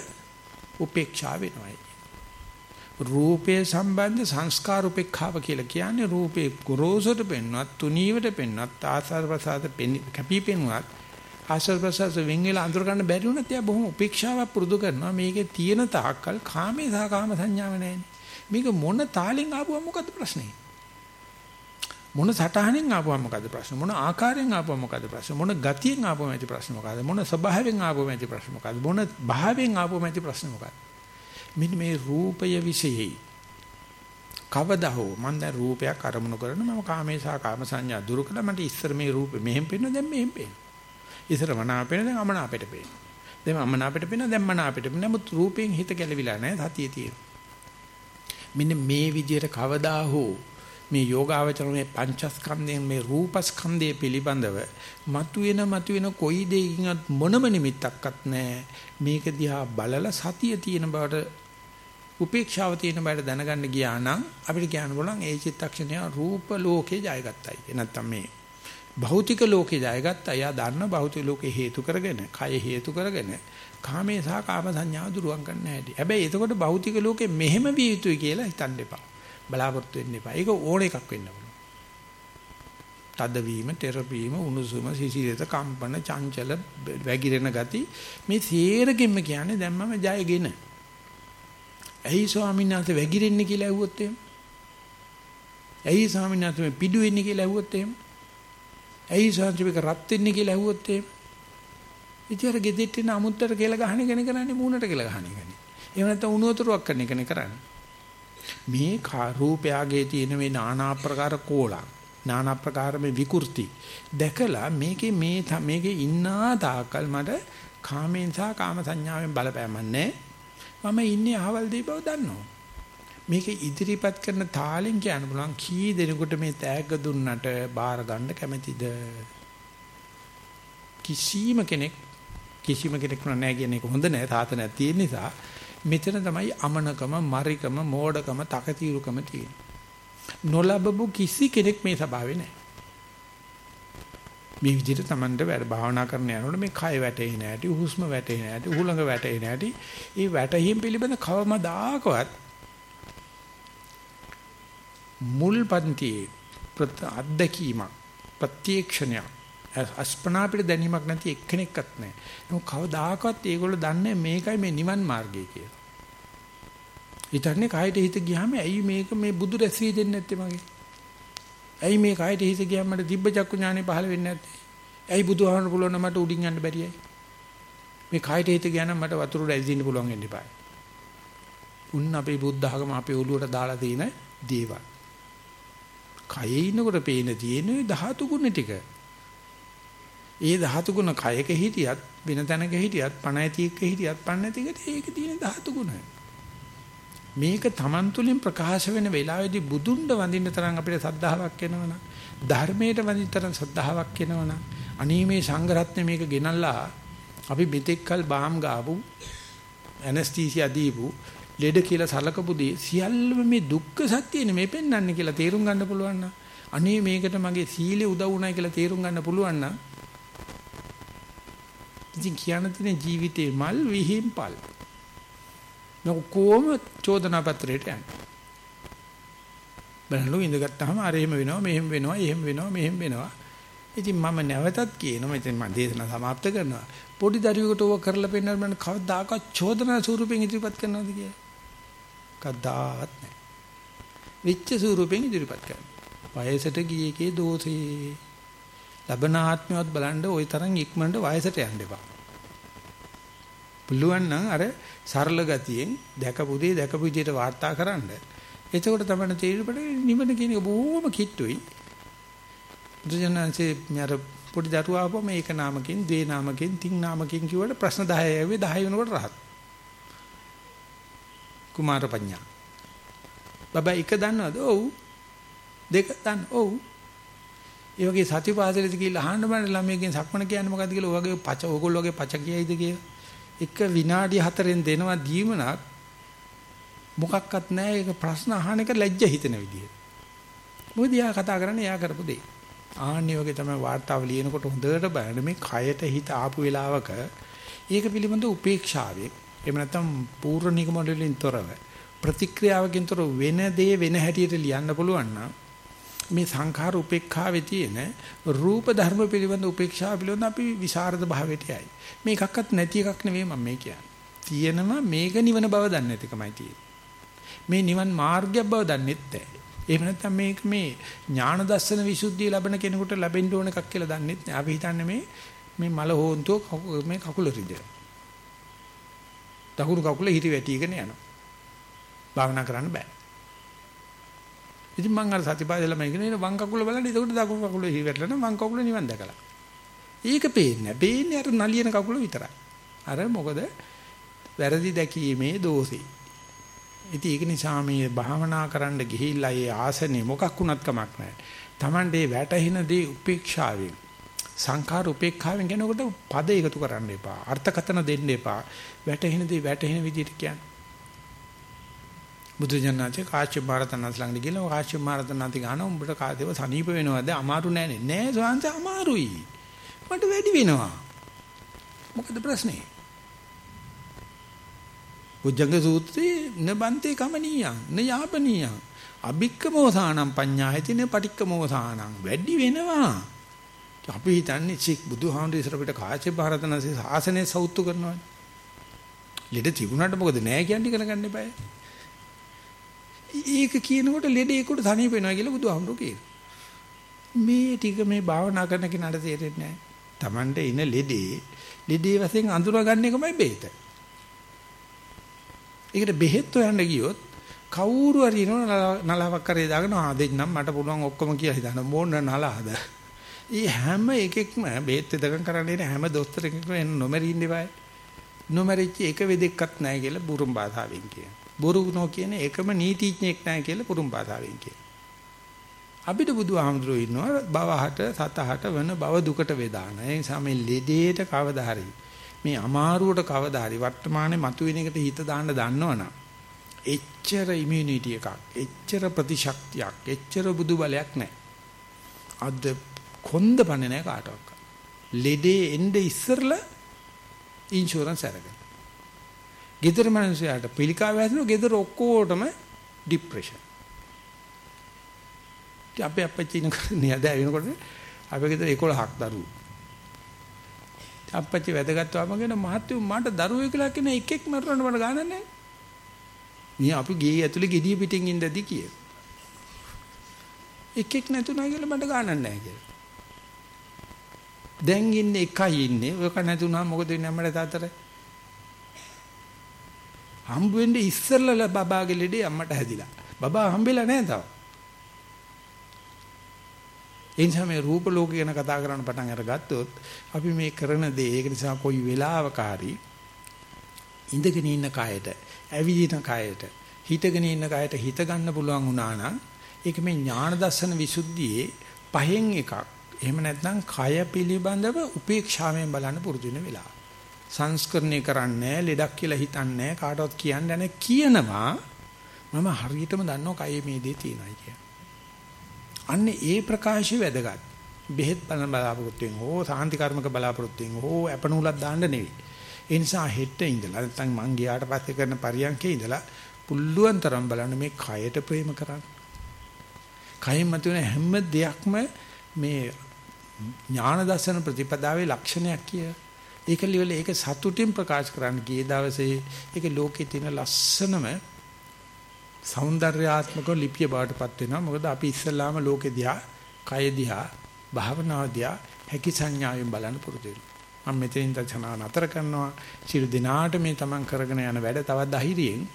Speaker 1: උපේක්ෂා වෙනවයි. රූපේ සම්බන්ධ සංස්කාර උපේක්ෂාව කියලා කියන්නේ රූපේ ගොරෝසුට පෙන්වත් තුනීවට පෙන්වත් ආසාර ප්‍රසාද කැපී පෙන්වත් ආශ්‍රව ප්‍රසස් වෙන් වෙලා අඳුර ගන්න බැරි වුණත් එයා බොහොම උපේක්ෂාවක් පුරුදු කරනවා. මේකේ තියෙන තාක්කල් කාමේ සහ කාම සංඥාව නැහැනේ. මේක මොන තාලෙන් ආපුවා මොකද්ද ප්‍රශ්නේ? මොන සටහනෙන් ආපුවා මොකද්ද ප්‍රශ්න? මොන ආකාරයෙන් ආපුවා මොකද්ද ප්‍රශ්න? මොන ගතියෙන් ආපුවා ඇති ප්‍රශ්න මොකද්ද? මොන ස්වභාවයෙන් ආපුවා ඇති ප්‍රශ්න මොකද්ද? මොන භාවයෙන් ආපුවා ඇති ප්‍රශ්න මොකද්ද? මෙන්න මේ රූපය විශේෂයි. කවදා හෝ මම දැන් රූපයක් අරමුණු කරන මම කාමේ සහ කාම සංඥා දුරු කළා මට ඉස්සර මේ රූපෙ මෙහෙම පෙන්වන දැන් මෙහෙම පෙන්වන ඉතර මනාපෙන දැන් අමනාපෙට පේනවා. දැන් අමනාපෙට පේනවා දැන් මනාපෙට පේනවා. නමුත් රූපයෙන් හිත ගැලවිලා නැහැ සතියේ තියෙන. මෙන්න මේ විදිහට කවදා හෝ මේ යෝගාවචරණයේ පංචස්කන්ධයෙන් මේ රූපස්කන්ධය පිළිබඳව මතුවෙන මතුවෙන කොයි දෙයකින්වත් මොනම නිමිත්තක්වත් නැහැ. මේක දිහා බලලා සතිය තියෙන බවට උපේක්ෂාව තියෙන බවට දැනගන්න ගියා නම් අපිට කියන්න බලන් ඒ චිත්තක්ෂණය රූප ලෝකේ ජයගත්තයි. නැත්තම් මේ භෞතික ලෝකේ ජයගත්ත අය දන්න භෞතික ලෝකේ හේතු කරගෙන, කය හේතු කරගෙන කාමේ සහ කාම සංඥාව දුරුවන් කරන්න හැටි. හැබැයි එතකොට භෞතික ලෝකේ මෙහෙම විය යුතුයි කියලා හිතන්න එපා. බලාපොරොත්තු වෙන්න එපා. ඒක ඕන එකක් වෙන්න ඕන. තදවීම, තෙරපීම, උණුසුම, සිසිලත, කම්පන, චංචල, වැగిරෙන ගති මේ සේරගෙම කියන්නේ දැන් මම ජයගෙන. ඇයි ස්වාමීන් වහන්සේ වැగిරෙන්නේ කියලා ඇහුවොත් එහෙම? ඇයි ස්වාමීන් වහන්සේ පිඩු වෙන්නේ කියලා ඇහුවොත් එහෙම? ඇයි සංජීවක රත් වෙන්නේ කියලා ඇහුවොත් එහෙම. ඉතින් අර ගෙදෙට්ට ඉන්න අමුත්තර කියලා ගහන එකනේ කරන්නේ මූණට කියලා ගහන එකනේ. එහෙම නැත්නම් උණු වතුරක් කරන එකනේ කරන්නේ. මේ රූපයගේ තියෙන මේ নানা ආකාර කෝලක් নানা ආකාර මේ විකෘති දැකලා මේකේ මේ මේකේ ඉන්නා තාකල් මට කාමෙන් සහ කාම සංඥාවෙන් බලපෑමක් නැහැ. මම ඉන්නේ අහවල් දී බව දන්නවා. මේක ඉදිරිපත් කරන තාලෙන් කියන්න පුළුවන් කී දෙනෙකුට මේ තෑග්ග දුන්නට බාර ගන්න කැමැතිද? කිසිම කෙනෙක් කිසිම කෙනෙක් නැහැ කියන එක හොඳ නෑ තාතනක් තියෙන නිසා. මෙතන තමයි අමනකම මරිකම මෝඩකම තකතිරුකම තියෙන්නේ. නොලබපු කිසි කෙනෙක් මේ ස්වභාවේ නැහැ මේ විදිහට Tamande වැඩ භාවනා කරන යනකොට මේ කය වැටේ නැහැටි හුස්ම වැටේ නැහැටි උහුලඟ වැටේ නැහැටි ඒ වැටහීම් පිළිබඳ කවමදාකවත් මුල් පන්තියේ අත්දැකීමක් ප්‍රත්‍යක්ෂණයක් අස්පනා අපිට දැනීමක් නැති එක්කෙනෙක්වත් නැහැ. ඒක කවදාකවත් ඒගොල්ලෝ දන්නේ මේකයි මේ නිවන් මාර්ගය කියලා. ඊටන්නේ කායට හිත ගියාම ඇයි මේක මේ බුදු රැස්වි දෙන්නේ නැත්තේ මගේ? ඇයි මේ කායට හිත ගියාම මට දිබ්බ චක්කු ඥානෙ පහළ වෙන්නේ නැත්තේ? ඇයි බුදුහාමර පුළුවන් මට උඩින් යන්න බැරියයි? මේ කායට හිත ගියා නම් මට වතුර රැඳින්න පුළුවන් වෙන්න ඉපායි. උන් අපේ බුද්ධ ආගම අපේ ඔළුවට දාලා තියෙන දේවල්. කයේ ඉන්නකොට පේන තියෙන ධාතු ගුණ ටික. ඒ ධාතු ගුණ කයක හිටියත් වෙන තැනක හිටියත් පණ ඇතික හිටියත් පණ නැතිකට ඒක තියෙන ධාතු ගුණ. මේක Taman තුලින් ප්‍රකාශ වෙන වෙලාවේදී බුදුන්ව වඳින්න තරම් අපිට සද්ධාාවක් එනවනම් ධර්මයට වඳින්න තරම් සද්ධාාවක් එනවනම් අනී මේ සංඝරත්නය මේක ගෙනල්ලා අපි මෙතෙක්කල් බාම් ගාපු ඇනස්තීසියා දීපු ලෙඩ කියලා සලකපු දේ සියල්ලම මේ දුක්ඛ සත්‍ය නෙමෙයි පෙන්වන්නේ කියලා තේරුම් ගන්න පුළුවන් නම් අනේ මේකට මගේ සීලෙ උදව් වුණා කියලා තේරුම් ගන්න පුළුවන් නම් ඉතින් කියන්න තියෙන ජීවිතේ මල් විහිම්පල් නොකොම චෝදනා පත්‍රයට යන්නේ බලන්න ඉඳගත්තාම අර එහෙම වෙනවා මෙහෙම වෙනවා එහෙම වෙනවා මෙහෙම වෙනවා ඉතින් මම නැවතත් කියනවා ඉතින් මම දේශනා સમાપ્ત කරනවා පොඩි දරුවෙකුට ඕක කරලා පෙන්නන්න මම කවදාකවත් චෝදනා ස්වරූපෙන් ඉදිරිපත් කරනවද කියලා කවදාවත් නැහැ. විච්ච ස්වරූපෙන් ඉදිරිපත් කරනවා. වයසට ගියේකේ දෝෂේ. ලබන ආත්මයවත් බලන්න ওই තරම් ඉක්මනට වයසට යන්න එපා. පුළුවන් නම් අර සරල ගතියෙන් දැකපු දේ දැකපු විදිහට වාර්තා කරන්න. එතකොට තමයි තේරෙන්නේ නිවන කියන එක බොහොම කිට්ටුයි. බුදුජානන්සේ මර පොඩි දරුවා ආපුවම මේක නාමකින්, දේ නාමකින්, තින් නාමකින් කිව්වට ප්‍රශ්න 10 ඇවිත් 10 වෙනකොට රහත්. කුමාර පඤ්ඤා. බබා එක දන්නවද? ඔව්. දෙක දන්න. ඔව්. ඒ වගේ සතිපාසලෙදි කියලා අහන්න බෑ ළමයිගෙන් සක්මන කියන්නේ මොකද්ද කියලා ඔයගේ පච ඕගොල්ලෝ වගේ පච කියයිද කියලා. එක විනාඩි 4ෙන් දෙනවා දීමනක් මොකක්වත් නැහැ ඒක ප්‍රශ්න අහන එක ලැජ්ජ හිතෙන විදිය. මොකද යා කතා කරන්නේ යා කරපු දේ. ආන්නේ වගේ තමයි වார்த்தාව ලියනකොට හොඳට බලන්න මේ කයට හිත ආපු වෙලාවක ඒක පිළිබඳ උපේක්ෂාවෙන් එහෙම නැත්නම් පූර්ව නිගමන වලින් තොරව ප්‍රතික්‍රියාවකින් තොර වෙන දේ වෙන හැටියට ලියන්න පුළුවන් නම් මේ සංඛාර උපේක්ඛාවේ තියෙන රූප ධර්ම පිළිබඳ උපේක්ෂාව පිළිබඳ අපි විසරද භාවයට යයි. මේකක්වත් නැති එකක් නෙවෙයි මම මේ කියන්නේ. තියෙනවා මේක නිවන බව දන්නේ නැතිකමයි තියෙන්නේ. මේ නිවන් මාර්ගය බව දන්නෙත් නැහැ. එහෙම නැත්නම් මේක මේ ඥාන දර්ශන විසුද්ධිය ලැබෙන කෙනෙකුට ලැබෙන්න ඕන එකක් කියලා දන්නෙත් නැහැ. අපි හිතන්නේ මේ මේ මල හොන්තුව මේ කකුල රිදෙනවා. දකුණු කකුල හිටි වැටිගෙන යනවා. භාවනා කරන්න බෑ. ඉතින් මං අර සතිපාදල මම ඉගෙන වම් කකුල බලන්න එතකොට දකුණු කකුල හිටි වැටලා වම් කකුල නිවන් දැකලා. ඒක පේන්නේ නැහැ. පේන්නේ අර නලියන කකුල විතරයි. අර මොකද වැරදි දැකීමේ දෝෂේ. ඉතින් ඒක නිසා මේ භාවනා කරන්න ගිහිල්ලා ඒ ආසනේ මොකක් වුණත් කමක් නැහැ. Tamande වැටහෙන දේ උපේක්ෂාවෙන් සංඛාර උපේක්ඛාවෙන් කියනකොට පද එකතු කරන්න එපා. අර්ථකතන දෙන්න එපා. වැටහෙන දේ වැටහෙන විදිහට කියන්න. බුදුජානනාචේ කාශ්‍යප භාරතනස් ළඟට ගිහලා කාශ්‍යප භාරතනාති ගාන උඹට කාදේව සනීප වෙනවද? අමාරු නෑනේ. නෑ සෝංශ අමාරුයි. මට වැඩි වෙනවා. මොකද ප්‍රශ්නේ? උජංග සූත්‍රේ නබන්තේ කමනීයං නයාපනීයං අභික්කමෝසානම් පඤ්ඤායතින පටික්කමෝසානම් වැඩි වෙනවා අපි හිතන්නේ චික් බුදුහාමුදුර ඉස්සර පිට කාශ්‍යප භාරතනසේ ශාසනය සෞතු කරනවානේ. ලෙඩ තිබුණාට මොකද නෑ කියන්නේ ඉගෙන ගන්න එපායි. ඒක කියනකොට ලෙඩ ඒකට තනිය වෙනවා කියලා බුදුහාමුදුර කියනවා. මේ ටික මේ භාවනා කරන කෙනාට තේරෙන්නේ නෑ. Tamante ඉන ලෙඩේ ලෙඩේ වශයෙන් අඳුරගන්න එකමයි බේත. ඒකට බෙහෙත් හොයන්න ගියොත් කවුරු හරි නලාවක් කරේ දාගෙන ආ දෙන්නම් මට පුළුවන් ඔක්කොම කියලා හිතන්න මොන නලාද ඒ හැම එකෙක්ම බේත් දෙකම් කරන්න ඉන හැම දොස්තර එකෙක්ම එන්න නොමරි ඉන්න ඉබයි. නොමරිච්ච එක වෙදෙක්වත් නැහැ කියලා බුරුම් භාෂාවෙන් කියන. බොරු නෝ කියන එකම නීතිඥයෙක් නැහැ කියලා බුරුම් භාෂාවෙන් කියන. අපිට බුදුහාමුදුරුවෝ ඉන්නවා භවහට සතහට වෙන භව දුකට වේදාන. ඒ නිසා මේ ලෙඩේට කවදා හරි මේ අමාරුවට කවදා හරි වර්තමානයේ මතුවෙන එකට හිත දාන්න දන්නවනම් එච්චර ඉමුනිටි එකක්, එච්චර ප්‍රතිශක්තියක්, එච්චර බුදු බලයක් නැහැ. අද කොන්ද පන්නේ නැහැ කාටවත්. ලෙඩේ එnde ඉස්සරලා ඉන්ෂුරන්ස් අරගෙන. ගෙදර මිනිස්සුන්ට පිළිකාව වැදිනවා ගෙදර ඔක්කොටම ડિප්‍රෙෂන්. අපේ අපච්චි නේද වෙනකොට අපේ ගෙදර 11ක් දරුවෝ. අපච්චි වැදගත්වම කියන මහත්තයෝ මට දරුවෝ කියලා කියන එකෙක් මරන්න මට ගානක් නැහැ. මේ අපි ගේ ඇතුලේ gediya පිටින් ඉඳදී කිය. එකෙක් නැතුණා කියලා මට ගානක් නැහැ කියලා. දැන් ඉන්නේ එකයි ඉන්නේ. ඔයක නැතුණා මොකද වෙන්නේ අම්මලා තාත්තට? හම්බ වෙන්නේ ඉස්සෙල්ලා බබාගේ ලෙඩේ අම්මට හැදිලා. බබා හම්බෙලා නැහැ තාම. ඒ නිසා මේ රූප ලෝක ගැන කතා කරන්න පටන් අරගත්තොත් අපි මේ කරන දේ ඒක නිසා කොයි වෙලාවකරි ඉඳගෙන ඉන්න කයට, ඇවිදින කයට, හිටගෙන ඉන්න කයට හිත ගන්න පුළුවන් වුණා නම් ඒක මේ ඥාන දර්ශන විසුද්ධියේ පහෙන් එකක්. එහෙම නැත්නම් කය පිළිබඳව උපේක්ෂාවෙන් බලන්න පුරුදු වෙන වෙලාව. සංස්කරණය කරන්නේ ලෙඩක් කියලා හිතන්නේ කාටවත් කියන්නේ නැහැ කියනවා මම හරියටම දන්නවා කයේ මේ දේ තියෙනයි කියලා. අන්න ඒ ප්‍රකාශය වැදගත්. බෙහෙත් බලන බලාපොරොත්තුෙන් හෝ සාන්ති කර්මක බලාපොරොත්තුෙන් හෝ අපනූලක් දාන්න නෙවෙයි. ඒ නිසා හෙට ඉඳලා නැත්නම් මං ගියාට පස්සේ කරන පරියන්කේ ඉඳලා පුල්ලුවන් තරම් බලන්න මේ කයට ප්‍රේම කරන්න. කයින් මතුවෙන හැම දෙයක්ම මේ ඥාන දර්ශන ප්‍රතිපදාවේ ලක්ෂණයක් කිය. ඒක ලිවල ඒක සතුටින් ප්‍රකාශ කරන්න ගිය දවසේ ඒක ලෝකේ තියෙන ලස්සනම సౌందర్యාත්මක ලිපිය බවටපත් වෙනවා. මොකද අපි ඉස්සල්ලාම ලෝකෙ දිහා, කය දිහා, භාවනාව දිහා හැකි සංඥාවෙන් බලන්න පුරුදු වෙනවා. මම මෙතනින් තචනා නතර කරනවා. සියලු දිනාට මේ තමන් කරගෙන යන වැඩ තවත් ධෛර්යයෙන්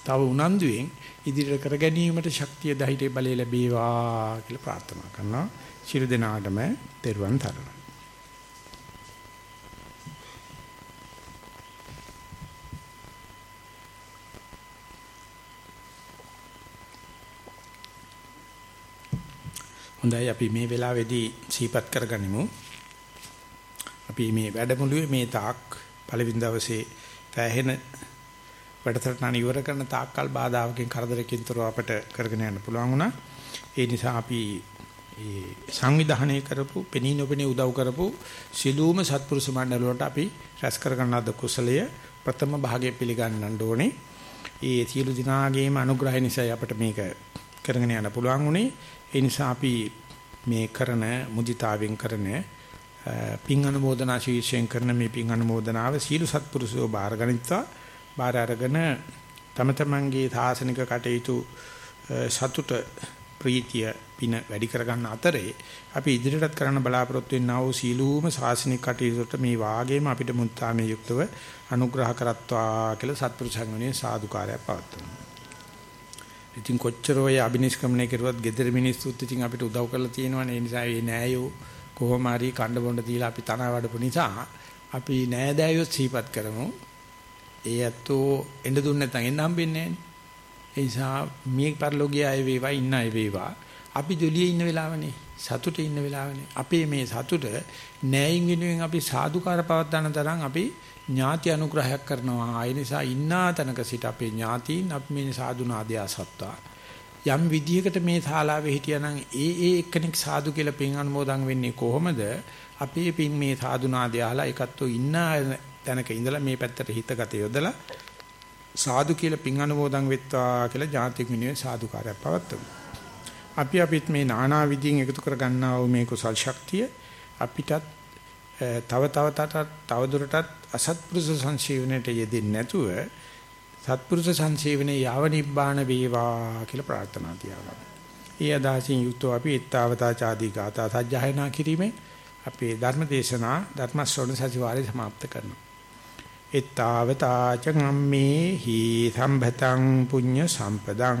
Speaker 1: තව උනන්දුවෙන් ඉදිරියට කර ගැනීමට ශක්තිය ධෛර්ය බලය ලැබේවා කියලා ප්‍රාර්ථනා කරනවා. ශිරු දිනාටම තෙරුවන් තරණයි. හොඳයි අපි මේ වෙලාවේදී සීපත් කරගනිමු. අපි මේ වැඩමුළුවේ මේ තාක් පළවෙනි දවසේ පැහැෙන වැඩසටහන ඉවර කරන තාක්කල් බාධාවකින් කරදරකින් තොරව අපට කරගෙන යන්න පුළුවන් වුණා. ඒ නිසා අපි ඒ සංවිධානය කරපු පෙනී නොපෙනී උදව් කරපු සිළුම සත්පුරුෂ මණ්ඩල වලට අපි රැස් කරගන්න අද කුසලය ප්‍රථම භාගයේ පිළිගන්නන්න ඕනේ. ඒ සියලු දිනාගේම අනුග්‍රහය නිසා අපට මේක කරගෙන යන්න පුළුවන් වුණේ. ඒ නිසා අපි මේ කරන මුදිතාවෙන් කරන පින් අනුමෝදනා ශීර්ෂයෙන් කරන මේ පින් අනුමෝදනාව සීල සත්පුරුෂෝ බාරගනිත්වා බාර අරගෙන තම තමන්ගේ සාසනික කටයුතු සතුට ප්‍රීතිය පින වැඩි කරගන්න අතරේ අපි ඉදිරියටත් කරන්න බලාපොරොත්තු වෙනා වූ සීලූම සාසනික කටයුතුට මේ වාගේම අපිට මුත්තාමේ යුක්තව අනුග්‍රහ කරත්වා කියලා සත්පුරුෂයන්ගේ සාදුකාරයක් පවත්වනවා ඉතින් කොච්චර ඔය අබිනිෂ්ක්‍මණය කරුවත් gedara මිනිස්සුත් ඉතින් අපිට උදව් කරලා තියෙනවනේ. ඒ නිසා මේ නෑයෝ කොහොම හරි කණ්ඩ බොණ්ඩ තියලා අපි තන වඩපු නිසා අපි නෑදෑයෝ සීපත් කරමු. ඒ ඇත්තෝ එන්න දුන්නේ නැත්නම් එන්න හම්බෙන්නේ නෑනේ. ඒ නිසා මේ පරිලෝකයේ අය වේවා ඉන්න අය වේවා. අපි ජොලියේ ඉන්න වෙලාවනේ. සතුටේ ඉන්න වෙලාවනේ. අපේ මේ සතුට නෑයින් වෙනුවෙන් අපි සාදුකාර පවත්වන තරම් අපි ඥාති අනුග්‍රහයක් කරනවා. ඒ නිසා ඉන්නා තැනක සිට අපේ ඥාතීන් අපි මේ සාදුනාදේ අසත්තා. යම් විදියකට මේ ශාලාවේ හිටියානම් ඒ ඒ එක්කෙනෙක් සාදු කියලා පින් අනුමෝදන් වෙන්නේ කොහොමද? අපේ පින් මේ සාදුනාදේ අහලා එකත්ව ඉන්නා තැනක ඉඳලා මේ පැත්තට හිතගත යොදලා සාදු කියලා පින් අනුමෝදන් වෙත්වා කියලා ඥාතික මිනිහේ සාදුකාරයක් පවත්වමු. අපි අපිත් මේ নানা විදිහින් එකතු කර ගන්නා වූ මේ කුසල් ශක්තිය අපිටත් තව තව තවදුරටත් අසත්පුරුෂ සංසීවණයට යෙදෙන්නේ නැතුව සත්පුරුෂ සංසීවණේ යාව නිබ්බාන වේවා කියලා ප්‍රාර්ථනා තියාගන්න. ඒ අදහසින් යුක්තව අපි ඊත්තාවතා ചാදී ගාථා සජ්ජායනා කිරීමේ අපේ ධර්ම දේශනා ධර්ම ශ්‍රවණ සතිවාරය સમાપ્ત කරනවා. ඊත්තාවතා ච ගම්මේ හි සම්භතං පුඤ්ඤ සම්පදං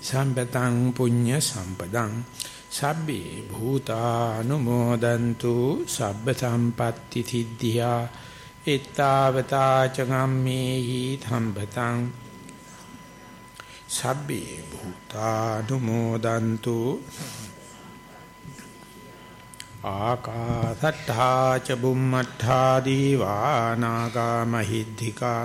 Speaker 1: සම්පතං පුඤ්ඤ සම්පදං සබ්බේ භූතානුමෝදන්තු සබ්බ සම්පatti සිද්ධියා ඊත්තාවතා චගම්මේහි සම්පතං සබ්බේ භූතානුමෝදන්තු ආකාසට්ඨා ච බුම්මට්ඨා දීවානාගා මහිද්దికා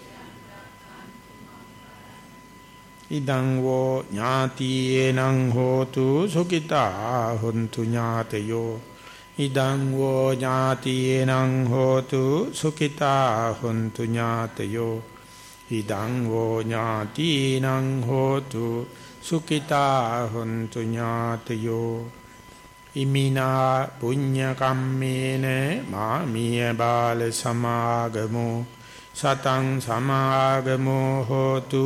Speaker 1: ඉදං වෝ ඥාතියේනං හෝතු සුඛිතා හොන්තු ඥාතයෝ. ඉදං වෝ ඥාතියේනං හෝතු සුඛිතා හොන්තු ඥාතයෝ. ඉදං වෝ ඥාතිනං හෝතු සුඛිතා හොන්තු ඥාතයෝ. ඉමිනා පුඤ්ඤ කම්මේන මාමිය බාල සමාගමෝ. සතං සමාගමෝ හෝතු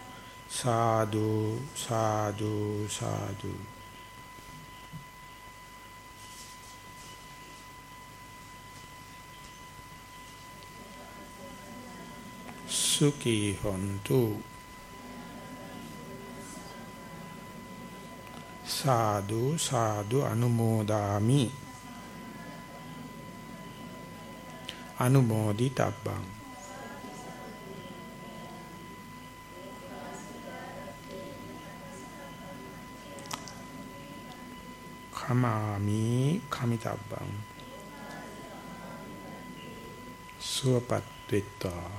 Speaker 1: සාදු සාදු සාදු. සුඛී හොන්තු. සාදු සාදු අනුමෝදාමි. අනුමෝදිතබ්බං. Khamaami khamitabban සුවපත් වෙත්වා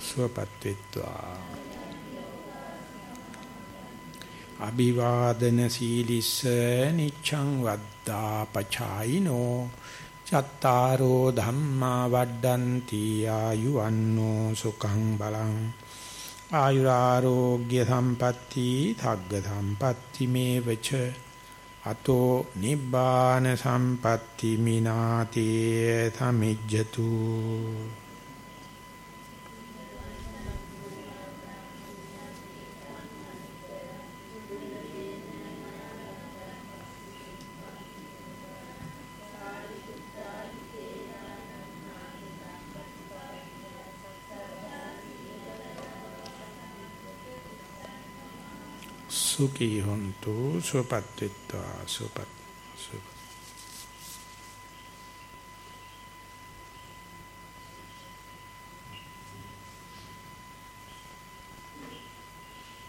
Speaker 1: සුවපත් වෙත්වා අභිවාදන සීලිස්ස නිච්ඡං වද්දා පචායිනෝ. චත්තාරෝ ධම්මා වඩ්ඩಂತಿ ආයුවන්නෝ සුඛං බලං. ආයුරාෝග්‍ය සම්පatti thagga සම්පatti මේවච. අතෝ නිබ්බාන සම්පatti මිනාතේ සමිජ්ජතු. සුඛී හොන්තු සුවපත් වෙත්වා සුවපත් සුවපත්